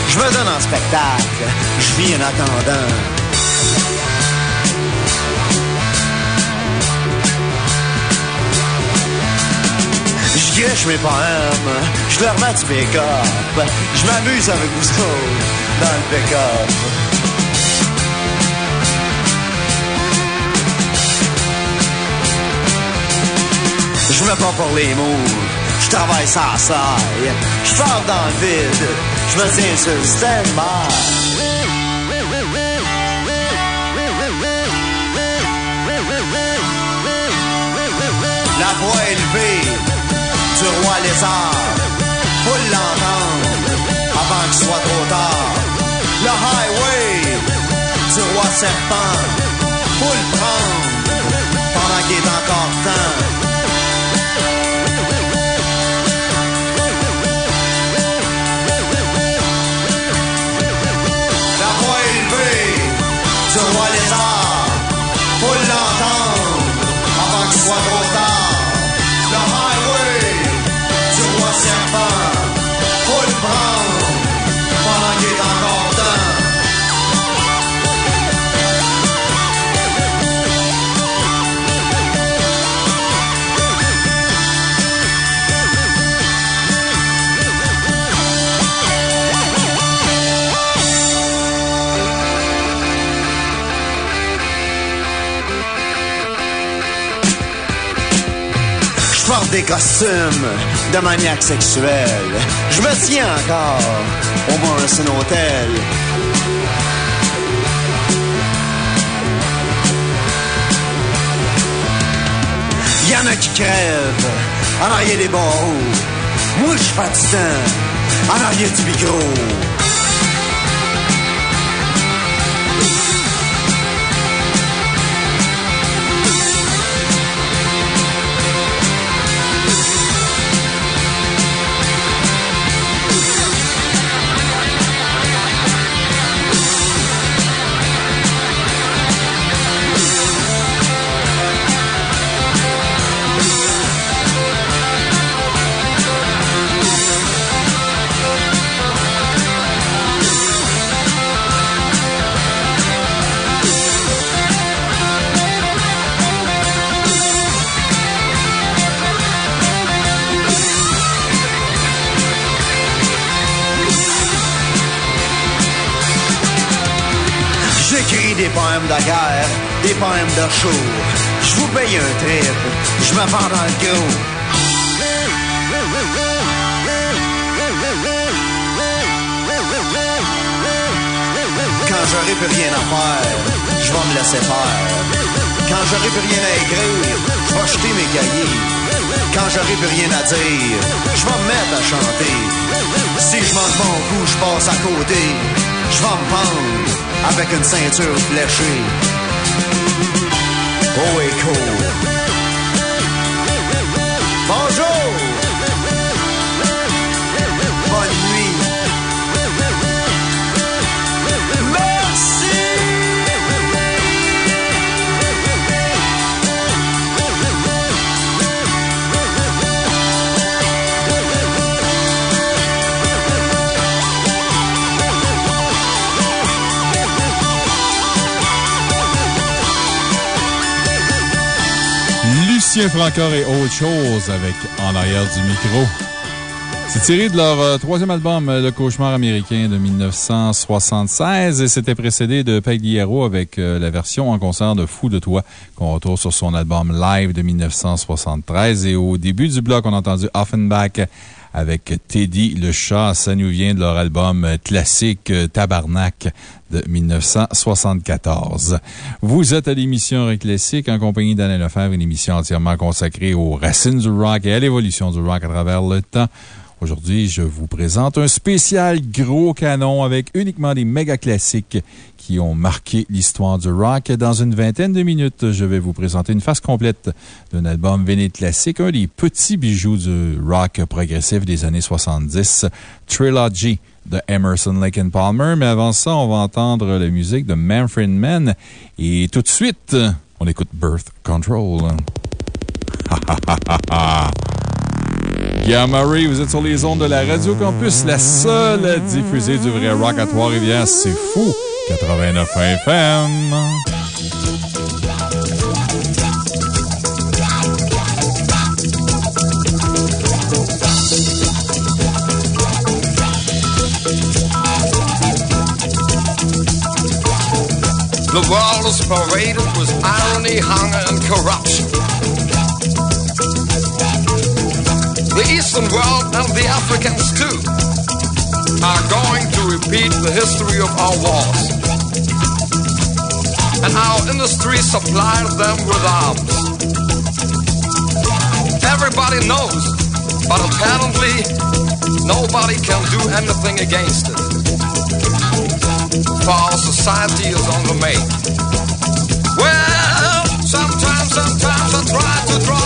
S23: Je me donne en spectacle, je vis en attendant. Je mes poèmes, je leur mets du pick-up. Je m'amuse avec vous autres dans le pick-up. Je me prends pour les mots, je travaille sans saille. Je dans le vide, je me tiens sur le stand-by. La voix élevée du roi lézard, faut l'entendre avant qu'il soit trop tard. Le highway du roi serpent, faut le prendre pendant qu'il est encore temps. Des costumes de maniaque sexuel. Je me tiens encore au Morrison Hotel. Y y a qui crèvent en arrière des barreaux. Moi, je temps en arrière du micro. De guerre, des poèmes de show. Je vous paye un trip, je me vends dans le gros. Quand j'aurai plus rien à faire, je vais me laisser faire. Quand j'aurai plus rien à écrire, je vais jeter mes cahiers. Quand j'aurai plus rien à dire, je vais me mettre à chanter. Si je manque mon coup, je passe à côté. Je vais avec une ceinture fléchée. Oh, écho.
S1: Lucien Francor et autre chose avec En arrière du micro. C'est tiré de leur euh, troisième album, euh, Le Cauchemar américain de 1976, et c'était précédé de Peg Hierro avec euh, la version en concert de Fou de toi qu'on retrouve sur son album Live de 1973. Et au début du bloc, on a entendu Offenbach avec Teddy le chat. Ça nous vient de leur album classique Tabarnak de 1974. Vous êtes à l'émission Rock Classique en compagnie d'Alain Lefebvre, une émission entièrement consacrée aux racines du rock et à l'évolution du rock à travers le temps. Aujourd'hui, je vous présente un spécial gros canon avec uniquement des méga classiques qui ont marqué l'histoire du rock. Dans une vingtaine de minutes, je vais vous présenter une face complète d'un album véné classique, un des petits bijoux du rock progressif des années 70, Trilogy de Emerson, Lake and Palmer. Mais avant ça, on va entendre la musique de Manfred Mann. Et tout de suite, on écoute Birth Control. Guillaume Murray, vous êtes sur les ondes de la Radio Campus, la seule diffusée du vrai rock à Trois-Rivières. C'est fou! 89 FM.
S24: The world is paraded with irony, hunger, and corruption. The Eastern world and the Africans too are going to repeat the history of our wars. And our industry supplied them with arms. Everybody knows, but apparently nobody can do anything against it. For our society is on the make. Well, sometimes, sometimes I try to draw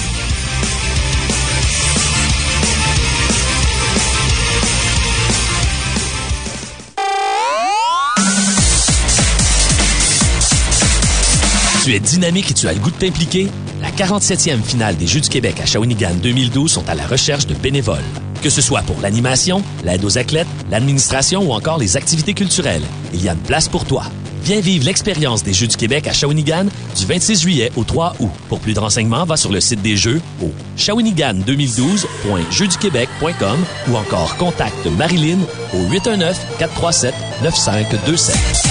S10: Tu es dynamique et tu as le goût de t'impliquer? La 47e finale des Jeux du Québec à Shawinigan 2012 sont à la recherche de bénévoles. Que ce soit pour l'animation, l'aide aux athlètes, l'administration ou encore les activités culturelles, il y a une place pour toi. Viens vivre l'expérience des Jeux du Québec à Shawinigan du 26 juillet au 3 août. Pour plus de renseignements, va sur le site des Jeux au shawinigan2012.jeuxduquebec.com ou encore contacte Marilyn au 819-437-9527.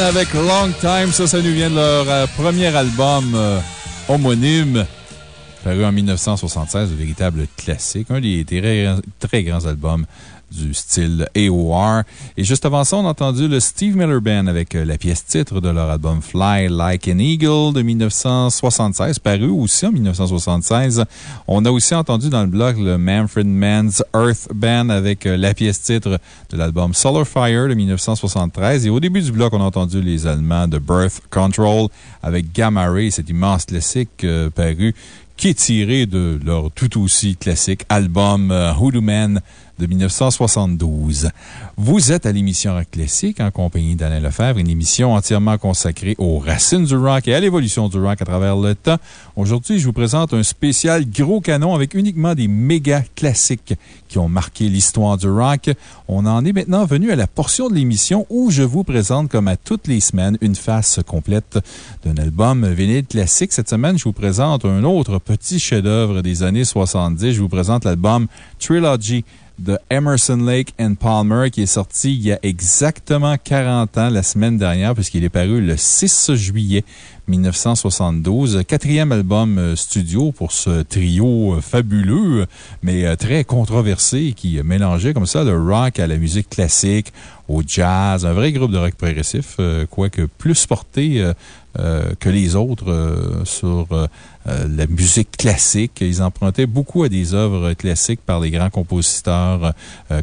S1: Avec Long Time. Ça, ça nous vient de leur euh, premier album euh, homonyme, paru en 1976, un véritable classique, un des très, très grands albums du style AOR. Et juste avant ça, on a entendu le Steve Miller Band avec euh, la pièce titre de leur album Fly Like an Eagle de 1976, paru aussi en 1976. On a aussi entendu dans le bloc le Manfred Mann's Earth Band avec euh, la pièce titre de l'album Solar Fire de 1973. Et au début du bloc, on a entendu les Allemands de Birth Control avec Gamma Ray, cet immense classique euh, paru qui est tiré de leur tout aussi classique album Hoodoo Man de 1972. Vous êtes à l'émission Rock Classique en compagnie d'Alain Lefebvre, une émission entièrement consacrée aux racines du rock et à l'évolution du rock à travers le temps. Aujourd'hui, je vous présente un spécial gros canon avec uniquement des méga classiques qui ont marqué l'histoire du rock. On en est maintenant venu à la portion de l'émission où je vous présente, comme à toutes les semaines, une face complète d'un album vinyle classique. Cette semaine, je vous présente un autre petit chef-d'œuvre des années 70. Je vous présente l'album Trilogy de Emerson Lake and Palmer qui est sorti il y a exactement 40 ans la semaine dernière puisqu'il est paru le 6 juillet 1972. Quatrième album euh, studio pour ce trio euh, fabuleux, mais euh, très controversé qui mélangeait comme ça le rock à la musique classique, au jazz, un vrai groupe de rock progressif, quoique plus porté que les autres sur la musique classique. Ils empruntaient beaucoup à des œuvres classiques par les grands compositeurs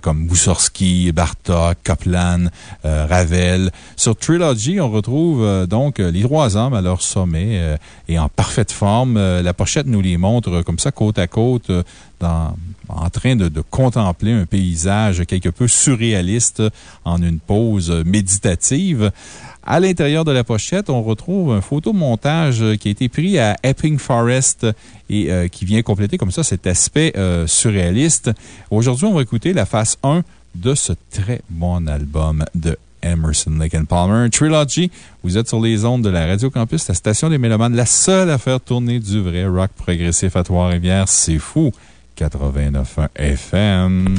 S1: comme Moussorski, Bartok, Copland, Ravel. Sur Trilogy, on retrouve donc les trois hommes à leur sommet et en parfaite forme. La pochette nous les montre comme ça, côte à côte, dans, en train de, de, contempler un paysage quelque peu surréaliste en une pause méditative. À l'intérieur de la pochette, on retrouve un photomontage qui a été pris à Epping Forest et euh, qui vient compléter comme ça cet aspect euh, surréaliste. Aujourd'hui, on va écouter la face 1 de ce très bon album de Emerson, Lake and Palmer. Trilogy, vous êtes sur les ondes de la Radio Campus, la station des Mélomanes, la seule à faire tourner du vrai rock progressif à Trois-Rivières. C'est fou! 89.1 FM.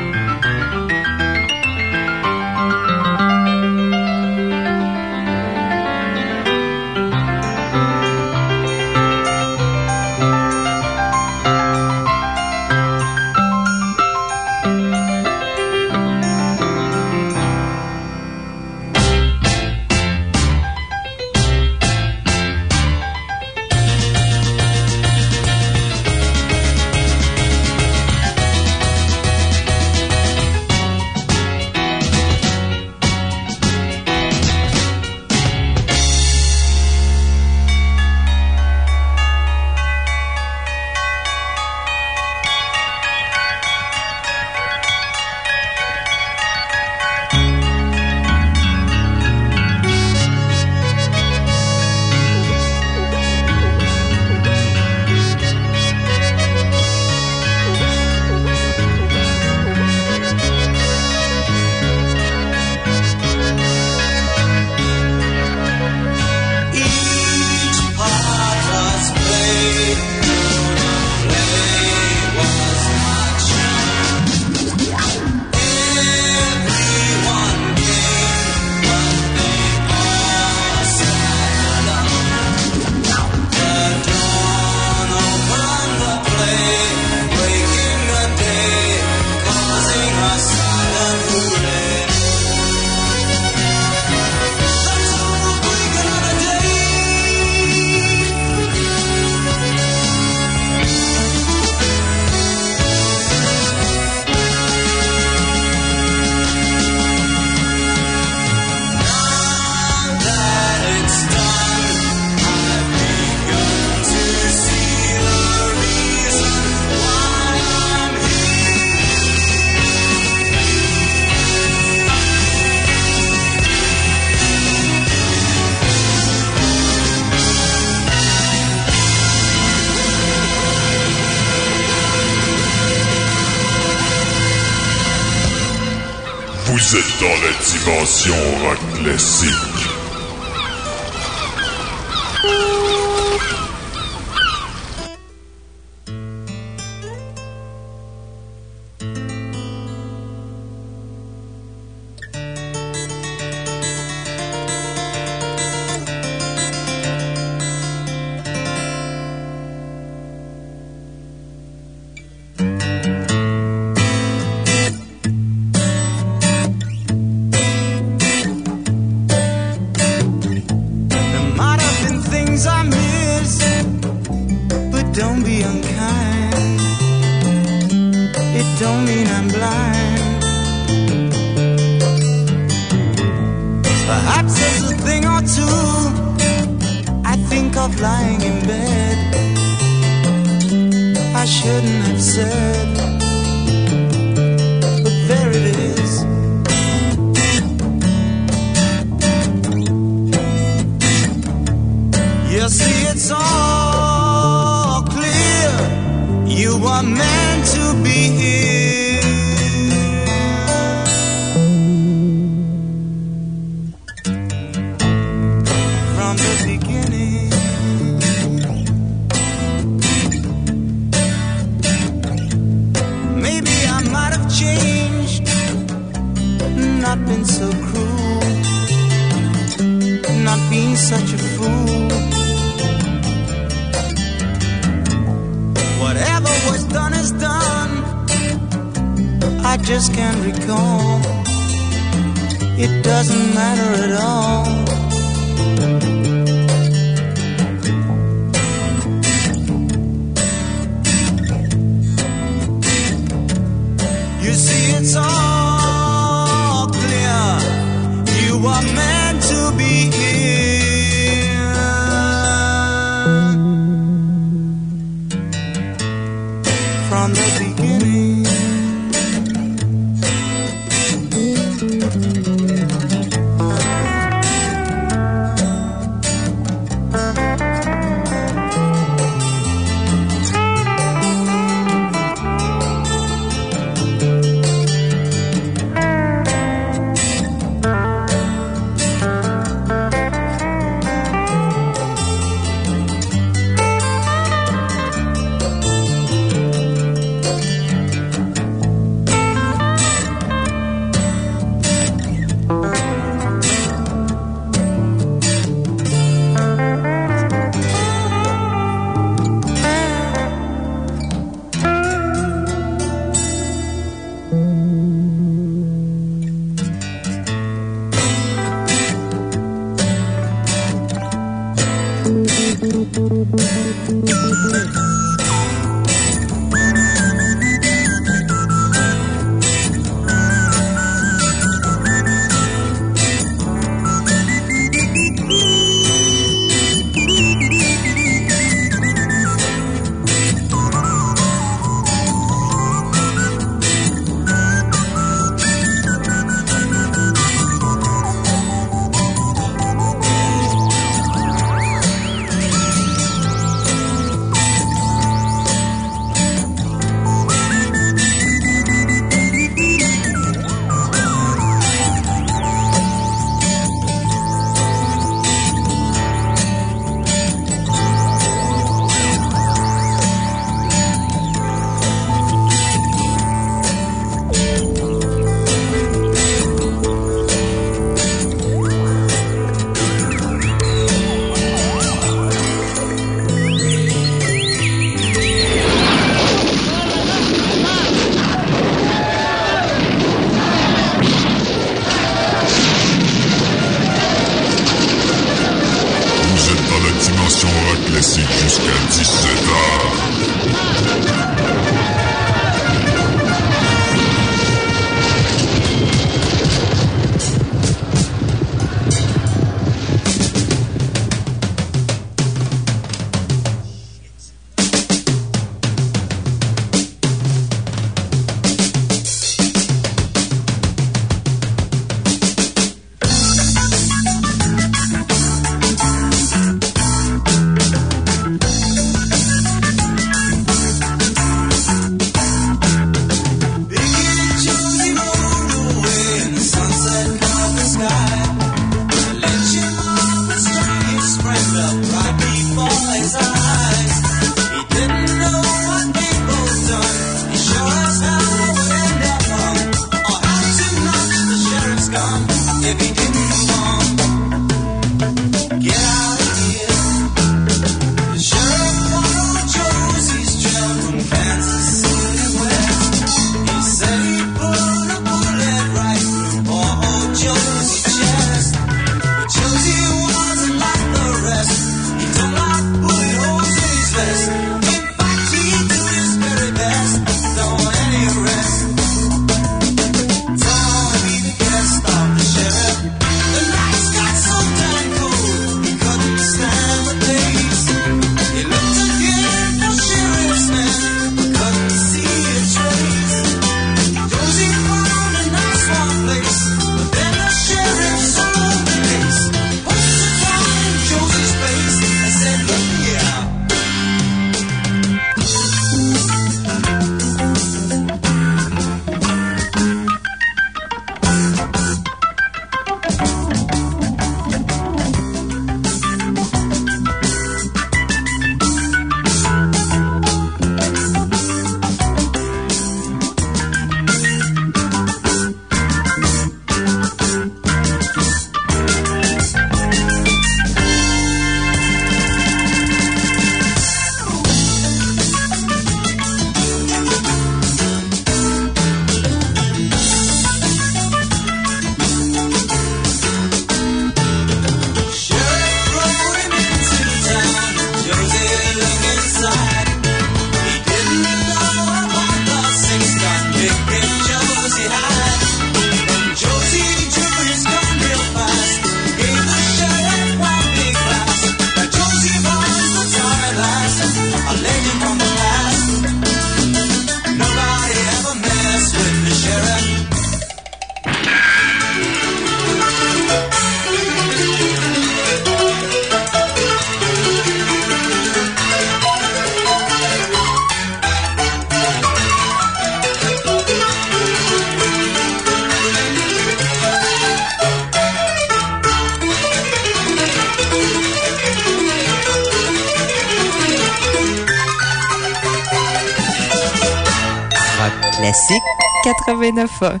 S15: 89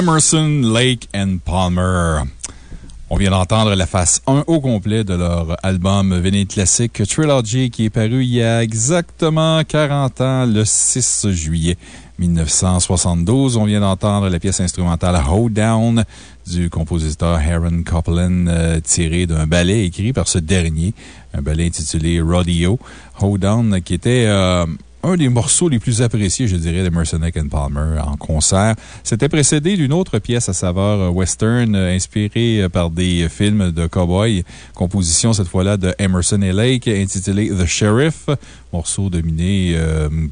S1: Emerson, Lake and Palmer. On vient d'entendre la face 1 au complet de leur album Véné Classique Trilogy qui est paru il y a exactement 40 ans, le 6 juillet 1972. On vient d'entendre la pièce instrumentale Hold Down du compositeur Aaron Copland, euh, tiré d'un ballet écrit par ce dernier, un ballet intitulé Rodeo. Hold Down, qui était euh, un des morceaux les plus appréciés, je dirais, de Mercenary and Palmer en concert. C'était précédé d'une autre pièce à saveur euh, western euh, inspirée euh, par des films de cowboy. Composition cette fois-là de Emerson et Lake intitulée The Sheriff. Morceau dominé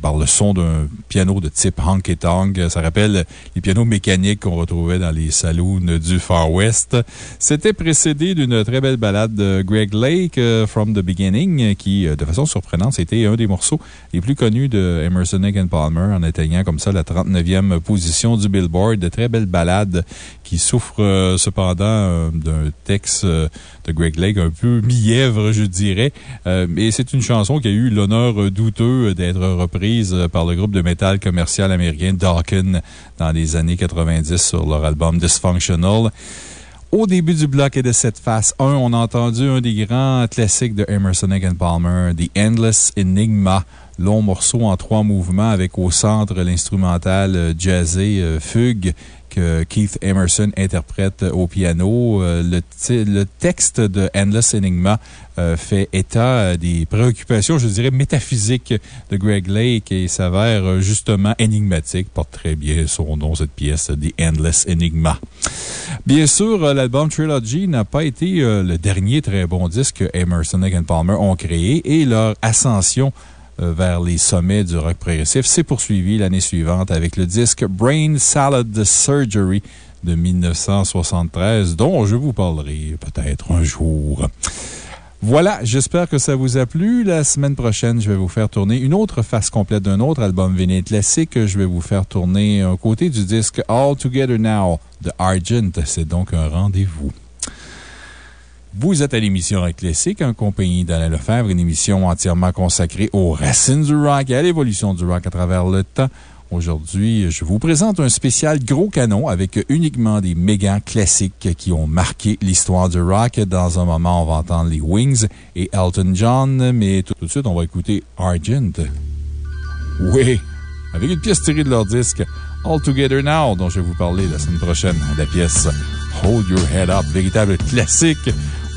S1: par le son d'un piano de type honky tonk. Ça rappelle les pianos mécaniques qu'on retrouvait dans les saloons du Far West. C'était précédé d'une très belle balade de Greg Lake, From the Beginning, qui, de façon surprenante, c'était un des morceaux les plus connus connu de Emerson Lake and Palmer en atteignant comme ça la 39e position du Billboard. De très belles ballades qui souffrent euh, cependant euh, d'un texte euh, Greg Lake un peu mièvre, je dirais. mais c'est une chanson qui a eu l'honneur douteux d'être reprise par le groupe de métal commercial américain Dawkins dans les années 90 sur leur album Dysfunctional. Au début du bloc et de cette phase 1, on a entendu un des grands classiques de Emerson and Palmer, The Endless Enigma, long morceau en trois mouvements avec au centre l'instrumental euh, jazzé euh, Fugue que Keith Emerson interprète au piano. Euh, le, texte de Endless Enigma fait état des préoccupations, je dirais, métaphysiques de Greg Lake et s'avère justement énigmatique. Porte très bien son nom, cette pièce, The Endless Enigma. Bien sûr, l'album Trilogy n'a pas été le dernier très bon disque que Emerson et Palmer ont créé et leur ascension euh, vers les sommets du rock progressif s'est poursuivi l'année suivante avec le disque Brain Salad Surgery de 1973, dont je vous parlerai peut-être un jour. Voilà, j'espère que ça vous a plu. La semaine prochaine, je vais vous faire tourner une autre face complète d'un autre album vinyle classique. Je vais vous faire tourner un côté du disque All Together Now de Argent. C'est donc un rendez-vous. Vous êtes à l'émission Rock Classique en compagnie d'Alain Lefebvre, une émission entièrement consacrée aux racines du rock et à l'évolution du rock à travers le temps. Aujourd'hui, je vous présente un spécial gros canon avec uniquement des méga classiques qui ont marqué l'histoire du rock. Dans un moment, on va entendre les Wings et Elton John, mais tout, de suite, on va écouter Argent. Oui, avec une pièce tirée de leur disque All Together Now, dont je vais vous parler la semaine prochaine. La pièce Hold Your Head Up, véritable classique.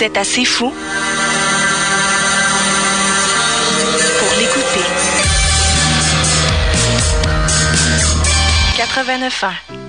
S20: Vous êtes assez fou pour l'écouter. 89 ans.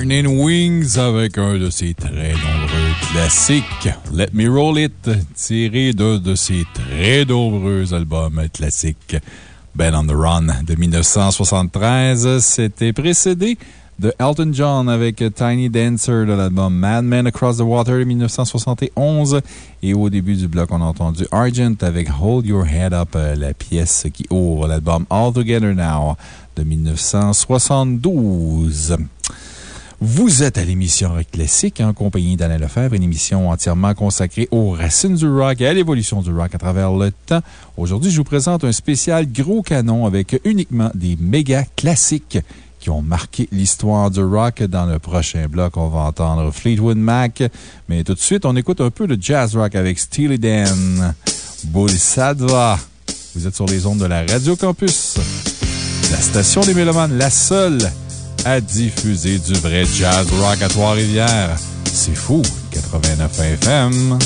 S5: And
S1: Wings avec un de ses très nombreux classiques, Let Me Roll It, tiré d'un de ses très nombreux albums classiques. Ben on the Run de 1973, c'était précédé
S12: de Elton John avec Tiny Dancer de l'album Mad Men Across the Water de 1971. Et au début du bloc, on a entendu Argent avec Hold Your Head Up, la pièce qui ouvre l'album All Together Now de 1972. Vous êtes à l'émission Rock Classique en compagnie d'Alain Lefebvre, une émission entièrement consacrée aux racines du rock et à l'évolution du rock à travers le temps. Aujourd'hui, je vous présente un spécial gros canon avec uniquement des méga classiques qui ont marqué l'histoire du rock. Dans le prochain bloc, on va entendre Fleetwood Mac. Mais tout de suite, on écoute un peu de jazz rock avec Steely Dan. Bodhisattva. Vous êtes sur les ondes de la Radio Campus. La station des Mélomanes, la seule à diffuser du vrai jazz rock à Trois-Rivières. C'est fou, 89 FM.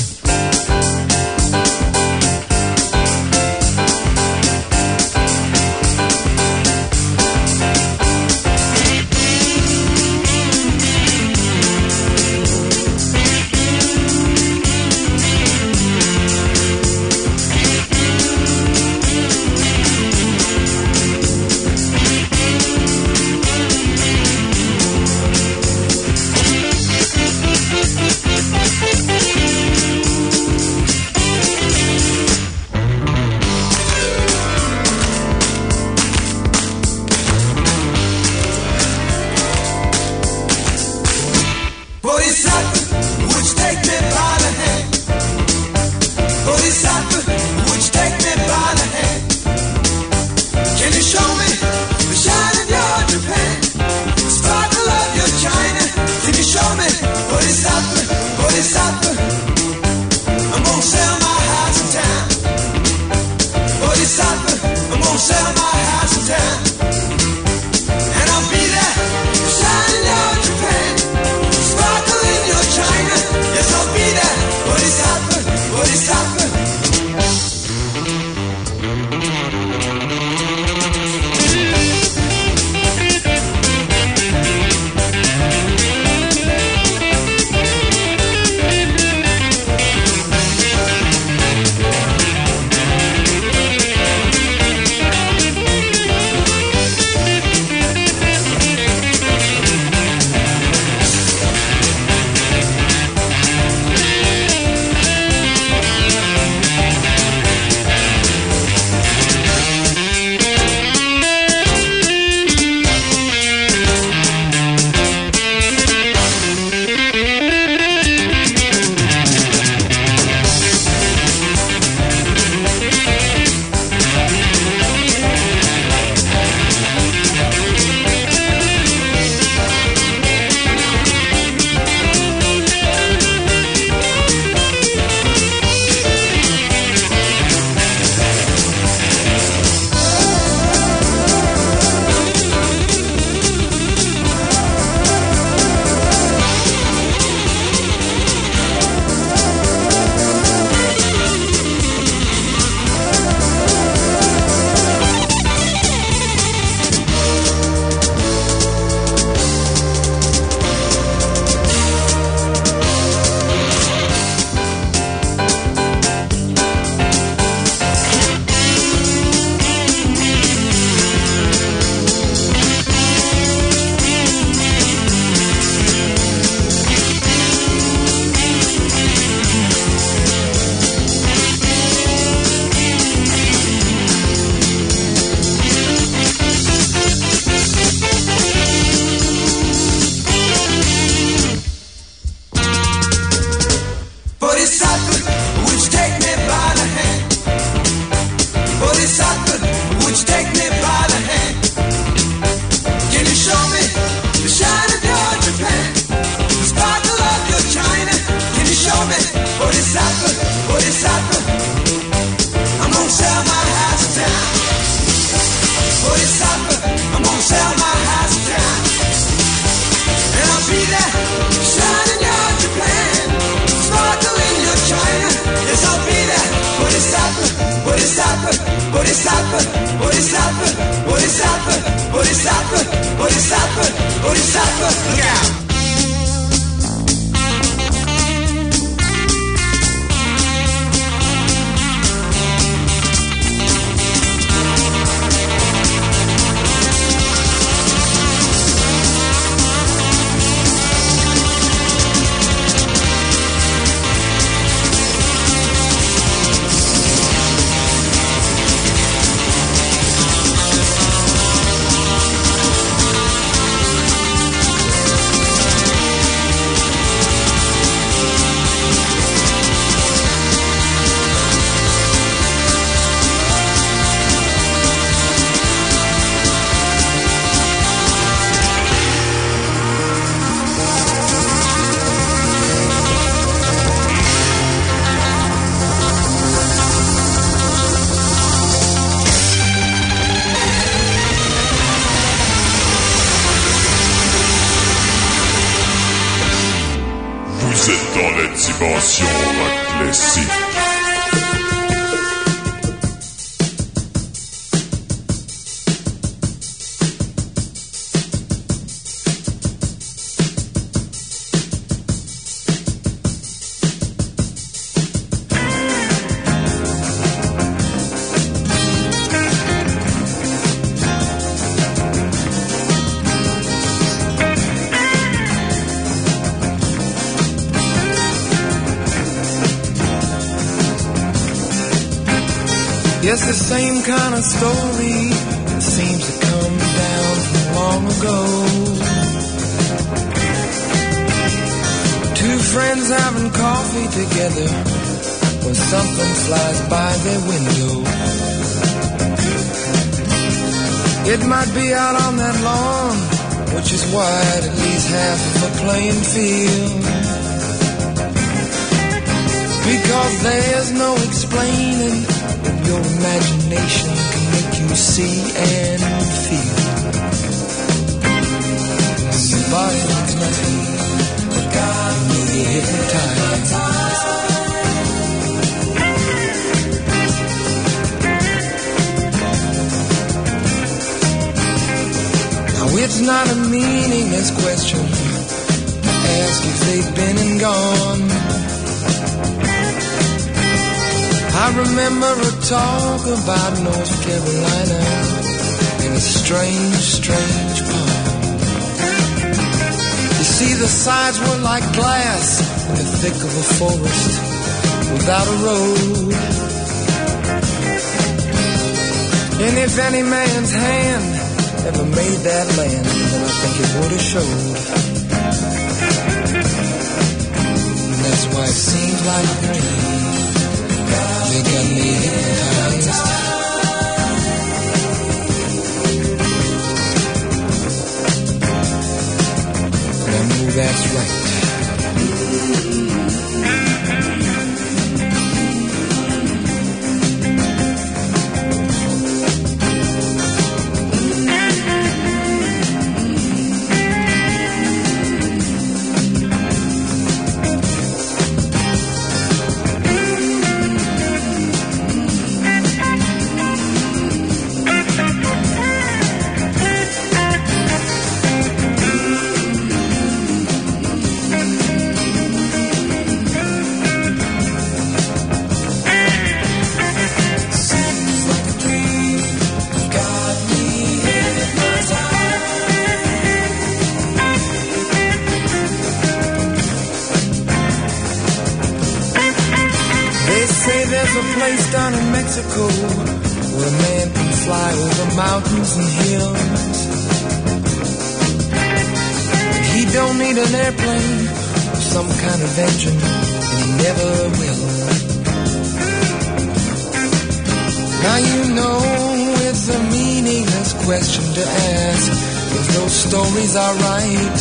S12: question to ask if those stories are right.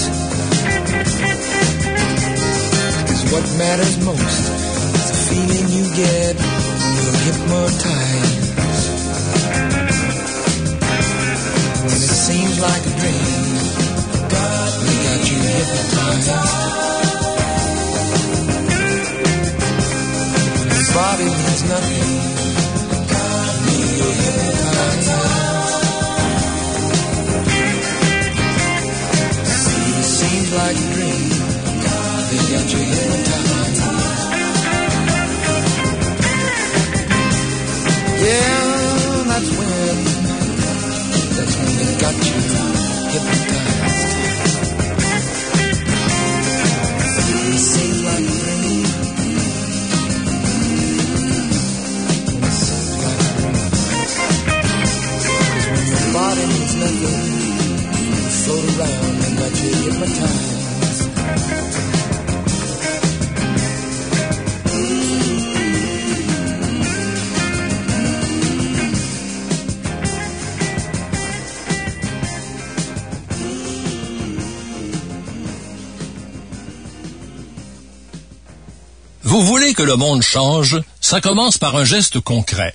S12: Cause what matters most is the feeling you get when you're hypnotized. When it seems like a dream, we got you hypnotized. Your body means nothing. like a dream. got you hypnotized. Yeah, that's when, that's when they got you hypnotized. It seems like a dream. Like Cause when your body needs nothing
S25: Vous voulez que le monde change, ça commence par un geste concret.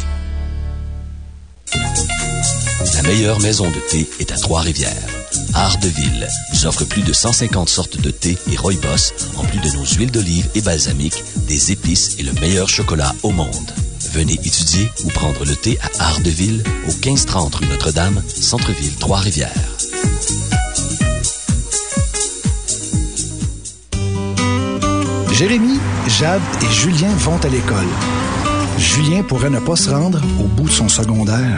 S10: La meilleure maison de thé est à Trois-Rivières. Art nous offre plus de 150 sortes de thé et rooibos, en plus de nos huiles d'olive et balsamiques, des épices et le meilleur chocolat au monde. Venez étudier ou prendre le thé à Art au 1530 rue Notre-Dame, Centre-Ville, Trois-Rivières.
S26: Jérémy, Jade et Julien vont à l'école. Julien pourrait ne pas se rendre au bout de son secondaire.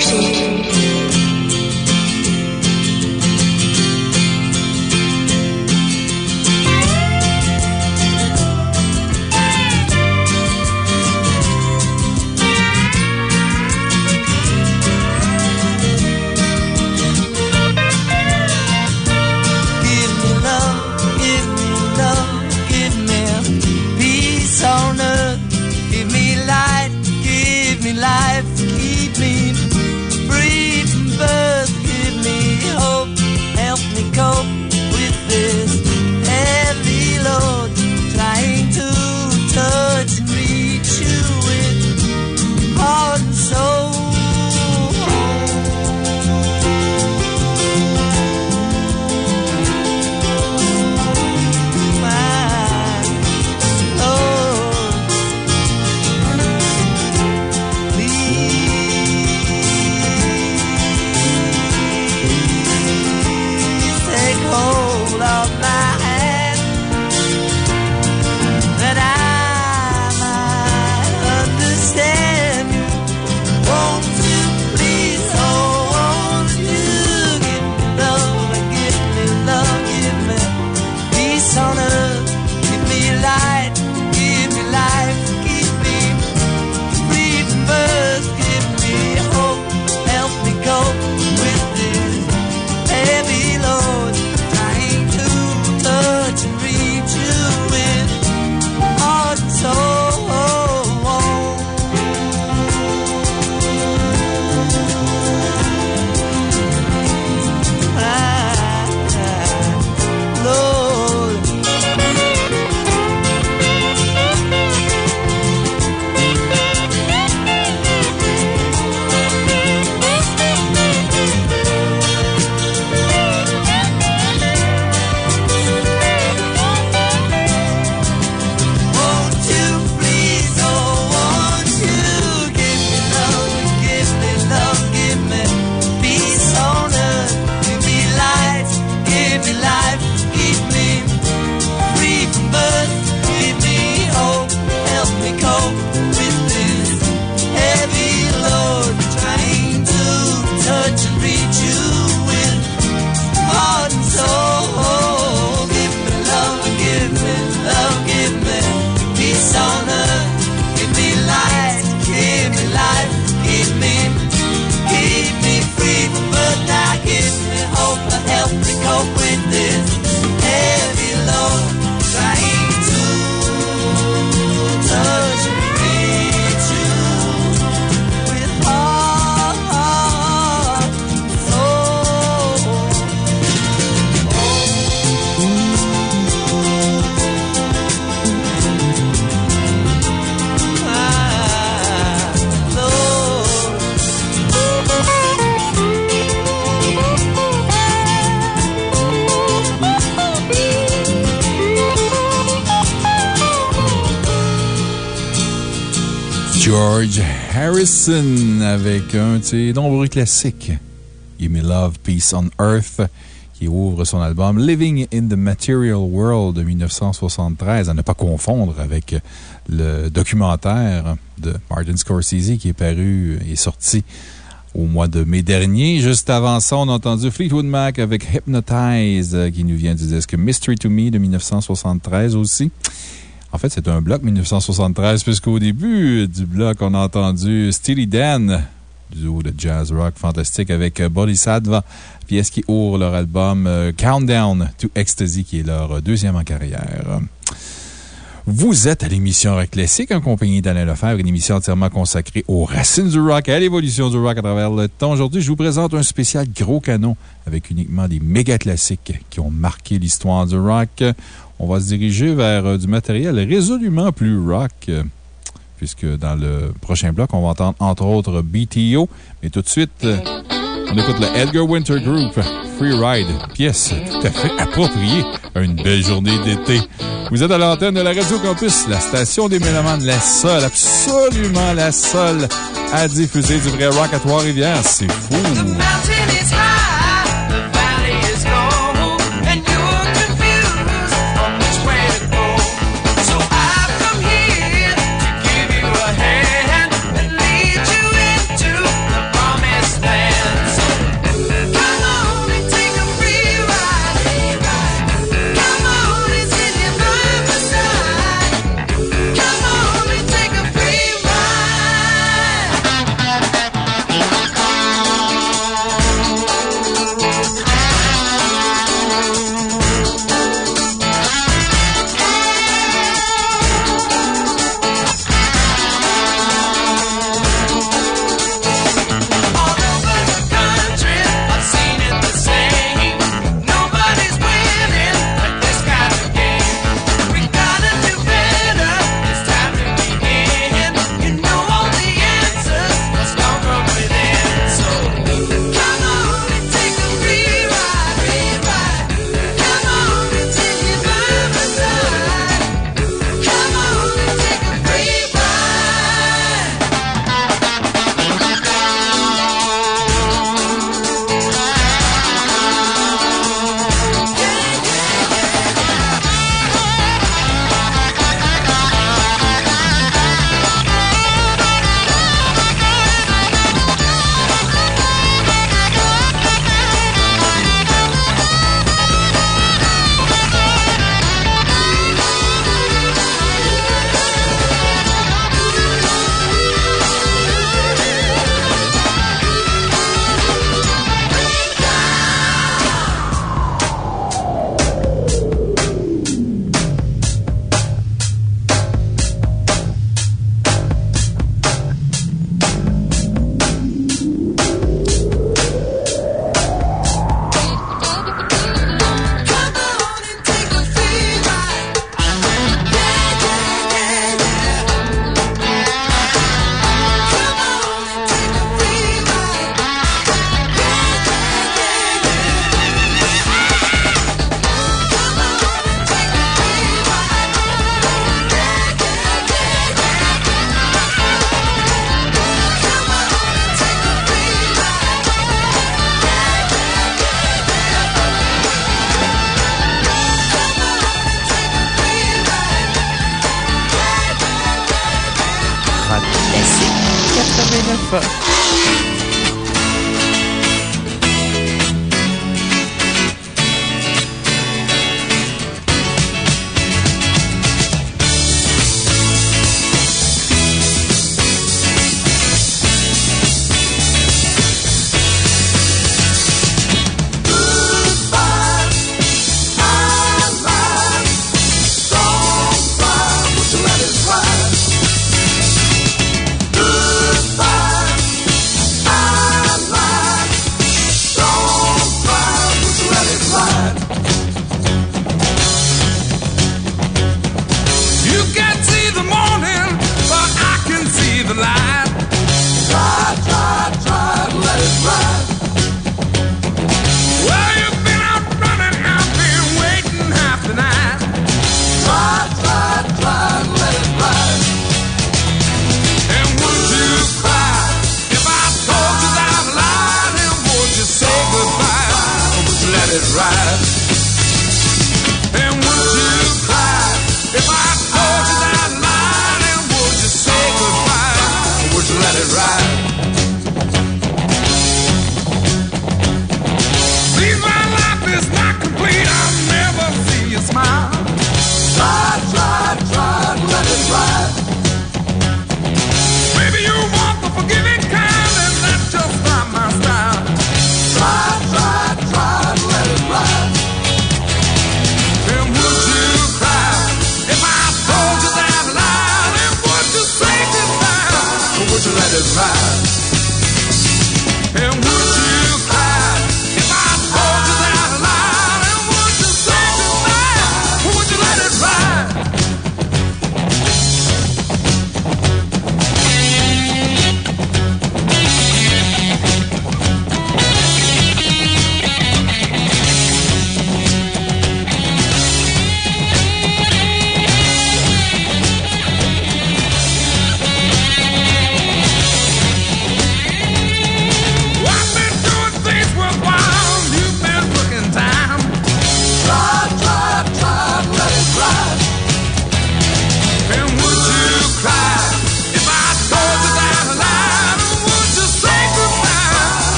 S5: Give
S1: Avec un de ses nombreux classiques. Give Me Love, Peace on Earth, qui ouvre son album Living in the Material World de 1973, à ne pas confondre avec le documentaire de Martin Scorsese qui est paru et sorti au mois de mai dernier. Juste avant ça, on a entendu Fleetwood Mac avec Hypnotize, qui nous vient du disque Mystery to Me de 1973 aussi. En fait, c'est un bloc 1973, puisqu'au début du bloc, on a entendu Steely Dan, duo de jazz rock fantastique avec euh, Bodhisattva, pièce qui ouvre leur album euh, Countdown to Ecstasy, qui est leur deuxième en carrière. Vous êtes à l'émission Rock Classique en compagnie d'Alain Lefebvre, une émission entièrement consacrée aux racines du rock et à l'évolution du rock à travers le temps. Aujourd'hui, je vous présente un spécial gros canon avec uniquement des méga classiques qui ont marqué l'histoire du rock. On va se diriger vers euh, du matériel résolument plus rock, euh, puisque dans le prochain bloc, on va entendre entre autres BTO. Mais tout de suite, euh, on écoute le Edgar Winter Group, Free Ride, pièce tout à fait appropriée à une belle journée d'été. Vous êtes à l'antenne de la Radio Campus, la station des Mélomanes, la seule, absolument la seule à diffuser du vrai rock à Trois-Rivières. C'est fou!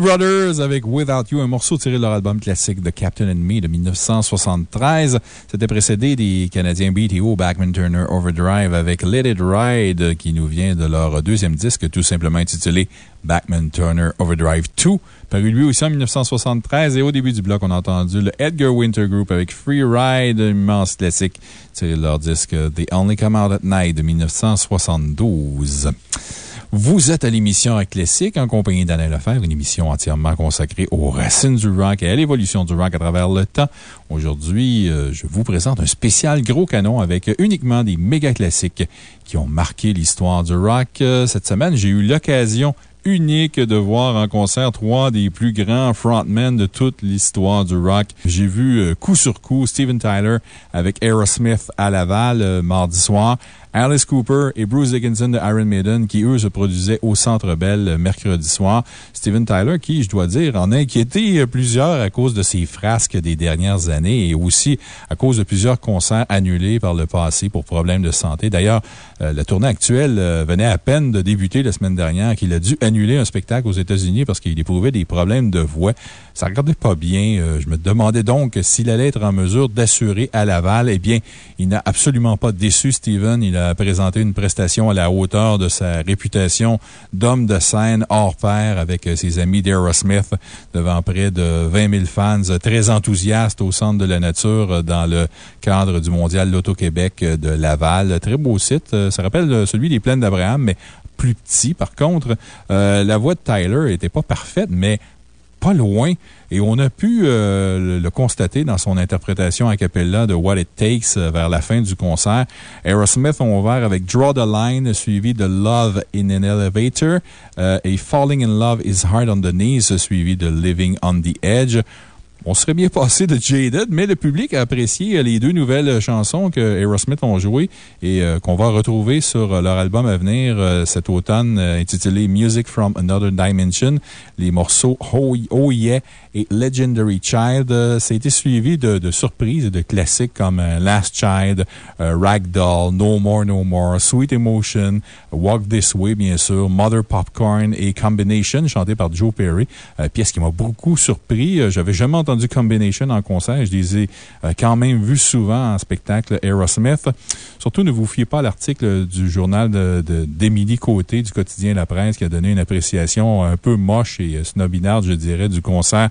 S1: Brothers avec Without You, un morceau tiré de leur album classique The Captain and Me de 1973. C'était précédé des Canadiens BTO, Backman Turner Overdrive avec Let It Ride qui nous vient de leur deuxième disque tout simplement intitulé Backman Turner Overdrive 2, paru lui aussi en 1973. Et au début du bloc, on a entendu le Edgar Winter Group avec Free Ride, un immense classique tiré de leur disque The Only Come Out at Night de 1972. Vous êtes à l'émission Classique en compagnie d'Alain Lefebvre, une émission entièrement consacrée aux racines du rock et à l'évolution du rock à travers le temps. Aujourd'hui, euh, je vous présente un spécial gros canon avec uniquement des méga classiques qui ont marqué l'histoire du rock. Euh, Cette semaine, j'ai eu l'occasion unique de voir en concert trois des plus grands frontmen de toute l'histoire du rock. J'ai vu euh, coup sur coup Steven Tyler avec Aerosmith à Laval mardi soir. Alice Cooper et Bruce Dickinson de Iron Maiden, qui eux se produisaient au Centre Bell euh, mercredi soir. Steven Tyler, qui, je dois dire, en a inquiété plusieurs à cause de ses frasques des dernières années et aussi à cause de plusieurs concerts annulés par le passé pour problèmes de santé. D'ailleurs, la tournée actuelle venait à peine de débuter la semaine dernière qu'il a dû annuler un spectacle aux États-Unis parce qu'il éprouvait des problèmes de voix. Ça ne regardait pas bien. Je me demandais donc s'il allait être en mesure d'assurer à Laval. Eh bien, il n'a absolument pas déçu Steven. A présenté une prestation à la hauteur de sa réputation d'homme de scène hors pair avec ses amis d'Aerosmith devant près de 20 000 fans très enthousiastes au Centre de la Nature dans le cadre du Mondial Loto-Québec de Laval. Très beau site. Ça rappelle celui des Plaines d'Abraham, mais plus petit. Par contre, euh, la voix de Tyler n'était pas parfaite, mais pas loin. Et on a pu euh, le constater dans son interprétation a cappella de What It Takes euh, vers la fin du concert. Aerosmith ont ouvert avec Draw the Line, suivi de Love in an Elevator, et Falling in Love is Hard on the Knees, suivi de Living on the Edge. On serait bien passé de Jaded, mais le public a apprécié les deux nouvelles chansons que Aerosmith ont jouées et qu'on va retrouver sur leur album à venir cet automne intitulé Music from Another Dimension. Les morceaux Oh, oh Yeah et Legendary Child. Ça a été suivi de, de surprises et de classiques comme Last Child, Ragdoll, No More, No More, Sweet Emotion, Walk This Way, bien sûr, Mother Popcorn et Combination, chanté par Joe Perry. pièce qui m'a beaucoup surpris. J'avais jamais entendu Combination en concert. Je les ai quand même vus souvent en spectacle Aerosmith. Surtout, ne vous fiez pas à l'article du journal d'Émilie de, Côté du quotidien La Presse qui a donné une appréciation un peu moche et snobinarde, je dirais, du concert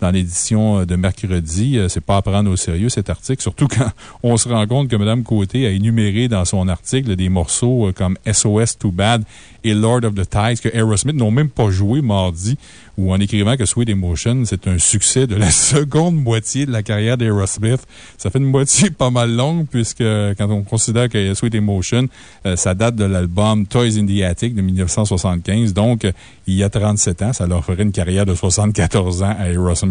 S1: dans l'édition de mercredi. C'est pas à prendre au sérieux cet article, surtout quand on se rend compte que Mme Côté a énuméré dans son article des morceaux comme SOS Too Bad et Lord of the Tides que Aerosmith n'ont même pas joué mardi ou en écrivant que Sweet Emotion, c'est un succès de la seconde moitié de la carrière d'Aerosmith. Ça fait une moitié pas mal longue, puisque quand on considère que Sweet Emotion, ça date de l'album Toys in the Attic de 1975. Donc, il y a 37 ans, ça leur ferait une carrière de 74 ans à Aerosmith.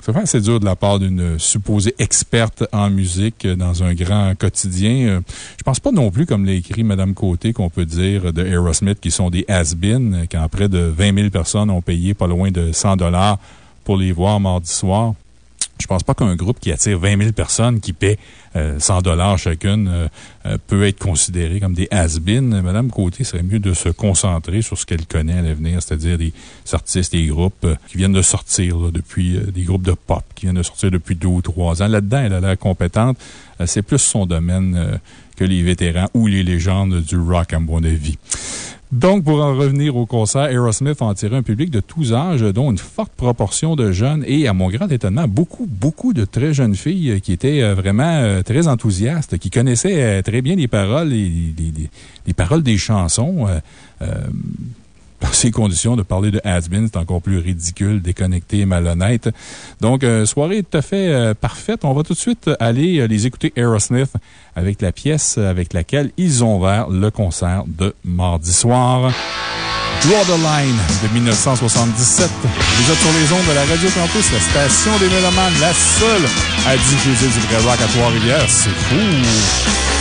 S1: C'est assez dur de la part d'une supposée experte en musique dans un grand quotidien. Je pense pas non plus, comme l'a écrit Mme Côté, qu'on peut dire de Aerosmith qui sont des has-been, quand près de 20 000 personnes ont payé pas loin de 100 pour les voir mardi soir. Je pense pas qu'un groupe qui attire 20 000 personnes qui paient 100 dollars chacune peut être considéré comme des has-been. Madame Côté serait mieux de se concentrer sur ce qu'elle connaît à l'avenir, c'est-à-dire des artistes, des groupes qui viennent de sortir depuis, des groupes de pop qui viennent de sortir depuis deux ou trois ans. Là-dedans, elle a l'air compétente. C'est plus son domaine que les vétérans ou les légendes du rock, à mon avis. Donc, pour en revenir au concert, Aerosmith a attiré un public de tous âges, dont une forte proportion de jeunes et, à mon grand étonnement, beaucoup, beaucoup de très jeunes filles qui étaient vraiment très enthousiastes, qui connaissaient très bien les paroles, les, les, les paroles des chansons. Dans ces conditions, de parler de has-been, c'est encore plus ridicule, déconnecté malhonnête. Donc, soirée tout à fait parfaite. On va tout de suite aller les écouter Aerosmith avec la pièce avec laquelle ils ont ouvert le concert de mardi soir. Draw the Line de 1977. Vous êtes sur les ondes de la Radio Campus, la station des Mélomanes, la seule à diffuser du vrai rock à Trois-Rivières. C'est fou!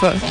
S18: 89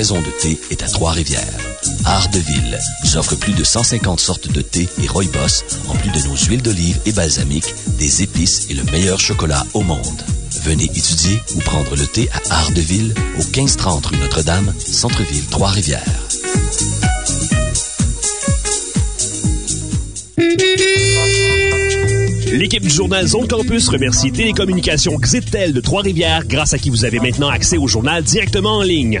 S10: maison de thé est à Trois-Rivières. Art vous offre plus de 150 sortes de thé et rooibos, en plus de nos huiles d'olive et balsamiques, des épices et le meilleur chocolat au monde. Venez étudier ou prendre le thé à Art au 1530 rue Notre-Dame, Centre-Ville, Trois-Rivières.
S11: L'équipe du journal Zone Campus remercie Télécommunications Xitel de Trois-Rivières, grâce à qui vous avez maintenant accès au journal directement en ligne.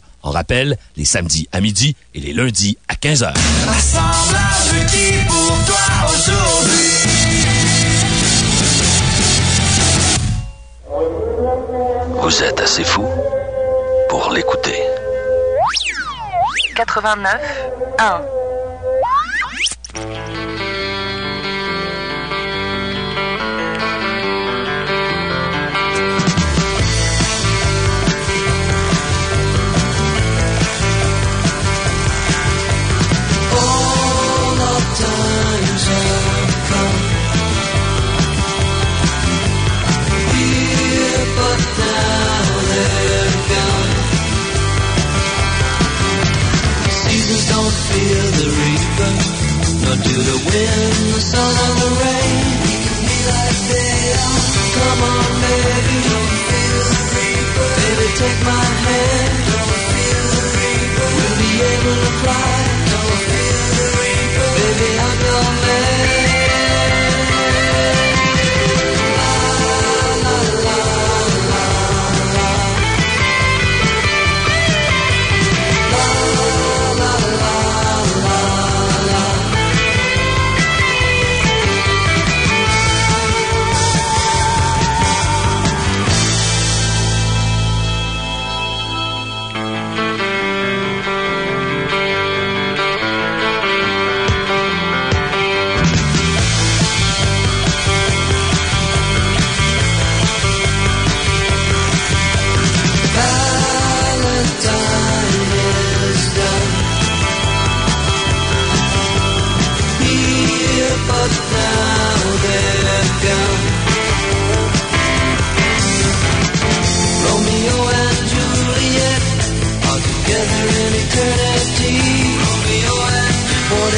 S10: En rappel, les samedis à midi et les lundis à 15h.
S27: Assemblage qui pour toi aujourd'hui.
S28: Vous êtes assez fou pour l'écouter.
S29: 89 1
S27: take my hand. We'll be able to fly.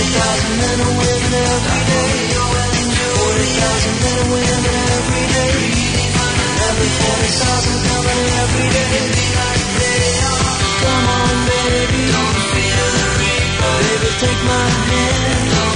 S27: 40,000 men and women every day. 40,000 men and women every day. Every 40,000 coming every day. Come on, baby. Baby, take my hand.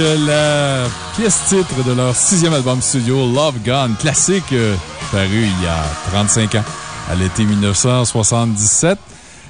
S27: La
S1: pièce titre de leur sixième album studio, Love Gone, classique euh, paru il y a 35 ans, à l'été 1977.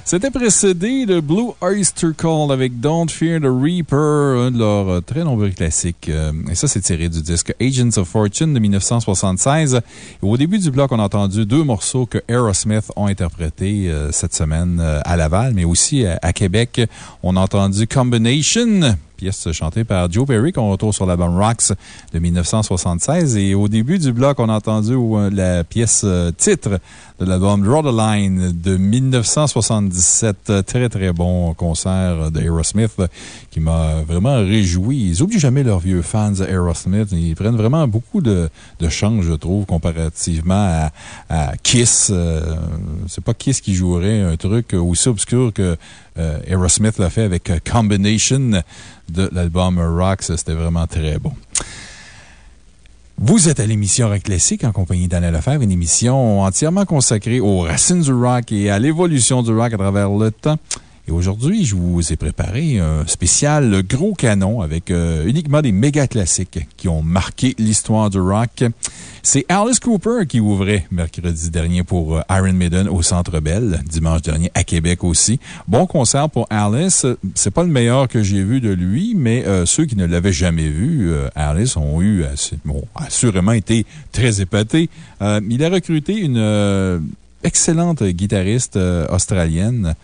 S1: C'était précédé de Blue Oyster Call avec Don't Fear the Reaper, un de leurs euh, très nombreux classiques. Euh, Et ça, c'est tiré du disque Agents of Fortune de 1976. Et au début du bloc, on a entendu deux morceaux que Aerosmith ont interprétés cette semaine à Laval, mais aussi à Québec. On a entendu Combination, pièce chantée par Joe Perry qu'on retrouve sur l'album Rocks de 1976. Et au début du bloc, on a entendu euh, la pièce euh, titre de l'album Draw de 1977. Très, très bon concert d'Aerosmith qui m'a vraiment réjoui. Ils n'oublient jamais leurs vieux fans d'Aerosmith. Ils prennent vraiment beaucoup de, de chance, je trouve, comparativement à, à Kiss. Euh, C'est pas Kiss qui jouerait un truc aussi obscur que Aerosmith l'a fait avec Combination de l'album Rocks. C'était vraiment très bon. Vous êtes à l'émission Rock Classique en compagnie d'Anna Lefebvre, une émission entièrement consacrée aux racines du rock et à l'évolution du rock à travers le temps. Et aujourd'hui, je vous ai préparé un spécial gros canon avec euh, uniquement des méga classiques qui ont marqué l'histoire du rock. C'est Alice Cooper qui ouvrait mercredi dernier pour euh, Iron Maiden au Centre Bell, dimanche dernier à Québec aussi. Bon concert pour Alice. C'est pas le meilleur que j'ai vu de lui, mais euh, ceux qui ne l'avaient jamais vu, Alice, ont eu, bon, assurément été très épatés. Il a recruté une excellente guitariste australienne.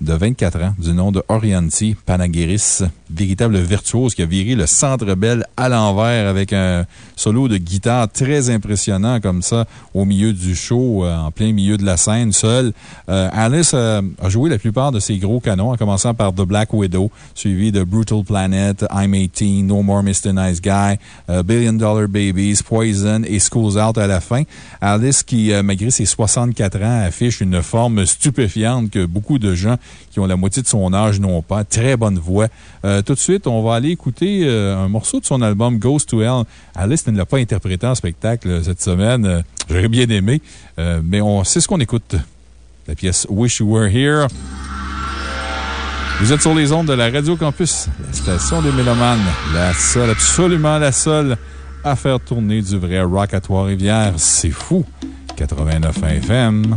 S1: De 24 ans, du nom de Orianti Panagiris, véritable virtuose qui a viré le centre belle à l'envers avec un solo de guitare très impressionnant comme ça au milieu du show, euh, en plein milieu de la scène, seul. Euh, Alice euh, a joué la plupart de ses gros canons, en commençant par The Black Widow, suivi de Brutal Planet, I'm 18, No More Mr. Nice Guy, Billion Dollar Babies, Poison et Schools Out à la fin. Alice, qui, malgré ses 64 ans, affiche une forme stupéfiante que beaucoup de gens qui ont la moitié de son âge n'ont pas. Très bonne voix. Tout de suite, on va aller écouter un morceau de son album Ghost to Hell. Alice ne l'a pas interprété en spectacle euh, cette semaine. Euh, J'aurais bien aimé, euh, mais on sait ce qu'on écoute. La pièce Wish You Were Here. Vous êtes sur les ondes de la Radio Campus, la station des Mélomanes, la seule, absolument la seule à faire tourner du vrai rock à Trois-Rivières. C'est fou! 89 FM.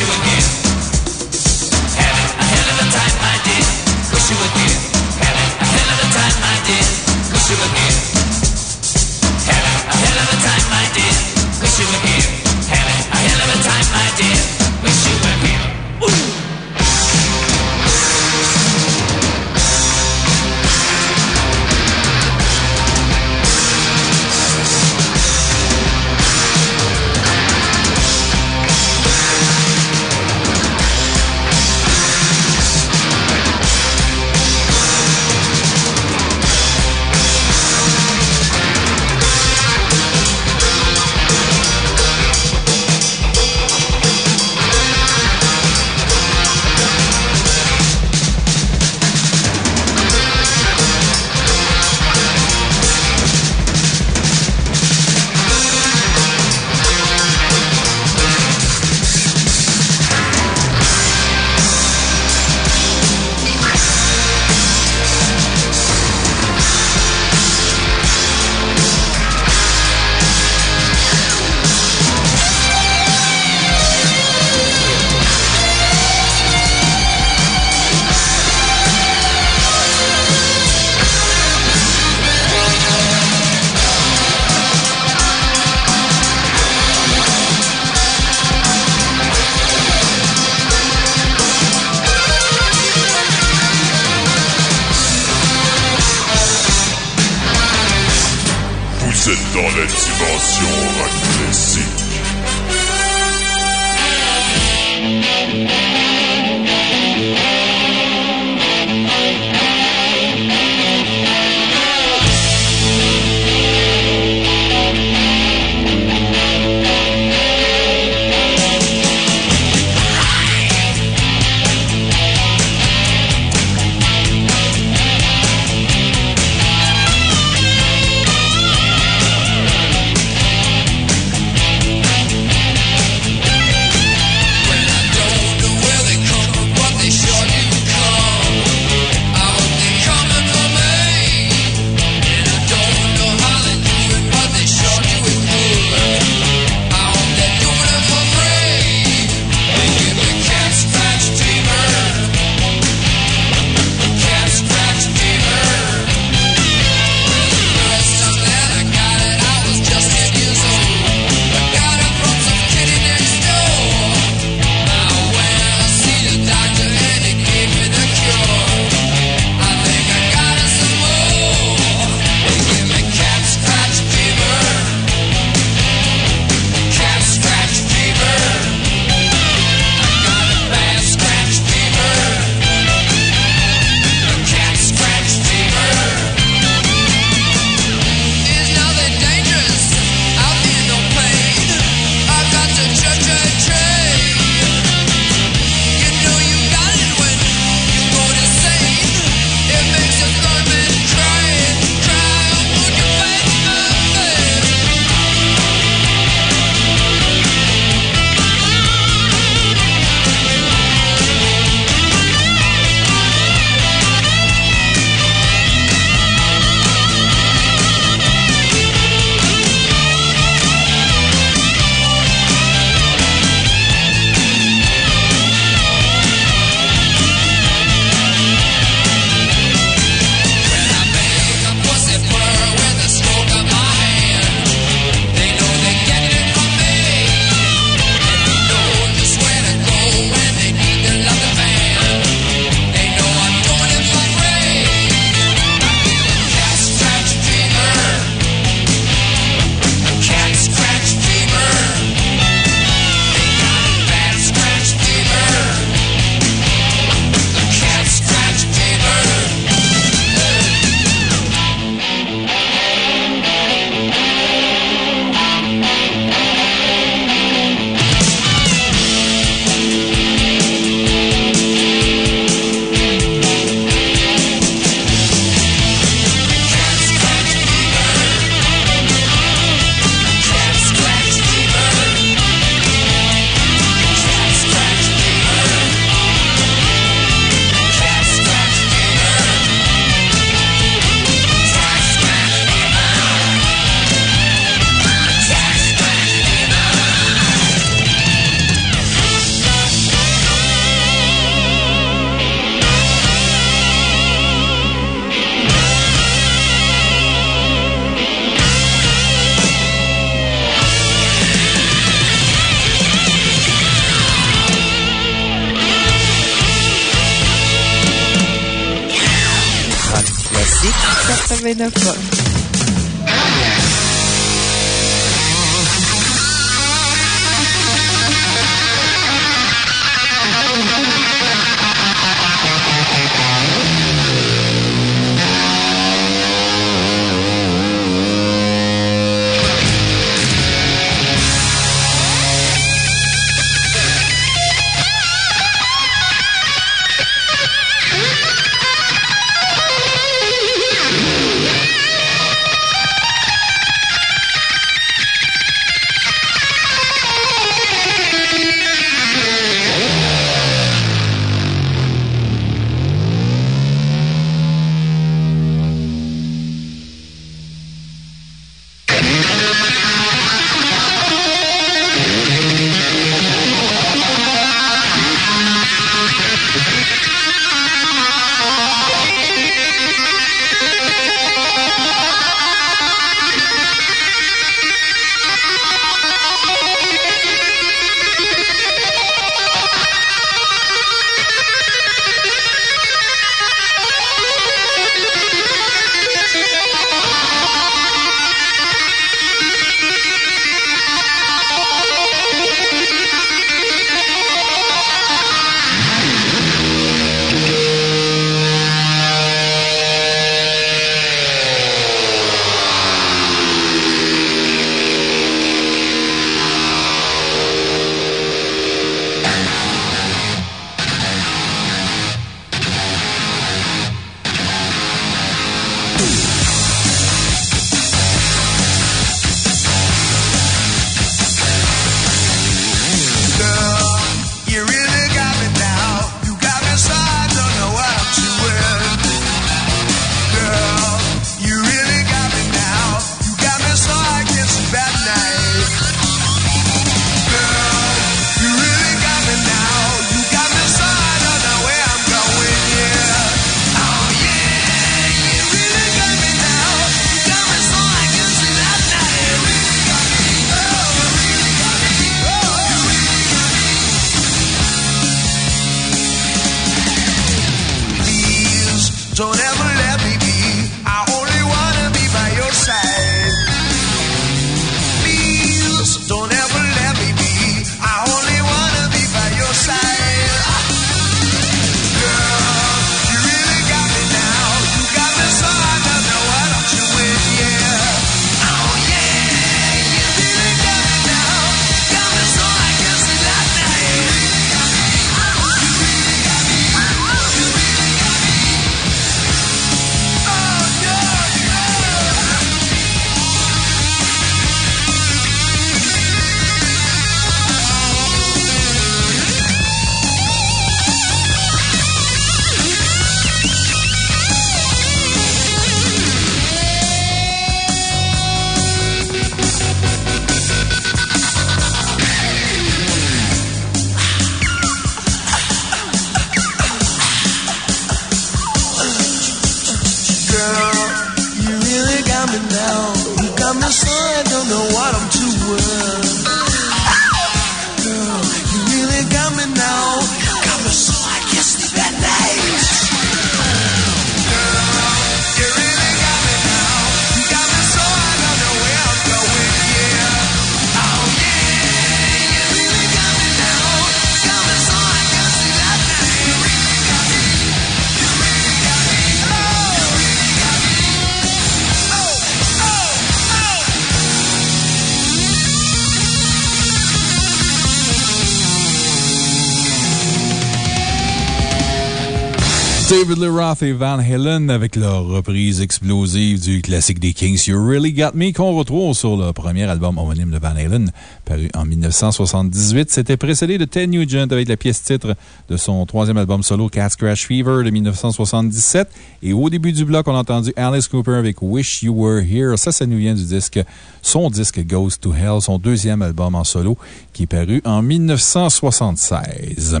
S1: David Lee Roth et Van Halen avec leur reprise explosive du classique des Kings You Really Got Me qu'on retrouve sur le premier album homonyme de Van Halen paru en 1978. C'était précédé de Ted Nugent avec la pièce titre de son troisième album solo Cat Crash Fever de 1977. Et au début du bloc, on a entendu Alice Cooper avec Wish You Were Here. Ça, ça nous vient du disque, son disque Goes to Hell, son deuxième album en solo qui est paru en 1976.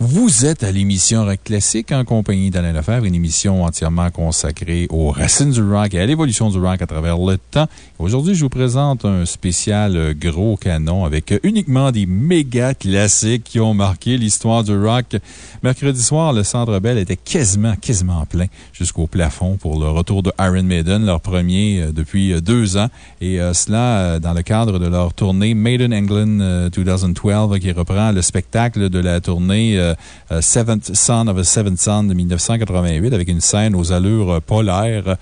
S1: Vous êtes à l'émission Rock Classique en compagnie d'Alain Lefebvre, une émission entièrement consacrée aux racines du rock et à l'évolution du rock à travers le temps. Aujourd'hui, je vous présente un spécial euh, gros canon avec uniquement des méga classiques qui ont marqué l'histoire du rock. Mercredi soir, le Centre Bell était quasiment, quasiment plein jusqu'au plafond pour le retour de Iron Maiden, leur premier euh, depuis euh, deux ans. Et cela dans le cadre de leur tournée Maiden England 2012 qui reprend le spectacle de la tournée Seventh Son of a Seventh Son de 1988 avec une scène aux allures polaires,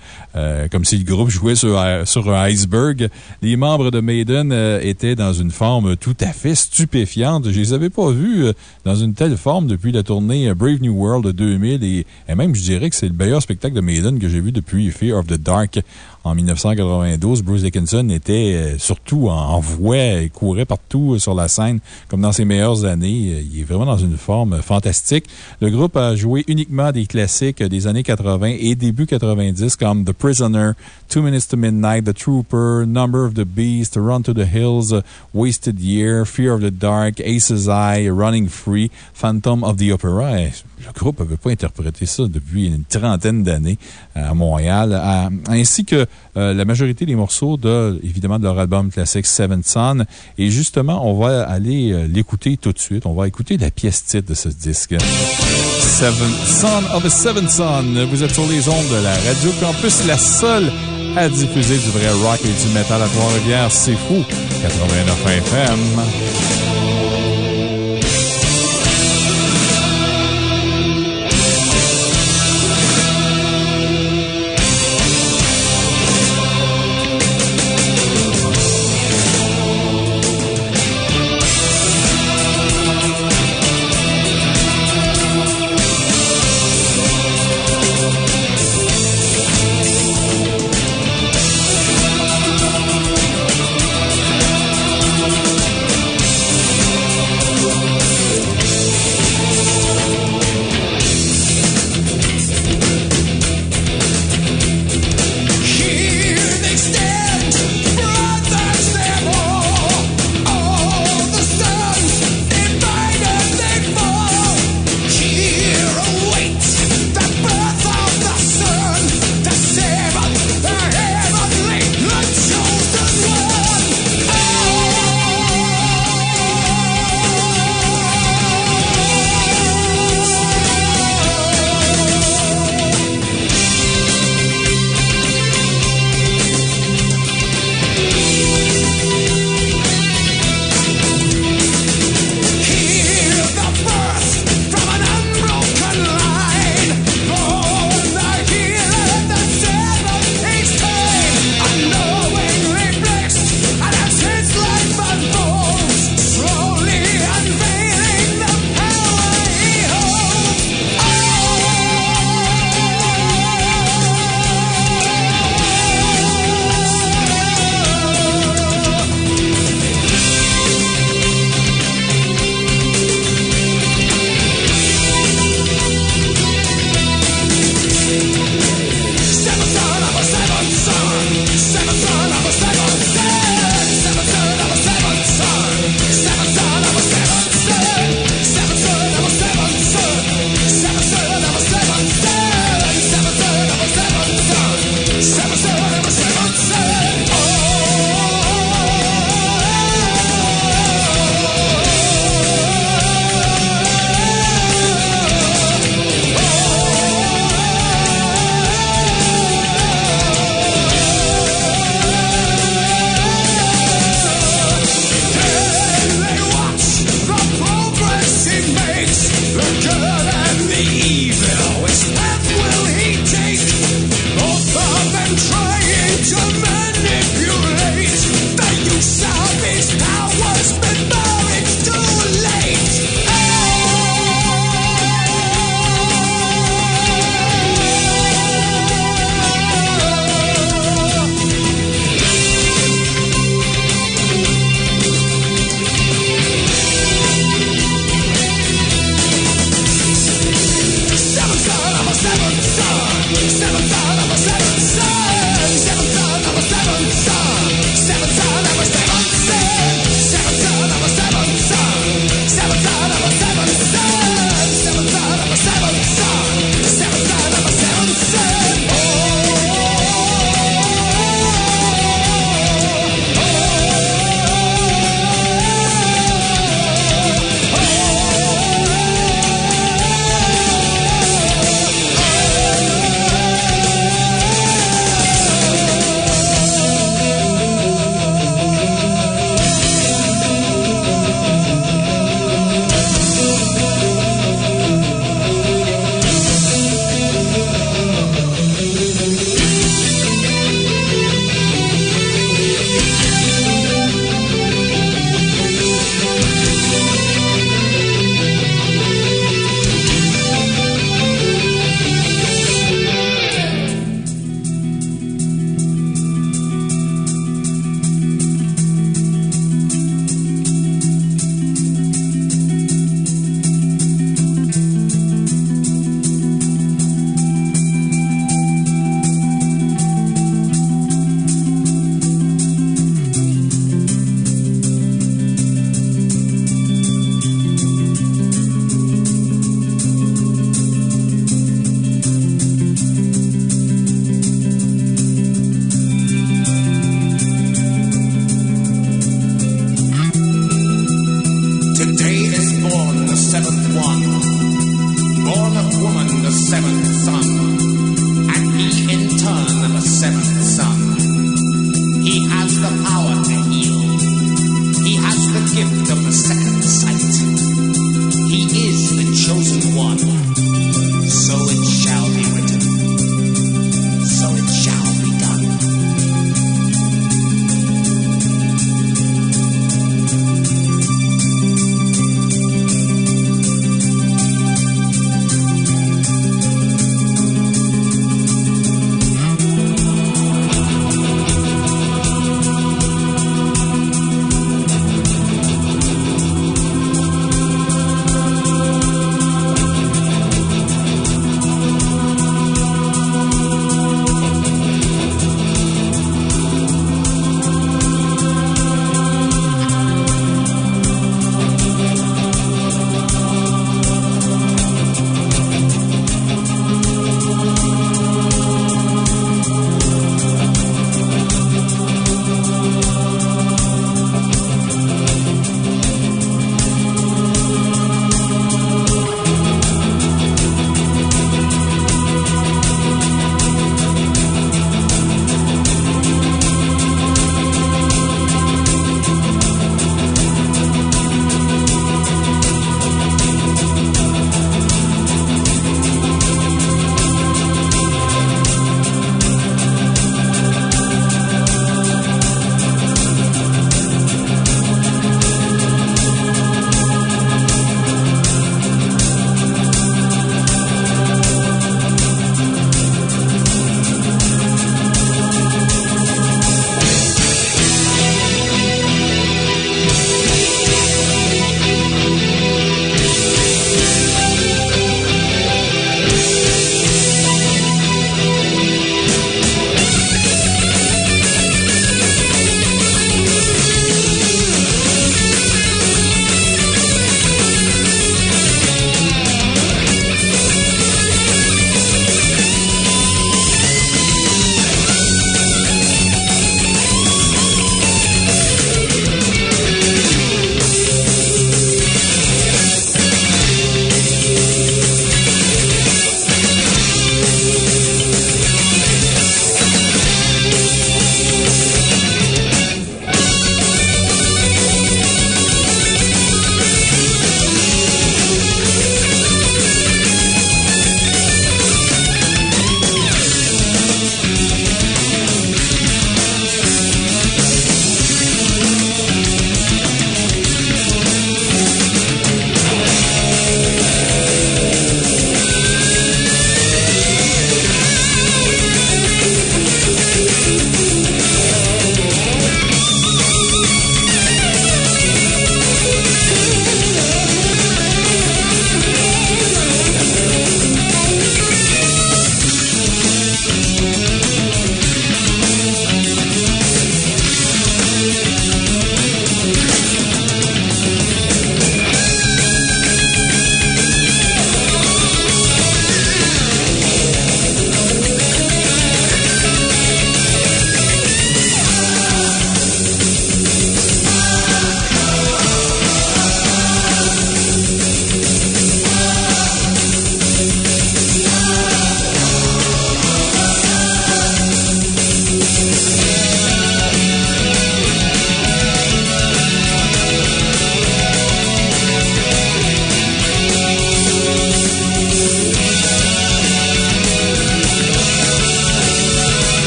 S1: comme si le groupe jouait sur, sur un iceberg. Les membres de Maiden étaient dans une forme tout à fait stupéfiante. Je les avais pas vus dans une telle forme depuis la tournée Brave New World de 2000 et, et même, je dirais que c'est le meilleur spectacle de Maiden que j'ai vu depuis Fear of the Dark en 1992, Bruce Dickinson était euh, surtout en voix et courait partout sur la scène, comme dans ses meilleures années. Euh, il est vraiment dans une forme fantastique. Le groupe a joué uniquement des classiques des années 80 et début 90 comme The Prisoner, Two Minutes to Midnight, The Trooper, Number of the Beast, Run to the Hills, Wasted Year, Fear of the Dark, Ace's Eye, Running Free, Phantom of the Opera. Le groupe n'avait pas interprété ça depuis une trentaine d'années à Montréal, ainsi que euh, la majorité des morceaux de, évidemment, de leur album classique Seven Son. Et justement, on va aller euh, l'écouter tout de suite. On va écouter la pièce titre de ce disque. Seven Son of a Seven Son. Vous êtes sur les ondes de la Radio Campus, la seule à diffuser du vrai rock et du métal à Trois-Rivières. C'est fou. 89 FM.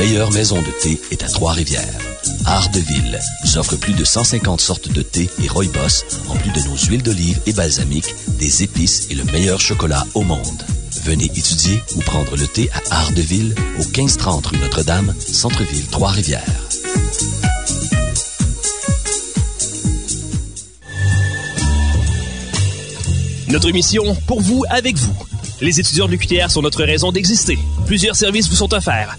S10: Meilleure maison de thé est à Trois-Rivières. Art de Ville nous offre plus de 150 sortes de thé et rooibos, en plus de nos huiles d'olive et balsamique, des épices et le meilleur chocolat au monde. Venez étudier ou prendre le thé à Art de Ville au 1530 rue Notre-Dame, Centre-Ville, Trois-Rivières.
S11: Notre mission, pour vous, avec vous. Les étudiants de l'UQTR sont notre raison d'exister. Plusieurs services vous sont offerts.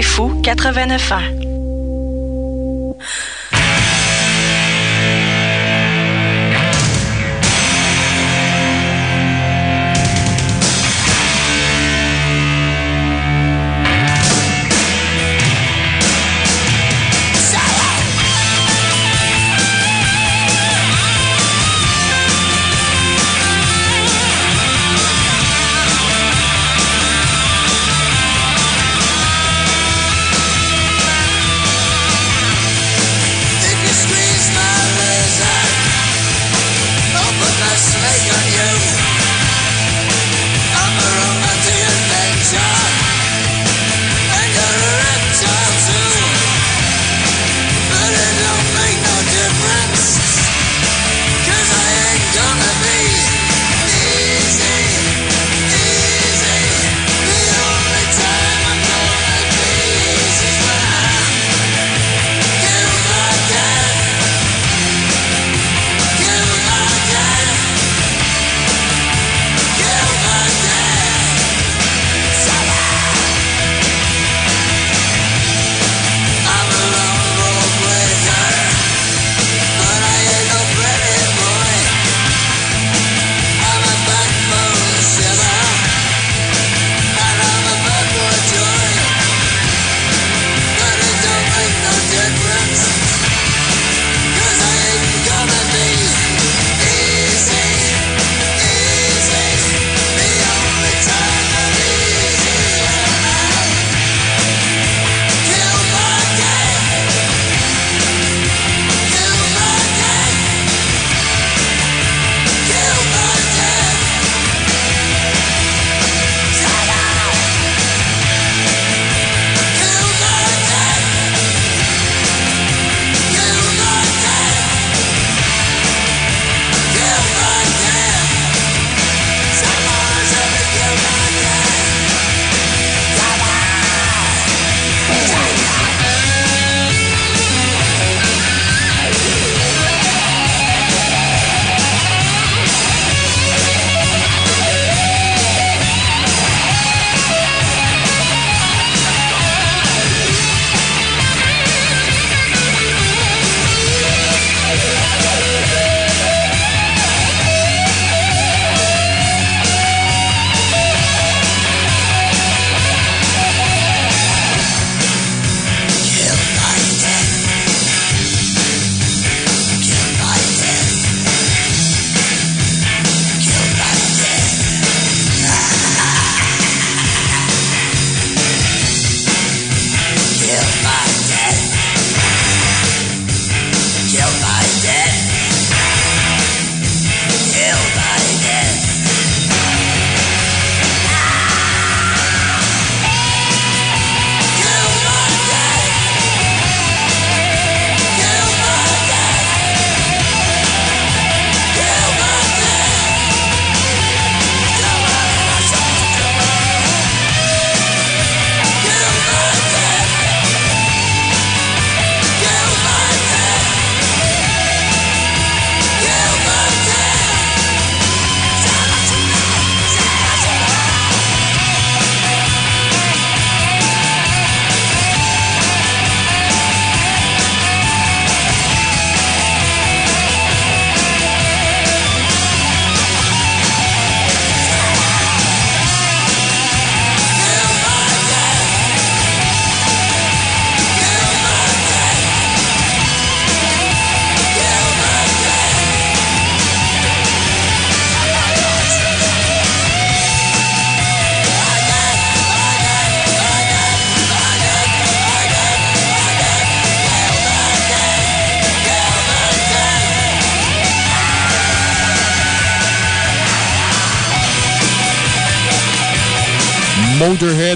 S20: C'est fou 89 ans.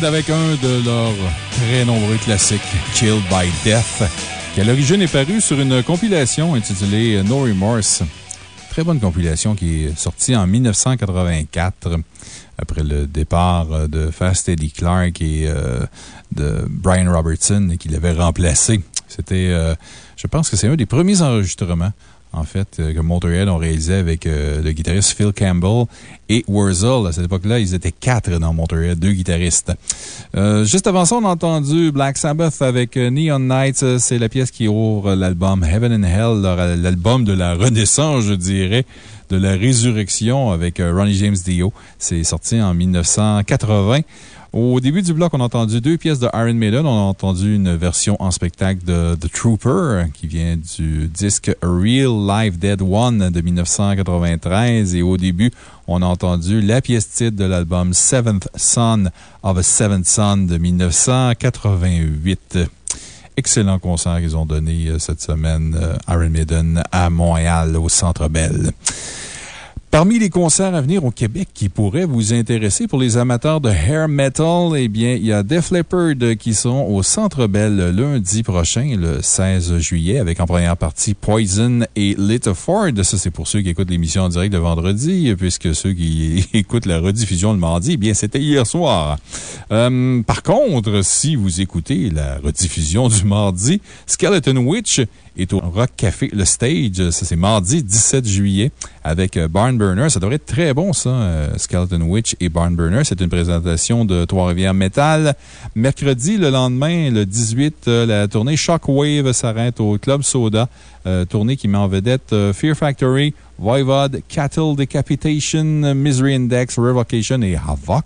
S1: Avec un de leurs très nombreux classiques, Killed by Death, qui à l'origine est paru sur une compilation intitulée No Remorse. Très bonne compilation qui est sortie en 1984 après le départ de Fast Eddie Clark et euh, de Brian Robertson qui l'avait remplacé. C'était, euh, je pense que c'est un des premiers enregistrements en fait, euh, que Motorhead ont réalisé avec euh, le guitariste Phil Campbell et Wurzel. À cette époque-là, ils étaient quatre dans Motorhead, deux guitaristes. Euh, juste avant ça, on a entendu Black Sabbath avec Neon Nights. C'est la pièce qui ouvre l'album Heaven and Hell, l'album de la renaissance, je dirais de la résurrection avec Ronnie James Dio. C'est sorti en 1980. Au début du bloc, on a entendu deux pièces de Iron Maiden. On a entendu une version en spectacle de The Trooper, qui vient du disque Real Live Dead One de 1993. Et au début, on a entendu la pièce titre de l'album Seventh Son of a Seventh Son de 1988. Excellent concert qu'ils ont donné euh, cette semaine, euh, Iron Maiden, à Montréal, au Centre Bell. Parmi les concerts à venir au Québec qui pourraient vous intéresser pour les amateurs de hair metal, eh bien, il y a Def Leppard qui sont au Centre Bell lundi prochain, le 16 juillet, avec en première partie Poison et Little Ford. Ça, c'est pour ceux qui écoutent l'émission en direct le vendredi, puisque ceux qui écoutent la rediffusion le mardi, eh bien, c'était hier soir. Euh, par contre, si vous écoutez la rediffusion du mardi, Skeleton Witch est au Rock Café Le Stage. Ça, c'est mardi 17 juillet avec euh, Barn Burner. Ça devrait être très bon, ça, euh, Skeleton Witch et Barn Burner. C'est une présentation de Trois-Rivières Metal. Mercredi, le lendemain, le 18, euh, la tournée Shockwave s'arrête au Club Soda. tournée qui met en vedette Fear Factory, Voivod, Cattle Decapitation, Misery Index, Revocation et Havoc.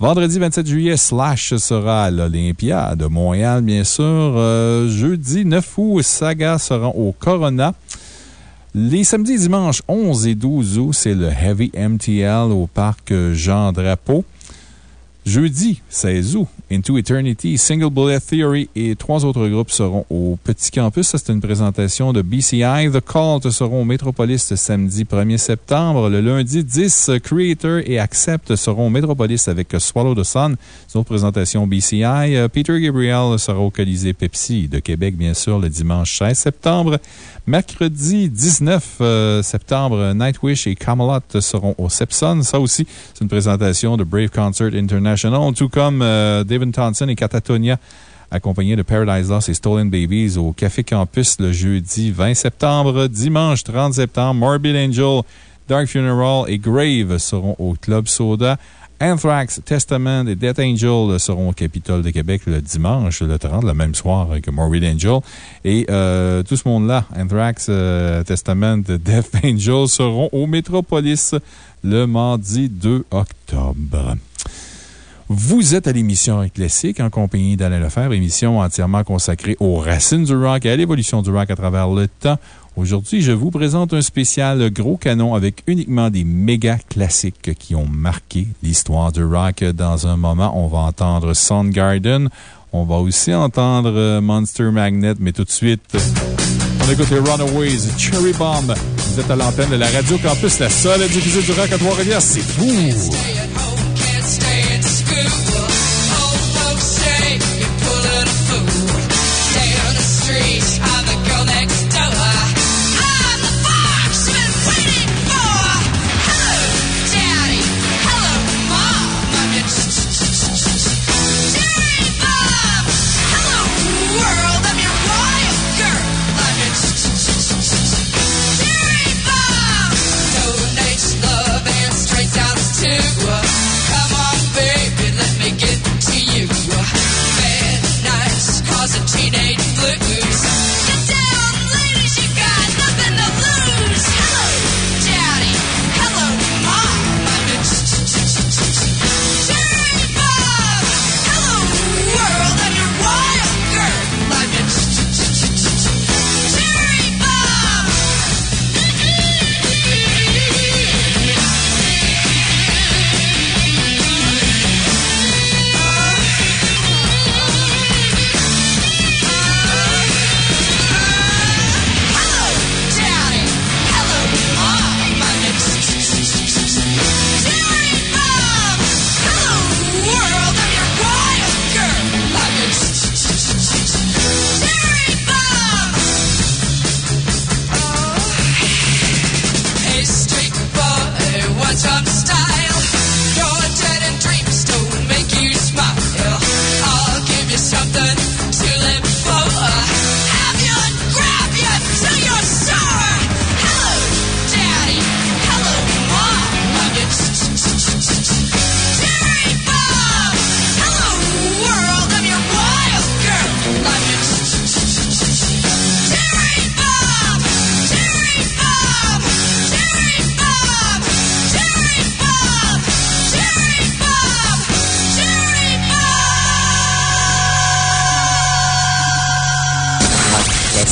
S1: Vendredi 27 juillet, Slash sera à l'Olympia de Montréal, bien sûr. Euh, jeudi 9 août, Saga sera au Corona. Les samedis et dimanches 11 et 12 août, c'est le Heavy MTL au parc Jean Drapeau. Jeudi 16 août, Into Eternity, Single Bullet Theory et trois autres groupes seront au Petit Campus. C'est une présentation de BCI. The Cult seront au Métropolis samedi 1er septembre. Le lundi 10, Creator et Accept seront au Métropolis avec Swallow the Sun. C'est une présentation BCI. Peter Gabriel sera au Colisée Pepsi de Québec, bien sûr, le dimanche 16 septembre. Mercredi 19 euh, septembre, Nightwish et Camelot seront au Sepson. Ça aussi, c'est une présentation de Brave Concert International, tout comme euh, David Thompson et Catatonia accompagnés de Paradise Lost et Stolen Babies au Café Campus le jeudi 20 septembre. Dimanche 30 septembre, Morbid Angel, Dark Funeral et Grave seront au Club Soda. Anthrax, Testament et Death Angel seront au Capitole de Québec le dimanche, le 30, le même soir que Morbid Angel. Et euh, tout ce monde-là, Anthrax, euh, Testament, Death Angel, seront au Métropolis le mardi 2 octobre. Vous êtes à l'émission Classique en compagnie d'Alain Lefebvre, émission entièrement consacrée aux racines du rock et à l'évolution du rock à travers le temps. Aujourd'hui, je vous présente un spécial gros canon avec uniquement des méga classiques qui ont marqué l'histoire du rock. Dans un moment, on va entendre Soundgarden. On va aussi entendre euh, Monster Magnet, mais tout de suite, on écoute les Runaways, Cherry Bomb. Vous êtes à l'antenne de la Radio Campus, la seule diffusée du rock à Trois-Rivières. C'est fou!
S24: Come on, teenage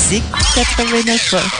S24: Classique 89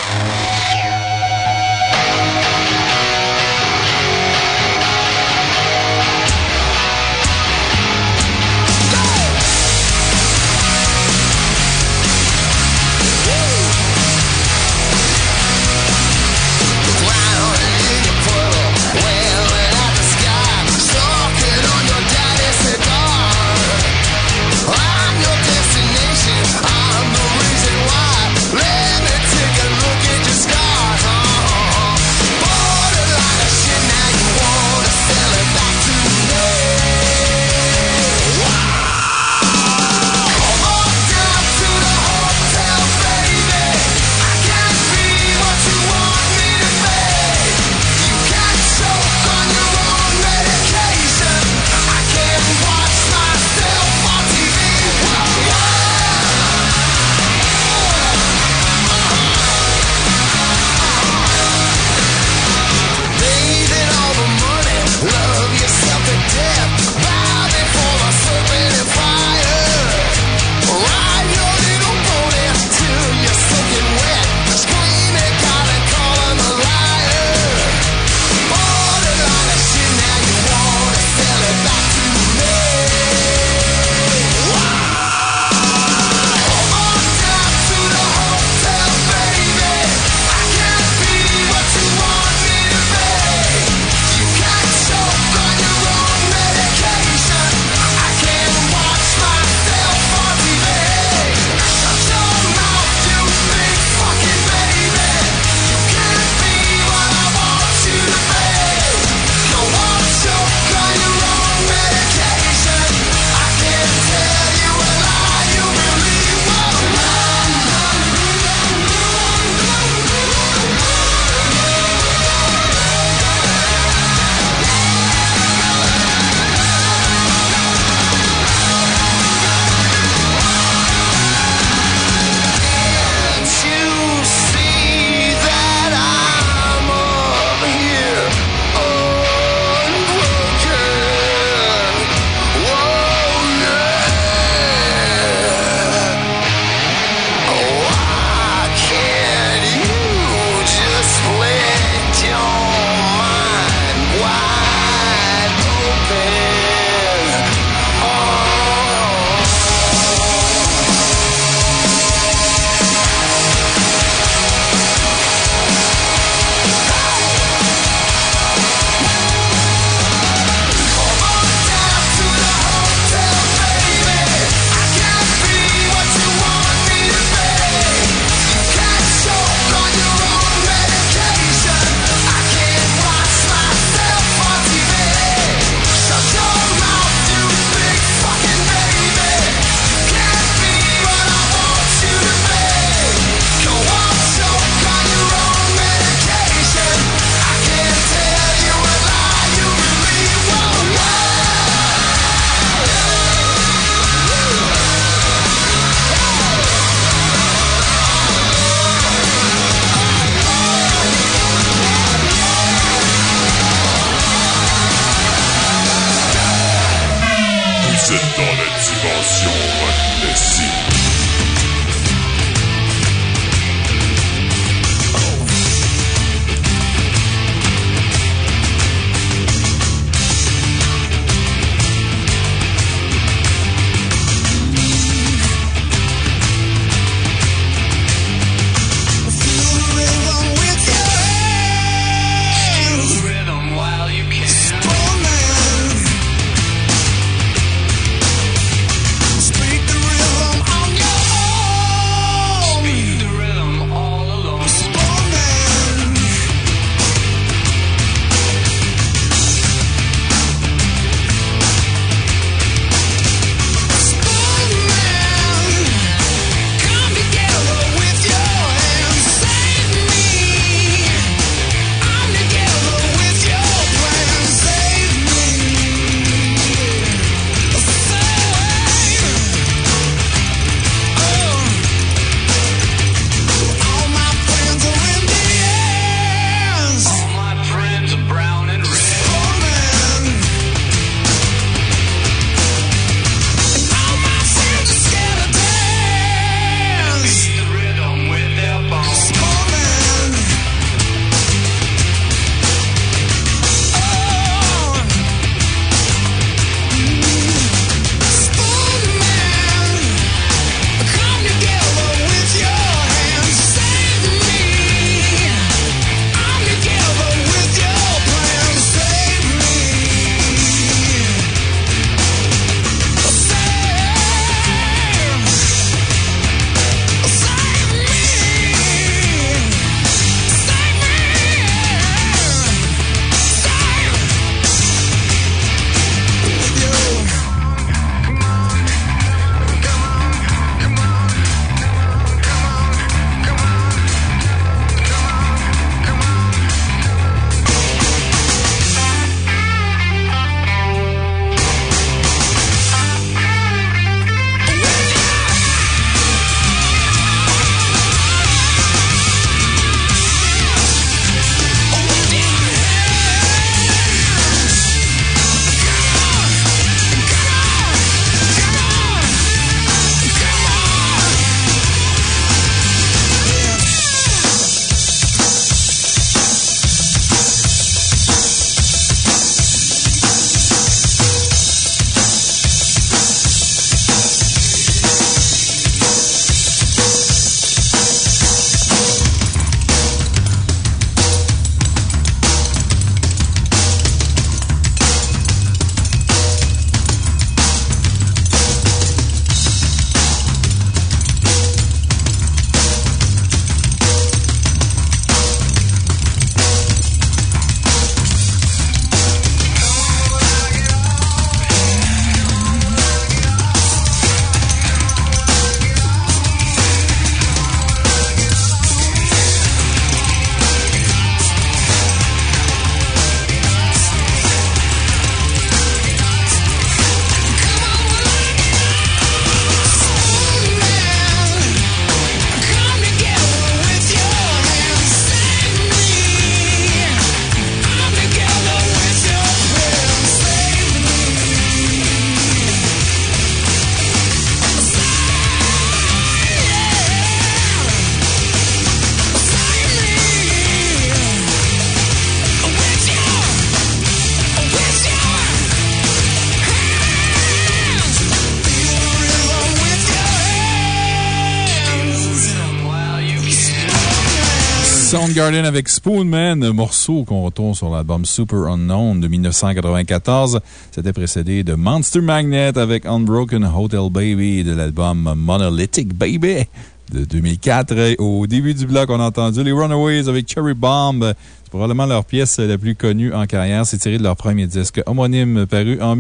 S1: Avec Spoonman, morceau qu'on retrouve sur l'album Super Unknown de 1994. C'était précédé de Monster Magnet avec Unbroken Hotel Baby de l'album Monolithic Baby de 2004. Au début du bloc, on a entendu les Runaways avec Cherry Bomb. C'est probablement leur pièce la plus connue en carrière. C'est tiré de leur premier disque homonyme paru en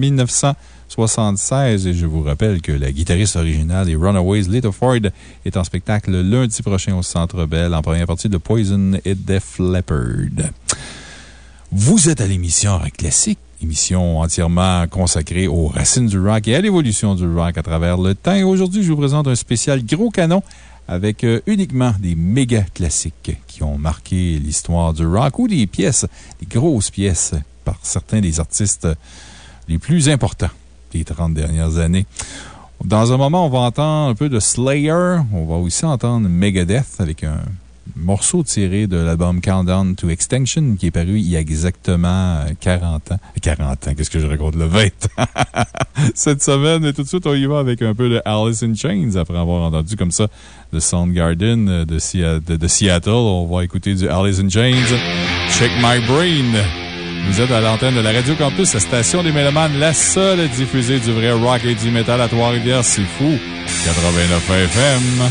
S1: 1976. Et je vous rappelle que la guitariste originale des Runaways, Lita Ford, est en spectacle lundi prochain au Centre Bell en première partie de Poison et Def Leppard. Vous êtes à l'émission Rock Classique, émission entièrement consacrée aux racines du rock et à l'évolution du rock à travers le temps. Et aujourd'hui, je vous présente un spécial gros canon avec euh, uniquement des méga classiques qui ont marqué l'histoire du rock ou des pièces, des grosses pièces par certains des artistes les plus importants des 30 dernières années. Dans un moment, on va entendre un peu de Slayer. On va aussi entendre Megadeth avec un morceau tiré de l'album Countdown to Extinction qui est paru il y a exactement 40 ans. 40 ans, qu'est-ce que je raconte? Le 20 Cette semaine, et tout de suite, on y va avec un peu de Alice in Chains après avoir entendu comme ça de Soundgarden de, de Seattle. On va écouter du Alice in Chains. Check My Brain. Vous êtes à l'antenne de la Radio Campus, la station des Mélomanes, la seule à diffuser du vrai rock et du métal à Trois-Rivières. C'est fou. 89 FM.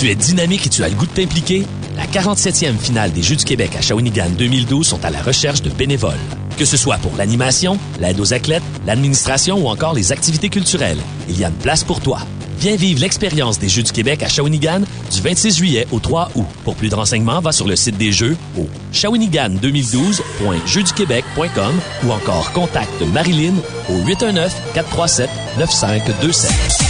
S10: Tu es dynamique et tu as le goût de t'impliquer? La 47e finale des Jeux du Québec à Shawinigan 2012 sont à la recherche de bénévoles. Que ce soit pour l'animation, l'aide aux athlètes, l'administration ou encore les activités culturelles, il y a une place pour toi. Viens vivre l'expérience des Jeux du Québec à Shawinigan du 26 juillet au 3 août. Pour plus de renseignements, va sur le site des Jeux au shawinigan2012.jeuxduquebec.com ou encore contacte Marilyn au 819-437-9527.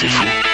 S30: Vous êtes assez fou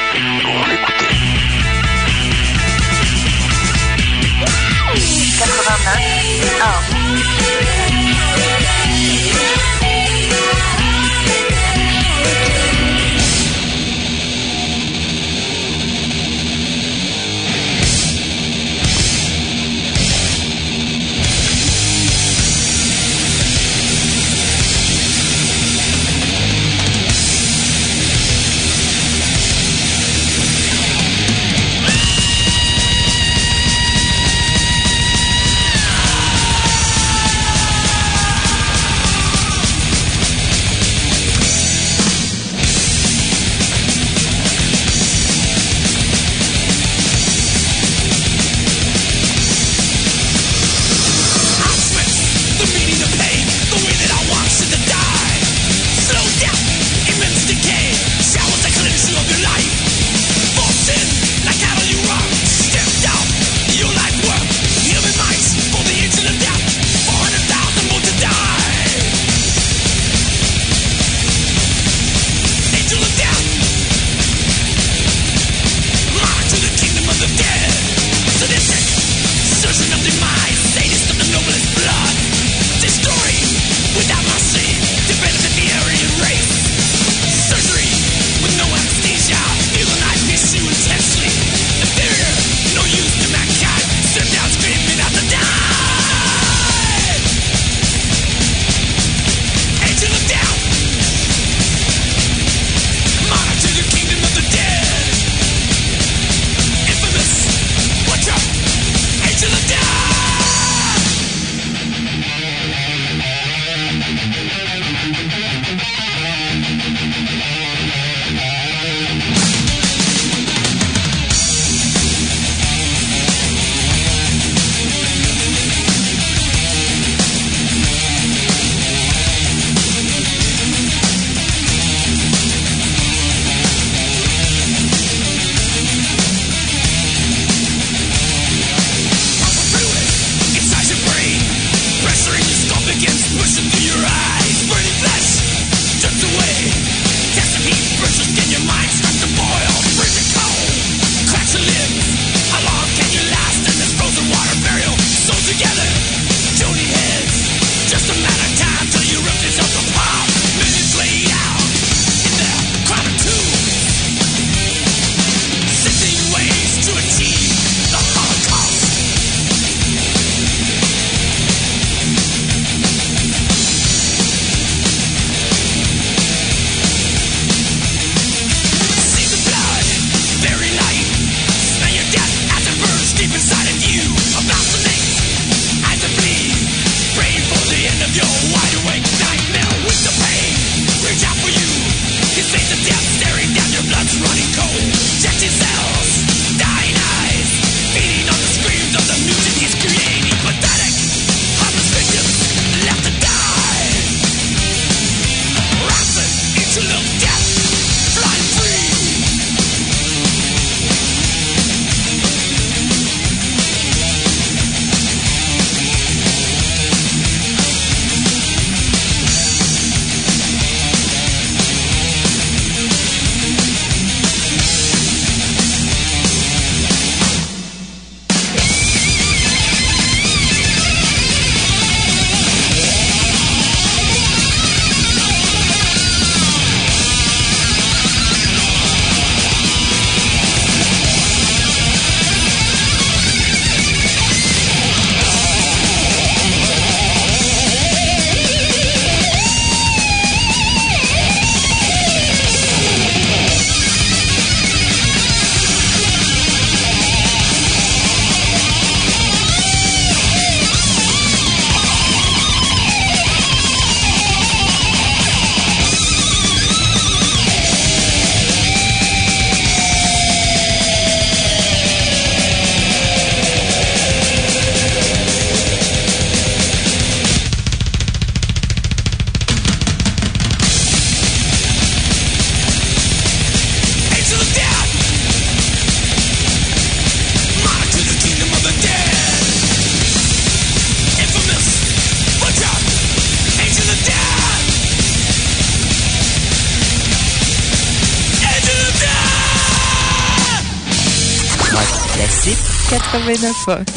S20: 89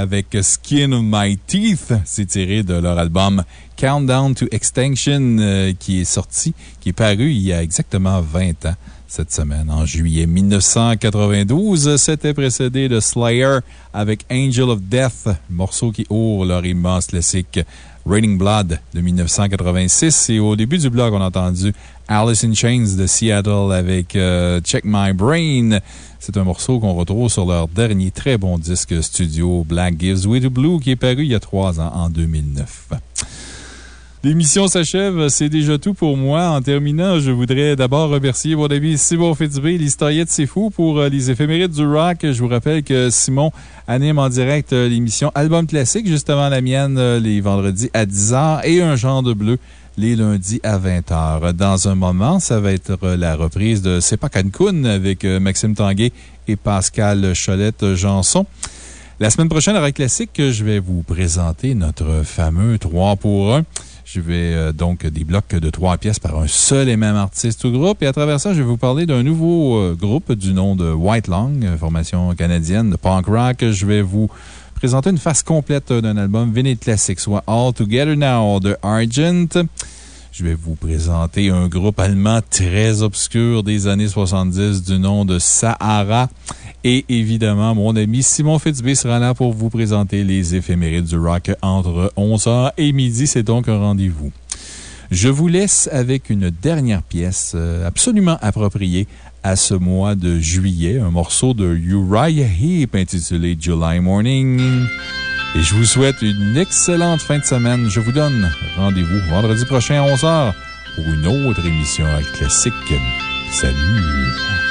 S1: avec Skin of My Teeth. C'est tiré de leur album Countdown to Extinction euh, qui est sorti, qui est paru il y a exactement 20 ans cette semaine, en juillet 1992. C'était précédé de Slayer avec Angel of Death, morceau qui ouvre leur immense classique Raining Blood de 1986. Et au début du blog, on a entendu Alice in Chains de Seattle avec euh, Check My Brain. C'est un morceau qu'on retrouve sur leur dernier très bon disque studio Black Gives Way to Blue qui est paru il y a trois ans, en 2009. L'émission s'achève. C'est déjà tout pour moi. En terminant, je voudrais d'abord remercier mon ami Simon Fitzbé, l'historien de C'est Fou, pour euh, les éphémérides du rock. Je vous rappelle que Simon anime en direct euh, l'émission Album Classique, justement la mienne, les vendredis à 10h et Un genre de bleu les lundis à 20h. Dans un moment, ça va être la reprise de C'est pas Cancun avec Maxime Tanguay et Pascal Cholette-Janson. La semaine prochaine, à Rock Classique, je vais vous présenter notre fameux 3 pour 1. Je vais euh, donc des blocs de trois pièces par un seul et même artiste ou groupe. Et à travers ça, je vais vous parler d'un nouveau euh, groupe du nom de White Long, euh, formation canadienne de punk rock. Je vais vous présenter une face complète d'un album vinyle classique, soit All Together Now de Argent. Je vais vous présenter un groupe allemand très obscur des années 70 du nom de Sahara. Et évidemment, mon ami Simon Fitzbé sera là pour vous présenter les éphémérides du rock entre 11h et midi. C'est donc un rendez-vous. Je vous laisse avec une dernière pièce absolument appropriée
S31: à ce mois de juillet, un morceau de Uriah Heep intitulé July Morning. Et je vous souhaite une excellente fin de semaine. Je vous donne rendez-vous vendredi prochain à 11h pour une autre émission à classique. Salut!